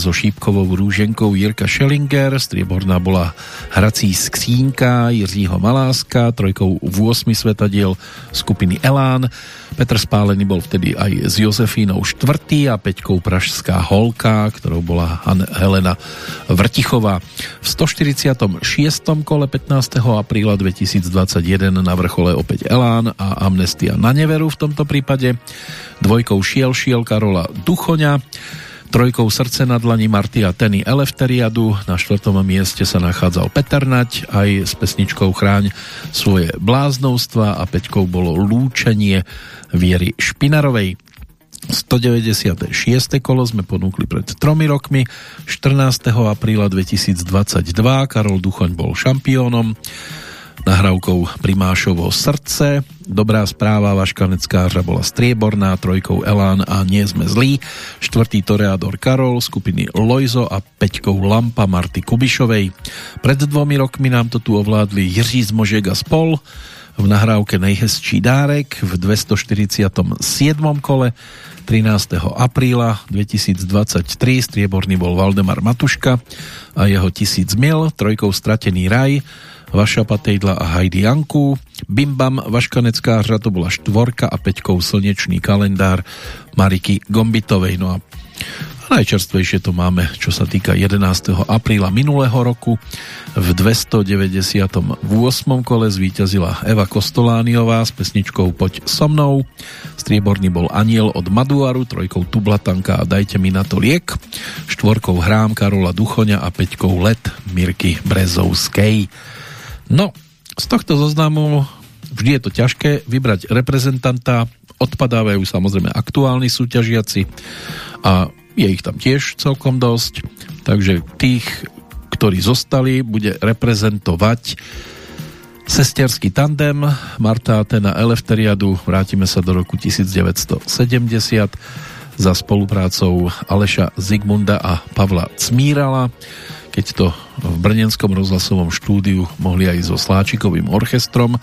so šípkovou rúženkou Jirka Schellinger, strieborná bola hrací skřínka Jiřího Maláska, trojkou v 8 svetadiel skupiny Elán, Petr Spálený bol vtedy aj s Jozefínou štvrtý a Peťkou Pražská holka, ktorou bola Helena Vrtichová. V 146. kole 15. apríla 2021 na vrchole opäť Elán a Amnestia na neveru v tomto prípade dvojkou Šiel Šiel Karola Duchoňa, trojkou Srdce na dlani Martia Teny Elefteriadu, na štvrtom mieste sa nachádzal Peter Nať, aj s pesničkou Chráň svoje bláznovstva a peťkou bolo Lúčenie Viery Špinarovej. 196. kolo sme ponúkli pred tromi rokmi. 14. apríla 2022 Karol Duchoň bol šampiónom nahrávkou Primášovo srdce. Dobrá správa, Vaška Neckářa bola strieborná, trojkou Elán a Nie sme zlí, štvrtý Toreador Karol, skupiny Lojzo a peťkou Lampa Marty Kubišovej. Pred dvomi rokmi nám to tu ovládli Jiří Zmožek a spol v nahrávke Nejhezčí dárek v 247. kole 13. apríla 2023 strieborný bol Valdemar Matuška a jeho tisíc mil, trojkou Stratený raj Vaša Patejdla a Heidi Janku. Bimbam Vaškanecká hra to bola štvorka a peťkou slnečný kalendár Mariky Gombitovej. No a najčerstvejšie to máme, čo sa týka 11. apríla minulého roku. V 298. kole zvíťazila Eva Kostolániová s pesničkou Poď so mnou. Strieborný bol Aniel od Maduaru, trojkou Tublatanka a Dajte mi na to liek. Štvorkou Hrám Karola Duchoňa a peťkou Let Mirky Brezovskej. No, z tohto zoznamu vždy je to ťažké vybrať reprezentanta, odpadávajú samozrejme aktuálni súťažiaci a je ich tam tiež celkom dosť, takže tých, ktorí zostali, bude reprezentovať sesterský tandem Marta Atena Elefteriadu, vrátime sa do roku 1970 za spoluprácou Aleša Zigmunda a Pavla Cmírala keď to v Brnenskom rozhlasovom štúdiu mohli aj so Sláčikovým orchestrom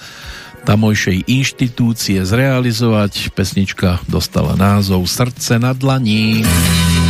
tamojšej inštitúcie zrealizovať. Pesnička dostala názov Srdce na dlaní. tvým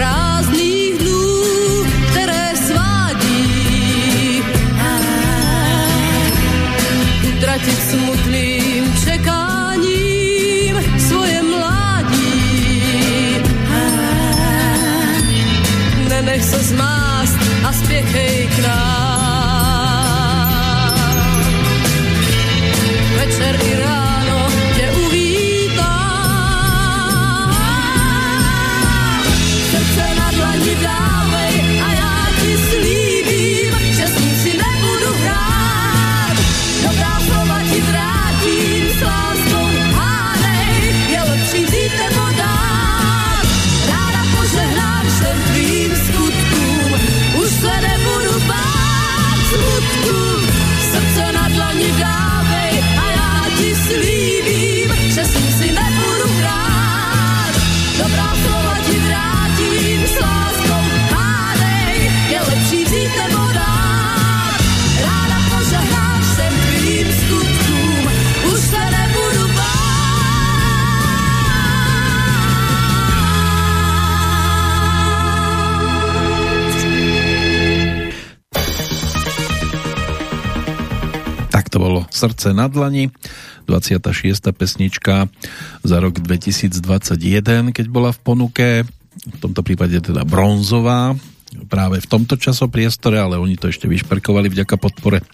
praat. Srdce na dlani, 26. pesnička za rok 2021, keď bola v ponuke, v tomto prípade teda bronzová, práve v tomto časopriestore, ale oni to ešte vyšperkovali vďaka podpore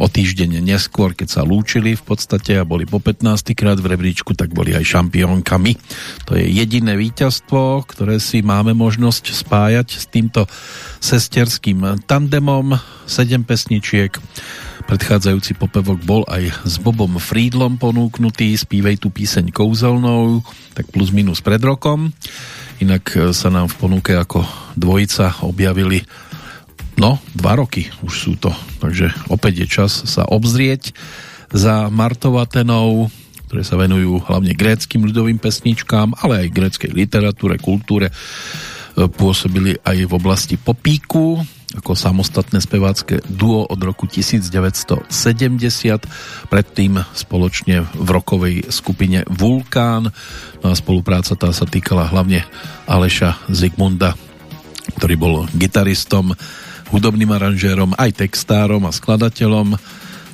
o týždeň neskôr, keď sa lúčili v podstate a boli po 15. krát v rebríčku, tak boli aj šampiónkami. To je jediné víťazstvo, ktoré si máme možnosť spájať s týmto sesterským tandemom. 7 pesničiek, Predchádzajúci popevok bol aj s Bobom Friedlom ponúknutý, spívej tú píseň kouzelnou, tak plus minus pred rokom. Inak e, sa nám v ponuke ako dvojica objavili no, dva roky už sú to, takže opäť je čas sa obzrieť za Martovatenou, ktoré sa venujú hlavne gréckým ľudovým pesničkám, ale aj gréckej literatúre, kultúre. E, Pôsobili aj v oblasti popíku, ako samostatné spevácké duo od roku 1970, predtým spoločne v rokovej skupine Vulkán. No a spolupráca tá sa týkala hlavne Aleša Zigmunda, ktorý bol gitaristom, hudobným aranžérom, aj textárom a skladateľom,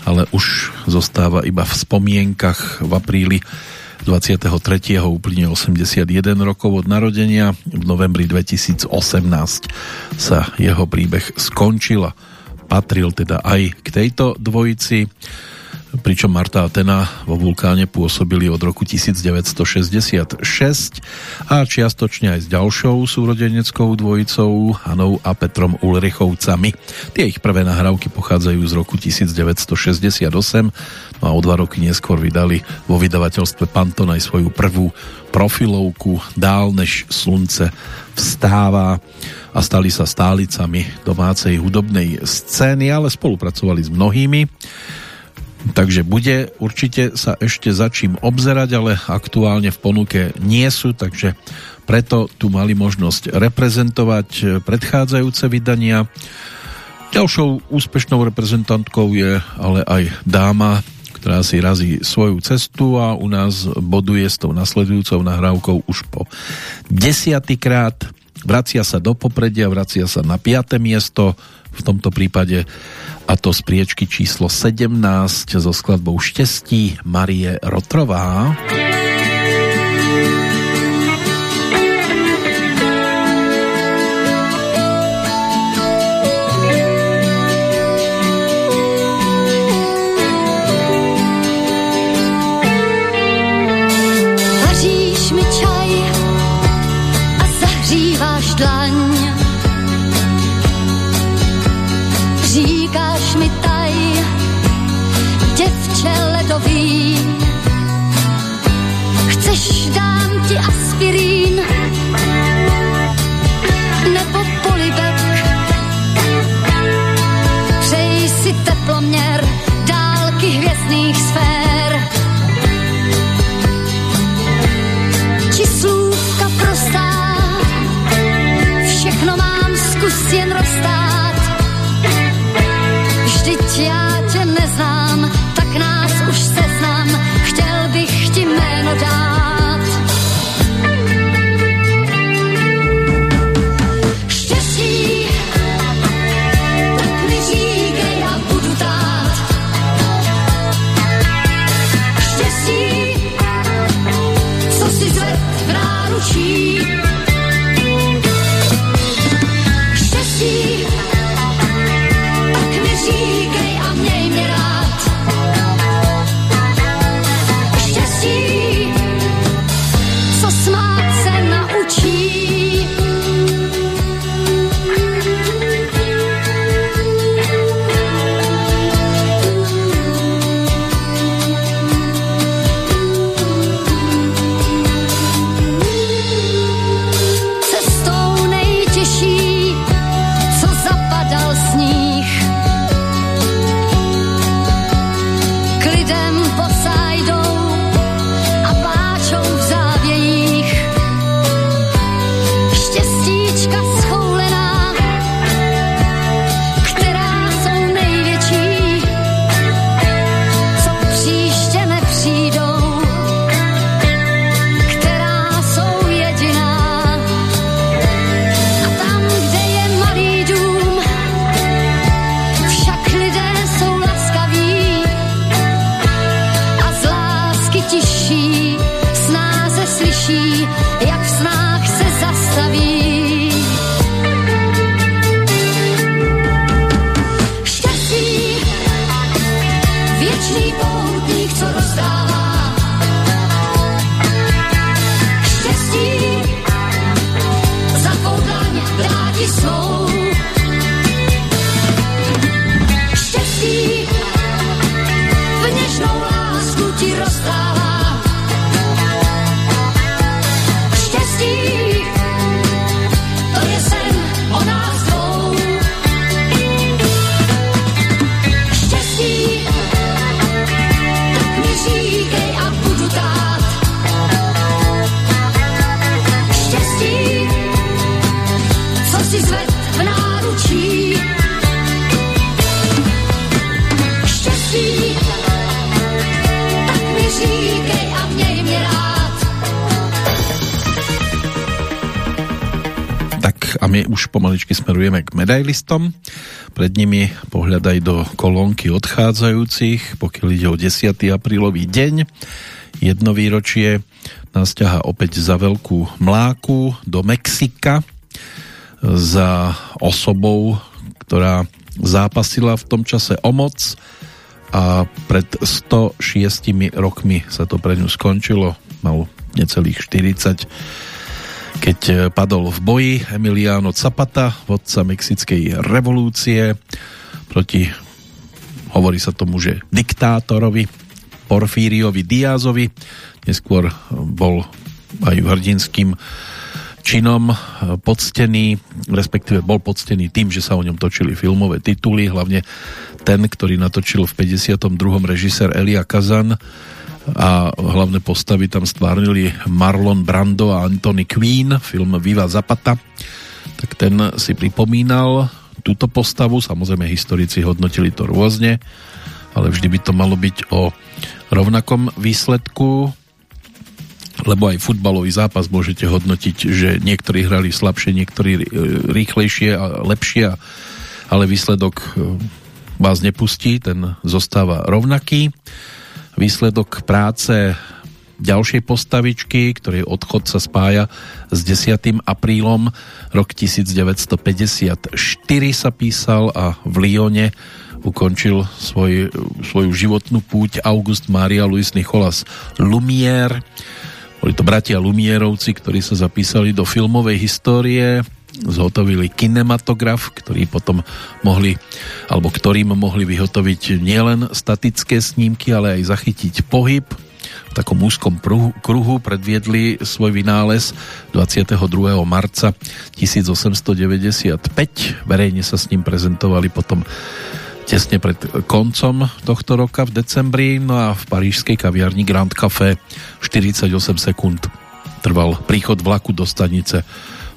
ale už zostáva iba v spomienkach v apríli 23. úplne 81 rokov od narodenia. V novembri 2018 sa jeho príbeh skončil a patril teda aj k tejto dvojici pričom Marta a Tena vo Vulkáne pôsobili od roku 1966 a čiastočne aj s ďalšou súrodeneckou dvojicou Hanou a Petrom Ulrichovcami. Tie ich prvé nahrávky pochádzajú z roku 1968 no a o dva roky neskôr vydali vo vydavateľstve Panton aj svoju prvú profilovku Dál než slunce vstáva a stali sa stálicami domácej hudobnej scény, ale spolupracovali s mnohými takže bude určite sa ešte za čím obzerať, ale aktuálne v ponuke nie sú, takže preto tu mali možnosť reprezentovať predchádzajúce vydania. Ďalšou úspešnou reprezentantkou je ale aj dáma, ktorá si razí svoju cestu a u nás boduje s tou nasledujúcou nahrávkou už po desiatýkrát. Vracia sa do popredia, vracia sa na piaté miesto, v tomto prípade a to z priečky číslo 17 so skladbou Štestí Marie Rotrová. Vaříš medailistom. Pred nimi pohľadaj do kolónky odchádzajúcich, pokiaľ ide o 10. aprílový deň. Jedno výročie nás ťaha opäť za veľkú mláku do Mexika za osobou, ktorá zápasila v tom čase o moc a pred 106 rokmi sa to pre ňu skončilo. Mal necelých 40 keď eh, padol v boji Emiliano Zapata, vodca mexickej revolúcie proti, hovorí sa tomu, že diktátorovi Porfíriovi Diazovi. Neskôr bol aj hrdinským činom eh, poctený, respektíve bol poctený tým, že sa o ňom točili filmové tituly, hlavne ten, ktorý natočil v 52. režisér Elia Kazan a hlavné postavy tam stvárnili Marlon Brando a Anthony Quinn, film Viva Zapata, tak ten si pripomínal túto postavu, samozrejme historici hodnotili to rôzne, ale vždy by to malo byť o rovnakom výsledku, lebo aj futbalový zápas môžete hodnotiť, že niektorí hrali slabšie, niektorí rýchlejšie a lepšie, ale výsledok e, vás nepustí, ten zostáva rovnaký výsledok práce ďalšej postavičky, ktorej odchod sa spája s 10. aprílom rok 1954 sa písal a v Lyone ukončil svoj, svoju životnú púť August Maria Luis Nicholas Lumière. Boli to bratia Lumierovci, ktorí sa zapísali do filmovej histórie, zhotovili kinematograf, ktorý potom mohli, alebo ktorým mohli vyhotoviť nielen statické snímky, ale aj zachytiť pohyb. V takom úzkom kruhu predviedli svoj vynález 22. marca 1895. Verejne sa s ním prezentovali potom tesne pred koncom tohto roka v decembri, no a v parížskej kaviarni Grand Café 48 sekúnd trval príchod vlaku do stanice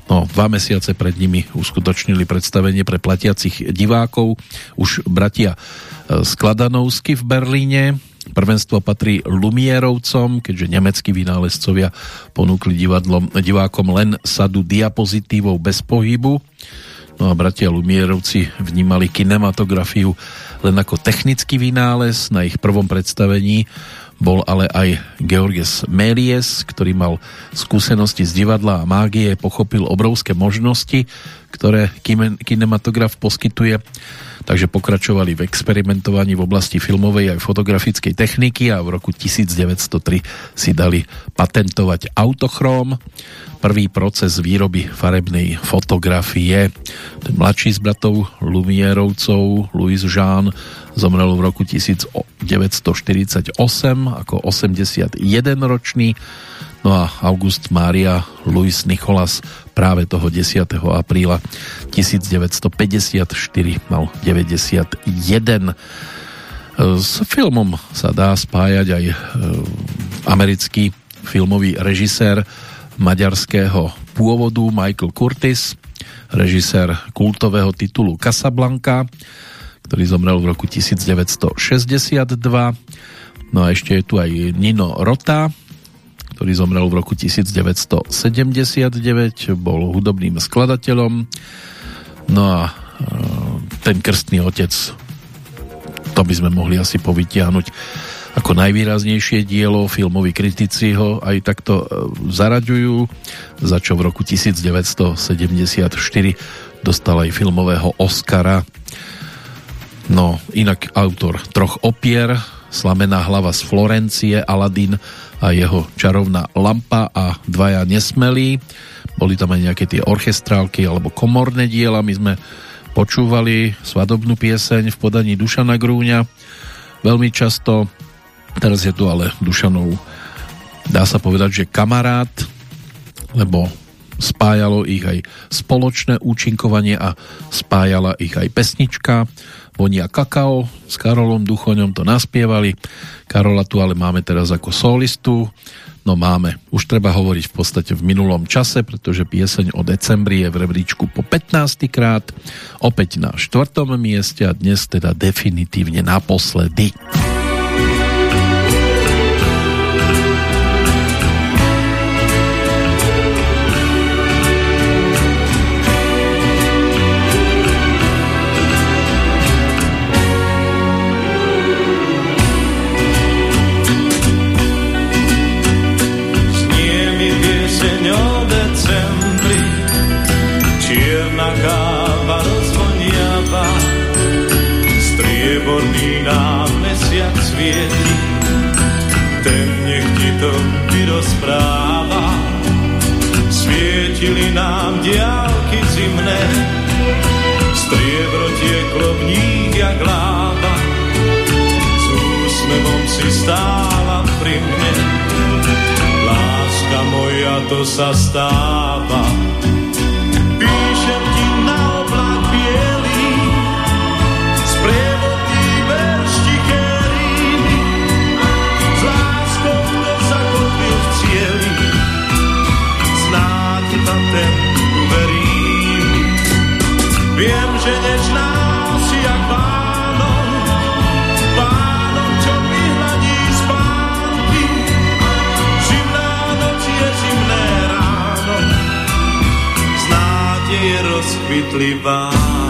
No, dva mesiace pred nimi uskutočnili predstavenie pre platiacich divákov. Už bratia Skladanovsky v Berlíne. Prvenstvo patrí Lumierovcom, keďže nemeckí vynálezcovia ponúkli divadlom, divákom len sadu diapozitívov bez pohybu. No a bratia Lumierovci vnímali kinematografiu len ako technický vynález. Na ich prvom predstavení bol ale aj Georges Méliès, ktorý mal skúsenosti z divadla a mágie, pochopil obrovské možnosti, ktoré kinematograf poskytuje takže pokračovali v experimentovaní v oblasti filmovej aj fotografickej techniky a v roku 1903 si dali patentovať autochróm, prvý proces výroby farebnej fotografie. Ten mladší z bratov Lumierovcov, Louis Jean, zomrel v roku 1948 ako 81 ročný No a August Mária Louis Nicholas práve toho 10. apríla 1954 mal 91. S filmom sa dá spájať aj e, americký filmový režisér maďarského pôvodu Michael Curtis, režisér kultového titulu Casablanca, ktorý zomrel v roku 1962. No a ešte je tu aj Nino Rota, ktorý zomrel v roku 1979, bol hudobným skladateľom. No a e, ten krstný otec, to by sme mohli asi povytiahnuť ako najvýraznejšie dielo, filmoví kritici ho aj takto e, zaraďujú, za čo v roku 1974 dostal aj filmového Oscara. No, inak autor troch opier, Slamená hlava z Florencie, Aladín a jeho čarovná lampa a dvaja nesmelí. Boli tam aj nejaké tie orchestrálky alebo komorné diela. My sme počúvali svadobnú pieseň v podaní Dušana Grúňa veľmi často. Teraz je tu ale Dušanov dá sa povedať, že kamarát, lebo spájalo ich aj spoločné účinkovanie a spájala ich aj pesnička Vonia kakao s Karolom Duchoňom to naspievali. Karola tu ale máme teraz ako solistu. No máme, už treba hovoriť v podstate v minulom čase, pretože pieseň o decembri je v rebríčku po 15 krát, opäť na štvrtom mieste a dnes teda definitívne naposledy. To sa stáva. Vánky.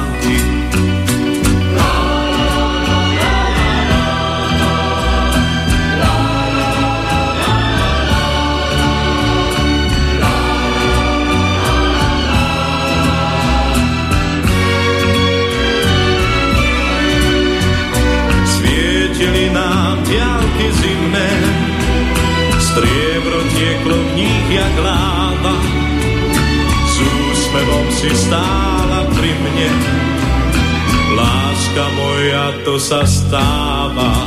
Si stále pri mne. Láska moja, to sa stáva.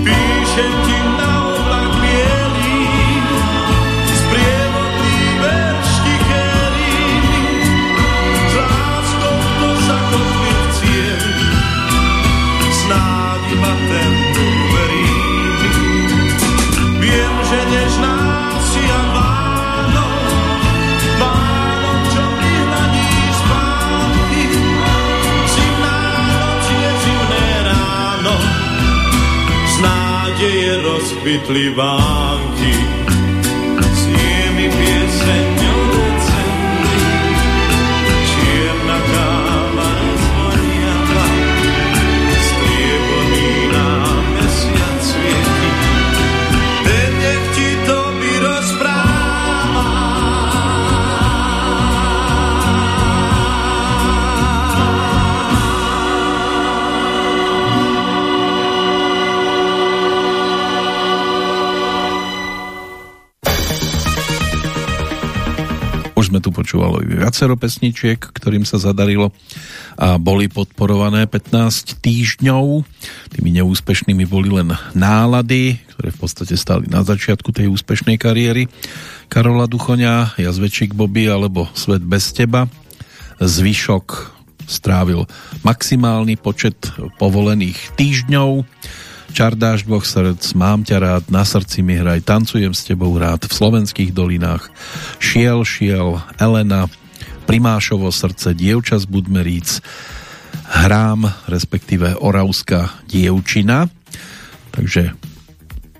Píšem ti na oblak bielý, sprievodný verš tichý. S láskou to sa v cieli, snáď iba ten verí. Viem, že nežná nádeje rozkvitli vánky. Počúvalo viacero pesničiek, ktorým sa zadarilo a boli podporované 15 týždňov. Tými neúspešnými boli len nálady, ktoré v podstate stali na začiatku tej úspešnej kariéry Karola Duchoňa, Jazvečík Bobby alebo Svet bez teba. Zvyšok strávil maximálny počet povolených týždňov Čardáš dvoch srdc, mám ťa rád, na srdci mi hraj, tancujem s tebou rád, v slovenských dolinách, šiel, šiel, Elena, Primášovo srdce, dievča z Budmeríc, hrám, respektíve Oravská dievčina. Takže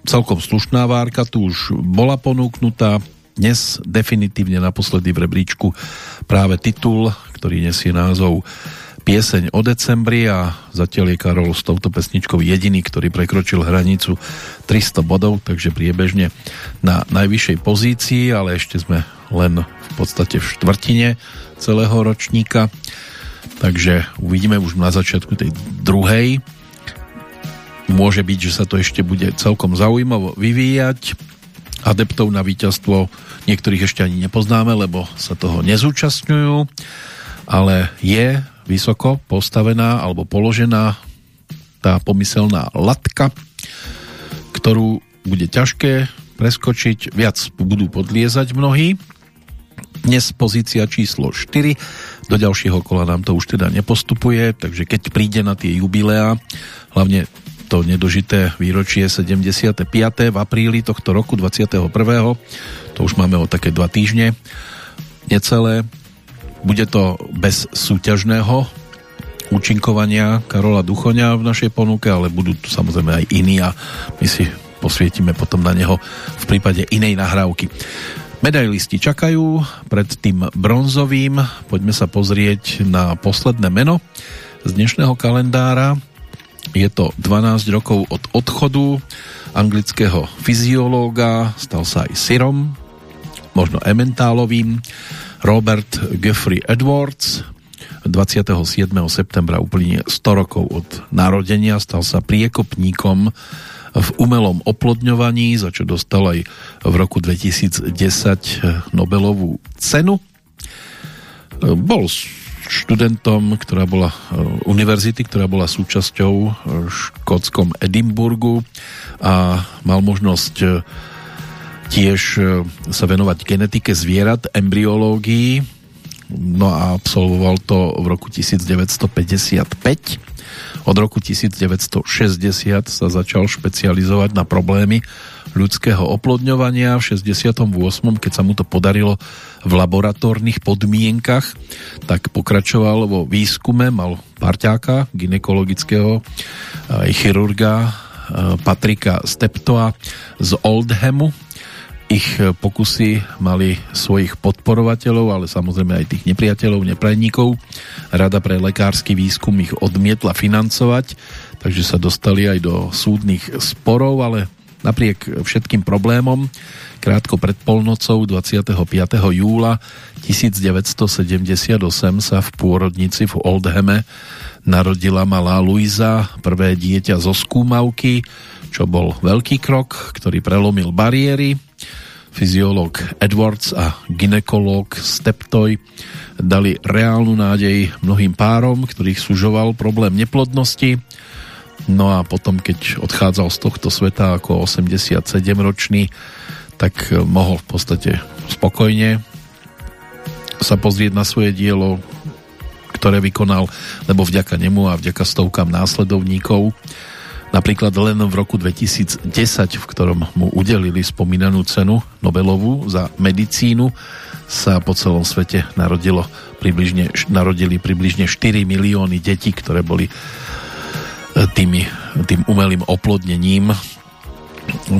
celkom slušná várka tu už bola ponúknutá. Dnes definitívne naposledy v rebríčku práve titul, ktorý nesie názov pieseň o decembri a zatiaľ je Karol s touto pesničkou jediný, ktorý prekročil hranicu 300 bodov, takže priebežne na najvyššej pozícii, ale ešte sme len v podstate v štvrtine celého ročníka. Takže uvidíme už na začiatku tej druhej. Môže byť, že sa to ešte bude celkom zaujímavo vyvíjať. Adeptov na víťazstvo niektorých ešte ani nepoznáme, lebo sa toho nezúčastňujú, ale je vysoko postavená alebo položená tá pomyselná latka, ktorú bude ťažké preskočiť, viac budú podliezať mnohí. Dnes pozícia číslo 4, do ďalšieho kola nám to už teda nepostupuje, takže keď príde na tie jubileá, hlavne to nedožité výročie 75. v apríli tohto roku 21. To už máme o také dva týždne necelé, bude to bez súťažného účinkovania Karola Duchoňa v našej ponuke, ale budú tu samozrejme aj iní a my si posvietime potom na neho v prípade inej nahrávky. Medailisti čakajú pred tým bronzovým. Poďme sa pozrieť na posledné meno z dnešného kalendára. Je to 12 rokov od odchodu anglického fyziológa, stal sa aj syrom, možno ementálovým Robert Geoffrey Edwards 27. septembra úplne 100 rokov od narodenia stal sa priekopníkom v umelom oplodňovaní, za čo dostal aj v roku 2010 Nobelovú cenu. Bol študentom, ktorá bola univerzity, ktorá bola súčasťou škótskom Edimburgu a mal možnosť tiež e, sa venovať genetike zvierat, embryológii, no a absolvoval to v roku 1955. Od roku 1960 sa začal špecializovať na problémy ľudského oplodňovania. V 68. keď sa mu to podarilo v laboratórnych podmienkach, tak pokračoval vo výskume, mal parťáka ginekologického aj chirurga e, Patrika Steptoa z Oldhamu ich e, pokusy mali svojich podporovateľov, ale samozrejme aj tých nepriateľov, neprajníkov. Rada pre lekársky výskum ich odmietla financovať, takže sa dostali aj do súdnych sporov, ale napriek všetkým problémom krátko pred polnocou 25. júla 1978 sa v pôrodnici v Oldhame narodila malá Luisa, prvé dieťa zo skúmavky, čo bol veľký krok, ktorý prelomil bariéry fyziológ Edwards a ginekolog Steptoj dali reálnu nádej mnohým párom, ktorých sužoval problém neplodnosti. No a potom, keď odchádzal z tohto sveta ako 87-ročný, tak mohol v podstate spokojne sa pozrieť na svoje dielo, ktoré vykonal, lebo vďaka nemu a vďaka stovkám následovníkov Napríklad len v roku 2010, v ktorom mu udelili spomínanú cenu Nobelovú za medicínu, sa po celom svete narodilo približne, narodili približne 4 milióny detí, ktoré boli e, tými, tým umelým oplodnením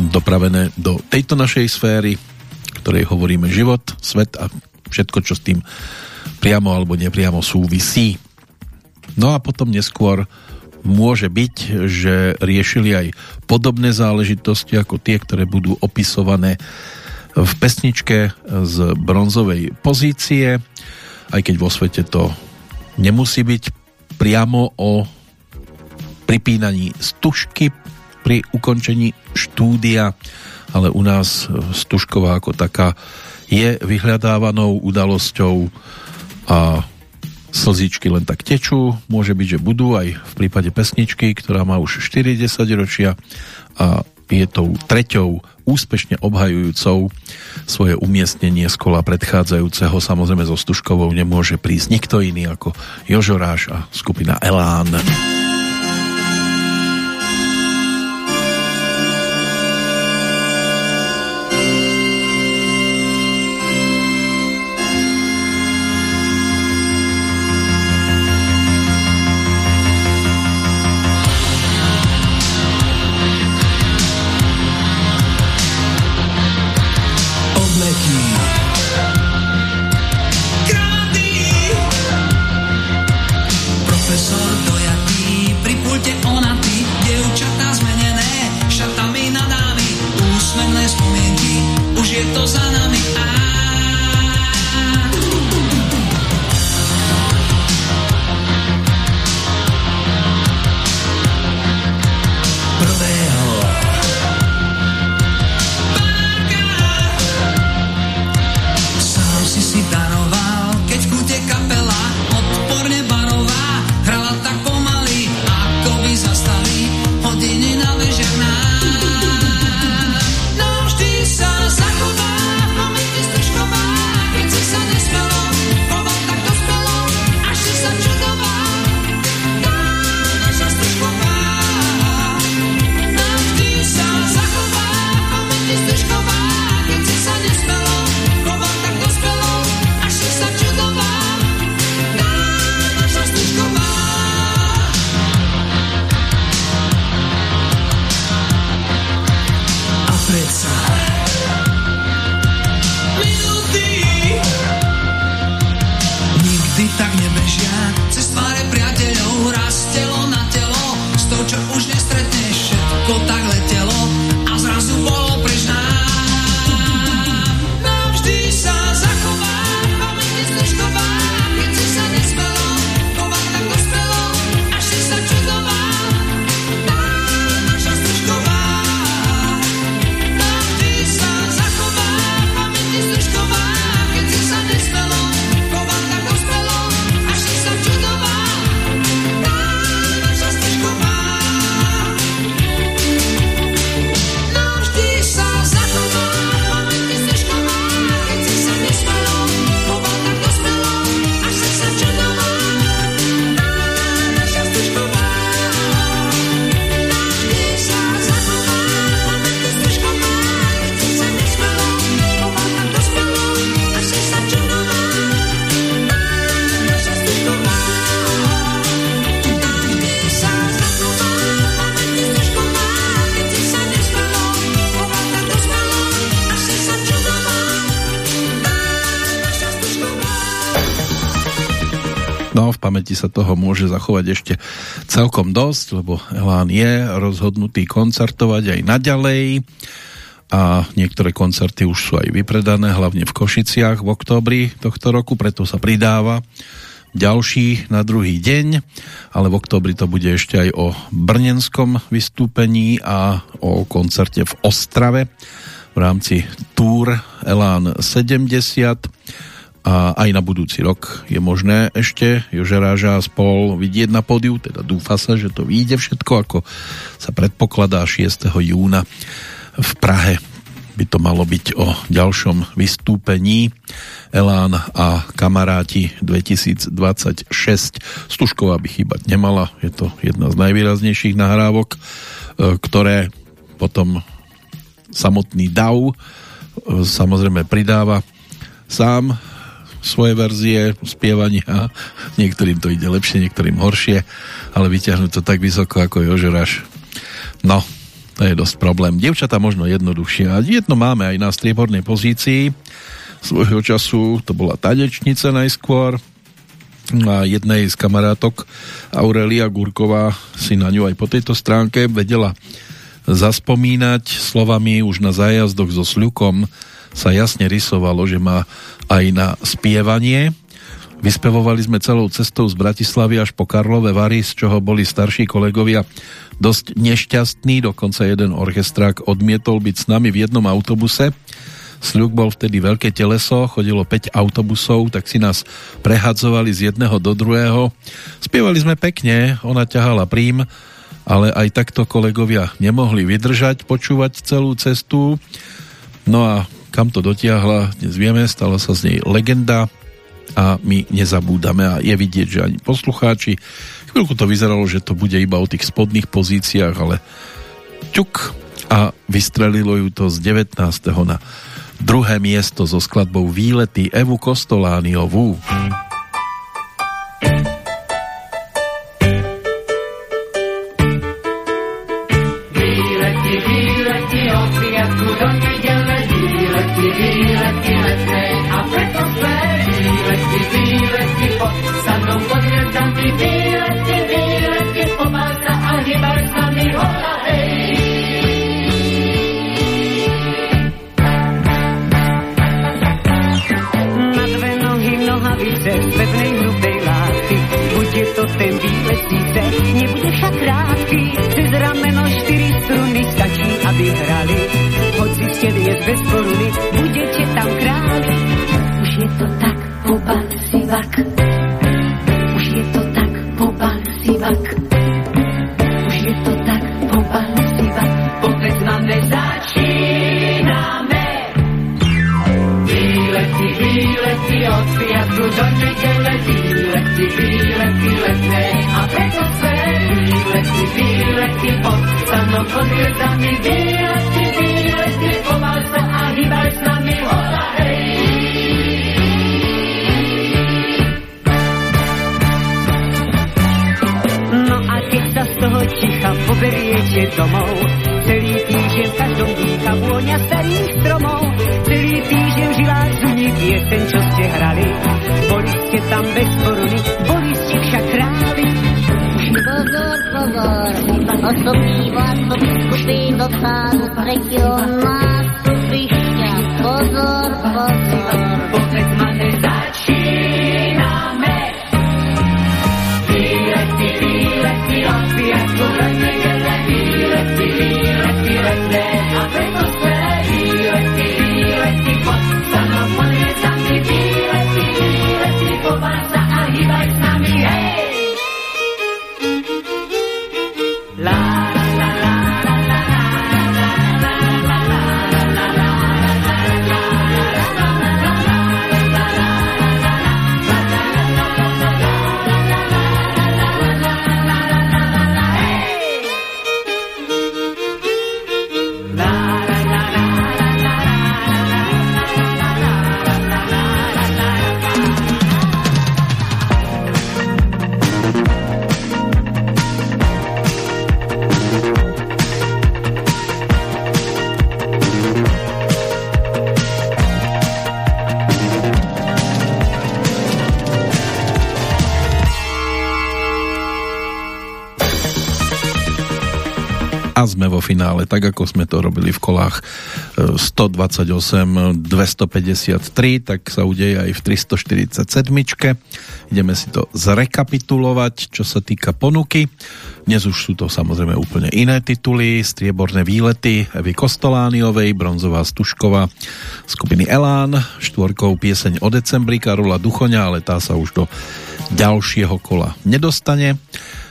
dopravené do tejto našej sféry, ktorej hovoríme život, svet a všetko, čo s tým priamo alebo nepriamo súvisí. No a potom neskôr môže byť, že riešili aj podobné záležitosti ako tie, ktoré budú opisované v pesničke z bronzovej pozície, aj keď vo svete to nemusí byť priamo o pripínaní stužky pri ukončení štúdia, ale u nás stužková ako taká je vyhľadávanou udalosťou a slzičky len tak tečú, môže byť, že budú aj v prípade pesničky, ktorá má už 40 ročia a je tou treťou úspešne obhajujúcou svoje umiestnenie z kola predchádzajúceho. Samozrejme so Stužkovou nemôže prísť nikto iný ako Jožoráš a skupina Elán. Odletí. Sa toho môže zachovať ešte celkom dosť, lebo Elán je rozhodnutý koncertovať aj naďalej. A niektoré koncerty už sú aj vypredané, hlavne v Košiciach v októbri tohto roku, preto sa pridáva ďalší na druhý deň, ale v októbri to bude ešte aj o brnenskom vystúpení a o koncerte v Ostrave v rámci Tour Elán 70 a aj na budúci rok je možné ešte Jožeráža a spol vidieť na pódiu, teda dúfa sa, že to vyjde všetko, ako sa predpokladá 6. júna v Prahe. By to malo byť o ďalšom vystúpení. Elán a kamaráti 2026 Stužková by chýbať nemala. Je to jedna z najvýraznejších nahrávok e, ktoré potom samotný DAW e, samozrejme pridáva sám svoje verzie spievania. Niektorým to ide lepšie, niektorým horšie, ale vyťahnuť to tak vysoko ako Jožeraš. No, to je dosť problém. Dievčata možno jednoduchšie. A jedno máme aj na striebornej pozícii. Svojho času to bola tanečnica najskôr. A jednej z kamarátok Aurelia Gurková si na ňu aj po tejto stránke vedela zaspomínať slovami už na zájazdoch so sľukom sa jasne rysovalo, že má aj na spievanie. Vyspevovali sme celou cestou z Bratislavy až po Karlové Vary, z čoho boli starší kolegovia dosť nešťastní, dokonca jeden orchestrák odmietol byť s nami v jednom autobuse. Sľuk bol vtedy veľké teleso, chodilo 5 autobusov, tak si nás prehadzovali z jedného do druhého. Spievali sme pekne, ona ťahala prím, ale aj takto kolegovia nemohli vydržať, počúvať celú cestu. No a kam to dotiahla, dnes vieme, stala sa z nej legenda a my nezabúdame a je vidieť, že ani poslucháči chvíľku to vyzeralo, že to bude iba o tých spodných pozíciách, ale ťuk a vystrelilo ju to z 19. na druhé miesto so skladbou Výlety Evu Kostolániovú. to výlet síce nebude však krátký. Cez rameno štyri struny stačí, aby hrali. Hoci ste dnes bez koruny, budete tam králi. Už je to tak, pobal si vak. Už je to tak, pobal si vak. Výlety od piatku do nedele, výlety, výlety letné a preto své výlety, výlety pod sa mnou pod hviezdami, výlety, výlety, pomal sa a hýbaj s nami hola, hej. No a keď sa z toho ticha poberiete domov, celý týždeň v každom dýcha vôňa starých stromov, celý týždeň v žilách zuní pieseň, čo ste hrali. Boli ste tam bez koruny, boli ste však králi. Pozor, pozor, osobní vládcový skupín dosáhnu tretieho nástupišťa. Pozor, pozor. Povedz ma, nezačíname. Výlety, výlety, od piatku do nedele, výlety, výlety, letné finále, tak ako sme to robili v kolách e, 128, 253, tak sa udeje aj v 347. Ideme si to zrekapitulovať, čo sa týka ponuky. Dnes už sú to samozrejme úplne iné tituly, strieborné výlety Evy Kostolániovej, bronzová Stušková skupiny Elán, štvorkou pieseň o decembri Karola Duchoňa, ale tá sa už do ďalšieho kola nedostane.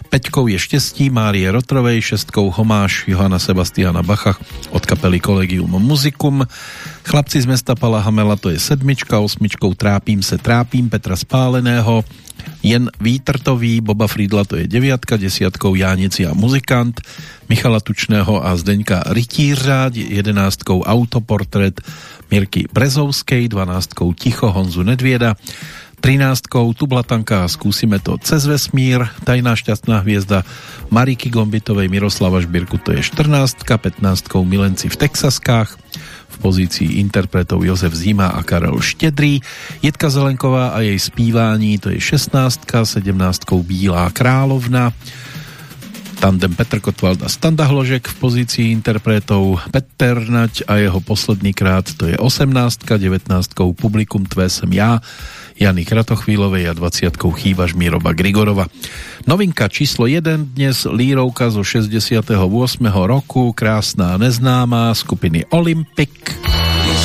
Peťkou je Štestí Márie Rotrovej, šestkou Homáš Johana Sebastiana Bacha od kapely Collegium Musicum. Chlapci z mesta Pala Hamela to je sedmička, osmičkou Trápím se trápím Petra Spáleného, Jen Výtrtový, Boba Friedla to je deviatka, desiatkou Jánici a muzikant, Michala Tučného a Zdeňka Rytířa, jedenáctkou Autoportret Mirky Brezovskej, dvanáctkou Ticho Honzu Nedvieda, 13. Tublatanka skúsime to cez vesmír, tajná šťastná hviezda Mariky Gombitovej, Miroslava Žbirku to je 14. 15. Milenci v Texaskách, v pozícii interpretov Jozef Zima a Karel Štedrý, Jitka Zelenková a jej zpívání to je 16. 17. Bílá královna, tandem Petr Kotwald a Standa Hložek v pozícii interpretov Peter Nať a jeho posledný krát to je 18 19 Publikum tvé sem ja Jany Kratochvílovej a 20 chýbaš Mírova Grigorova Novinka číslo 1 dnes lírovka zo 68. roku krásná neznámá skupiny Olympic Když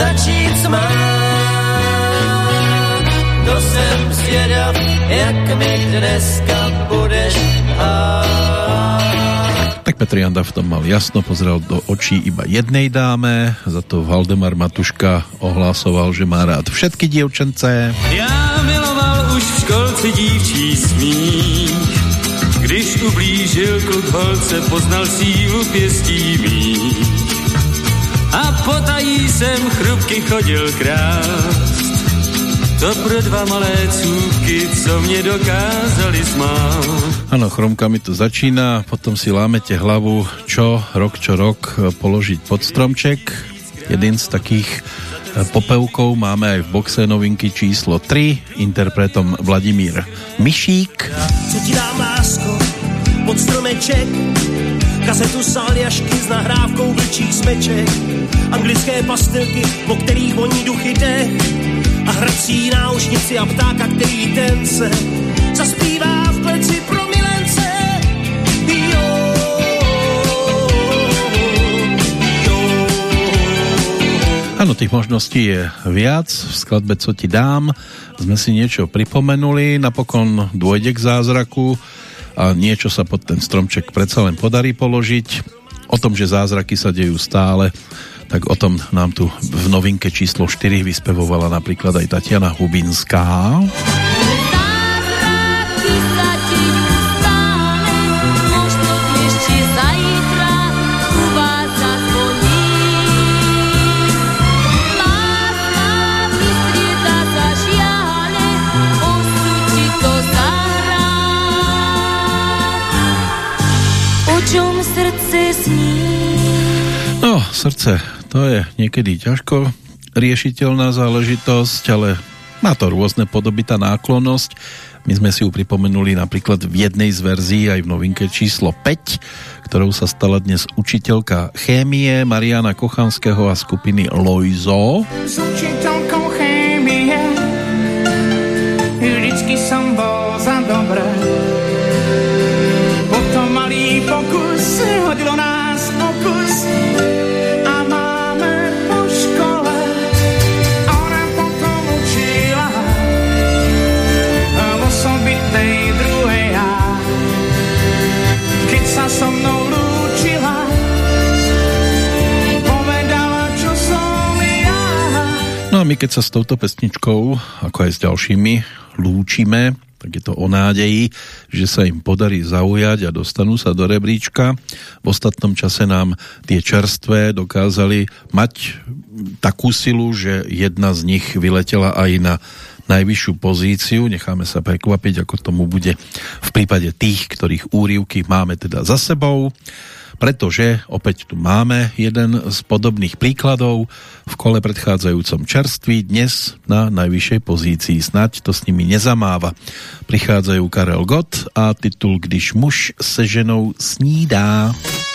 začít smát. To jsem zvědav, jak mi dneska budeš hát. Tak Petr Janda v tom mal jasno, pozrel do očí iba jednej dáme, za to Valdemar Matuška ohlásoval, že má rád všetky dievčence. Já miloval už v školce dívčí smích, když ublížil kluk holce, poznal sílu pěstí mých. Potají jsem chrupky chodil krást, to pro dva malé cúbky, co mě dokázali smát. Áno, chromkami to začína, potom si lámete hlavu, čo rok čo rok e, položiť pod stromček. Jeden z takých e, popevkov máme aj v boxe novinky číslo 3, interpretom Vladimír Mišík. Co ti dám lásko pod stromeček, kazetu saljašky s nahrávkou vlčích smeček, anglické pastilky, po kterých voní duchy dech. A hrací náušnici a ptáka, který ten se zaspívá v kleci pro milence. Jo, Áno, tých možností je viac. V skladbe Co ti dám sme si niečo pripomenuli, napokon dôjde k zázraku a niečo sa pod ten stromček predsa len podarí položiť. O tom, že zázraky sa dejú stále, tak o tom nám tu v novinke číslo 4 vyspevovala napríklad aj Tatiana Hubinská. No, srdce, to je niekedy ťažko riešiteľná záležitosť, ale má to rôzne podoby, tá náklonnosť. My sme si ju pripomenuli napríklad v jednej z verzií aj v novinke číslo 5, ktorou sa stala dnes učiteľka chémie Mariana Kochanského a skupiny Loizo. s učiteľkou My keď sa s touto pesničkou, ako aj s ďalšími, lúčime, tak je to o nádeji, že sa im podarí zaujať a dostanú sa do rebríčka. V ostatnom čase nám tie čerstvé dokázali mať takú silu, že jedna z nich vyletela aj na najvyššiu pozíciu. Necháme sa prekvapiť, ako tomu bude v prípade tých, ktorých úrivky máme teda za sebou pretože opäť tu máme jeden z podobných príkladov v kole predchádzajúcom čerství dnes na najvyššej pozícii. Snať to s nimi nezamáva. Prichádzajú Karel Gott a titul Když muž se ženou snídá. Si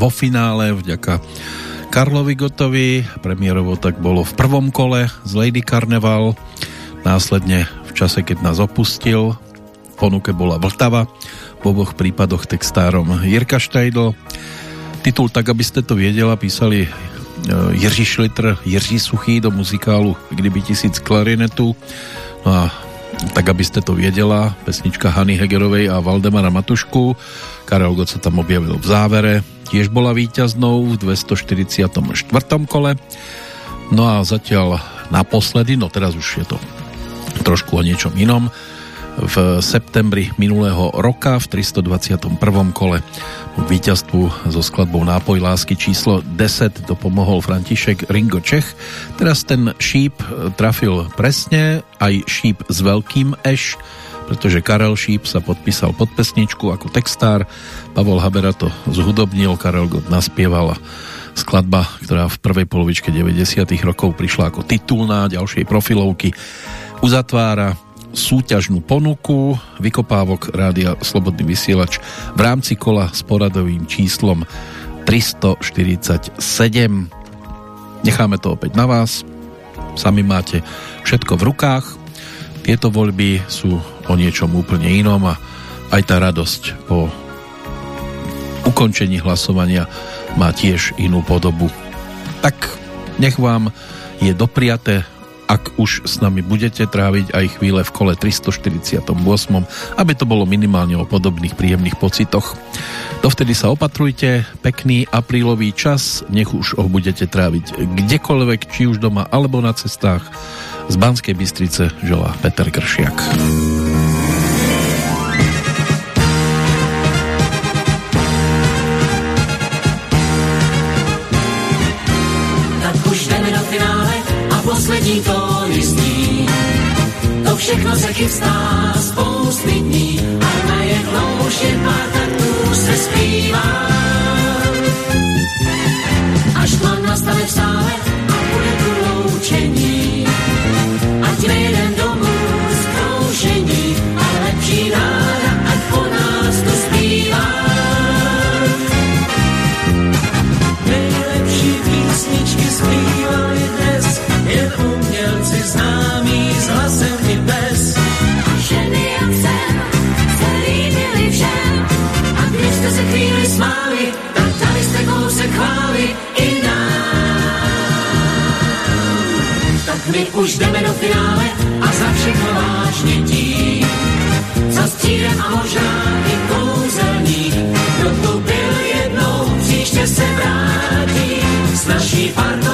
vo finále vďaka Karlovi Gotovi. Premiérovo tak bolo v prvom kole z Lady Carnival. Následne v čase, keď nás opustil, v ponuke bola Vltava. V oboch prípadoch textárom Jirka Štajdl. Titul Tak, aby ste to viedela, písali e, Jiří Šlitr, Jiří Suchý do muzikálu Kdyby tisíc klarinetu. No a tak, aby ste to viedela, pesnička Hany Hegerovej a Valdemara Matušku. Karel Gott sa tam objavil v závere. Tiež bola víťaznou v 244. kole. No a zatiaľ naposledy, no teraz už je to trošku o niečom inom, v septembri minulého roka v 321. kole víťazstvu so skladbou Nápoj lásky číslo 10 dopomohol František Ringo Čech. Teraz ten šíp trafil presne, aj šíp s veľkým eš, pretože Karel Šíp sa podpísal pod pesničku ako textár, Pavol Habera to zhudobnil, Karel Gott naspieval a skladba, ktorá v prvej polovičke 90 rokov prišla ako titulná ďalšej profilovky, uzatvára súťažnú ponuku vykopávok Rádia Slobodný vysielač v rámci kola s poradovým číslom 347. Necháme to opäť na vás. Sami máte všetko v rukách. Tieto voľby sú o niečom úplne inom a aj tá radosť po ukončení hlasovania má tiež inú podobu. Tak nech vám je dopriaté ak už s nami budete tráviť aj chvíle v kole 348, aby to bolo minimálne o podobných príjemných pocitoch. Dovtedy sa opatrujte, pekný aprílový čas, nech už ho budete tráviť kdekoľvek, či už doma alebo na cestách. Z Banskej Bystrice želá Peter Kršiak. Všechno se chystá spousty dní a najednou už jen pár taktů se zpívá. Až tma nastane v sále my už jdeme do finále a za všechno vážně tím. Za střídem a možná i kouzelník, kdo tu byl jednou, příště se vrátí s naší partou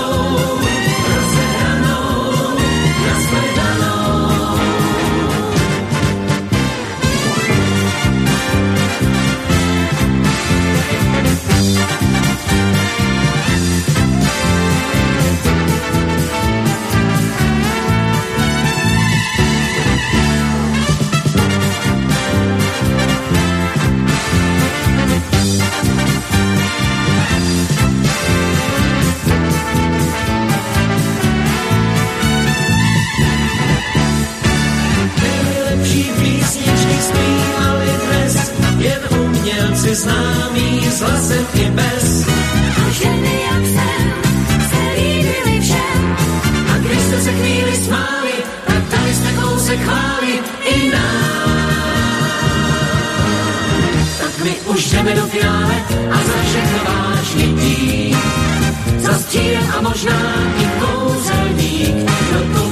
známý z hlasem i bez. A ženy jak jsem se líbily všem. A když jste se chvíli smáli, tak dali jsme kousek chvály i nám. Tak my už jdeme do finále a za všechno vážně dík. Za stíl a možná i kouzelník, kdo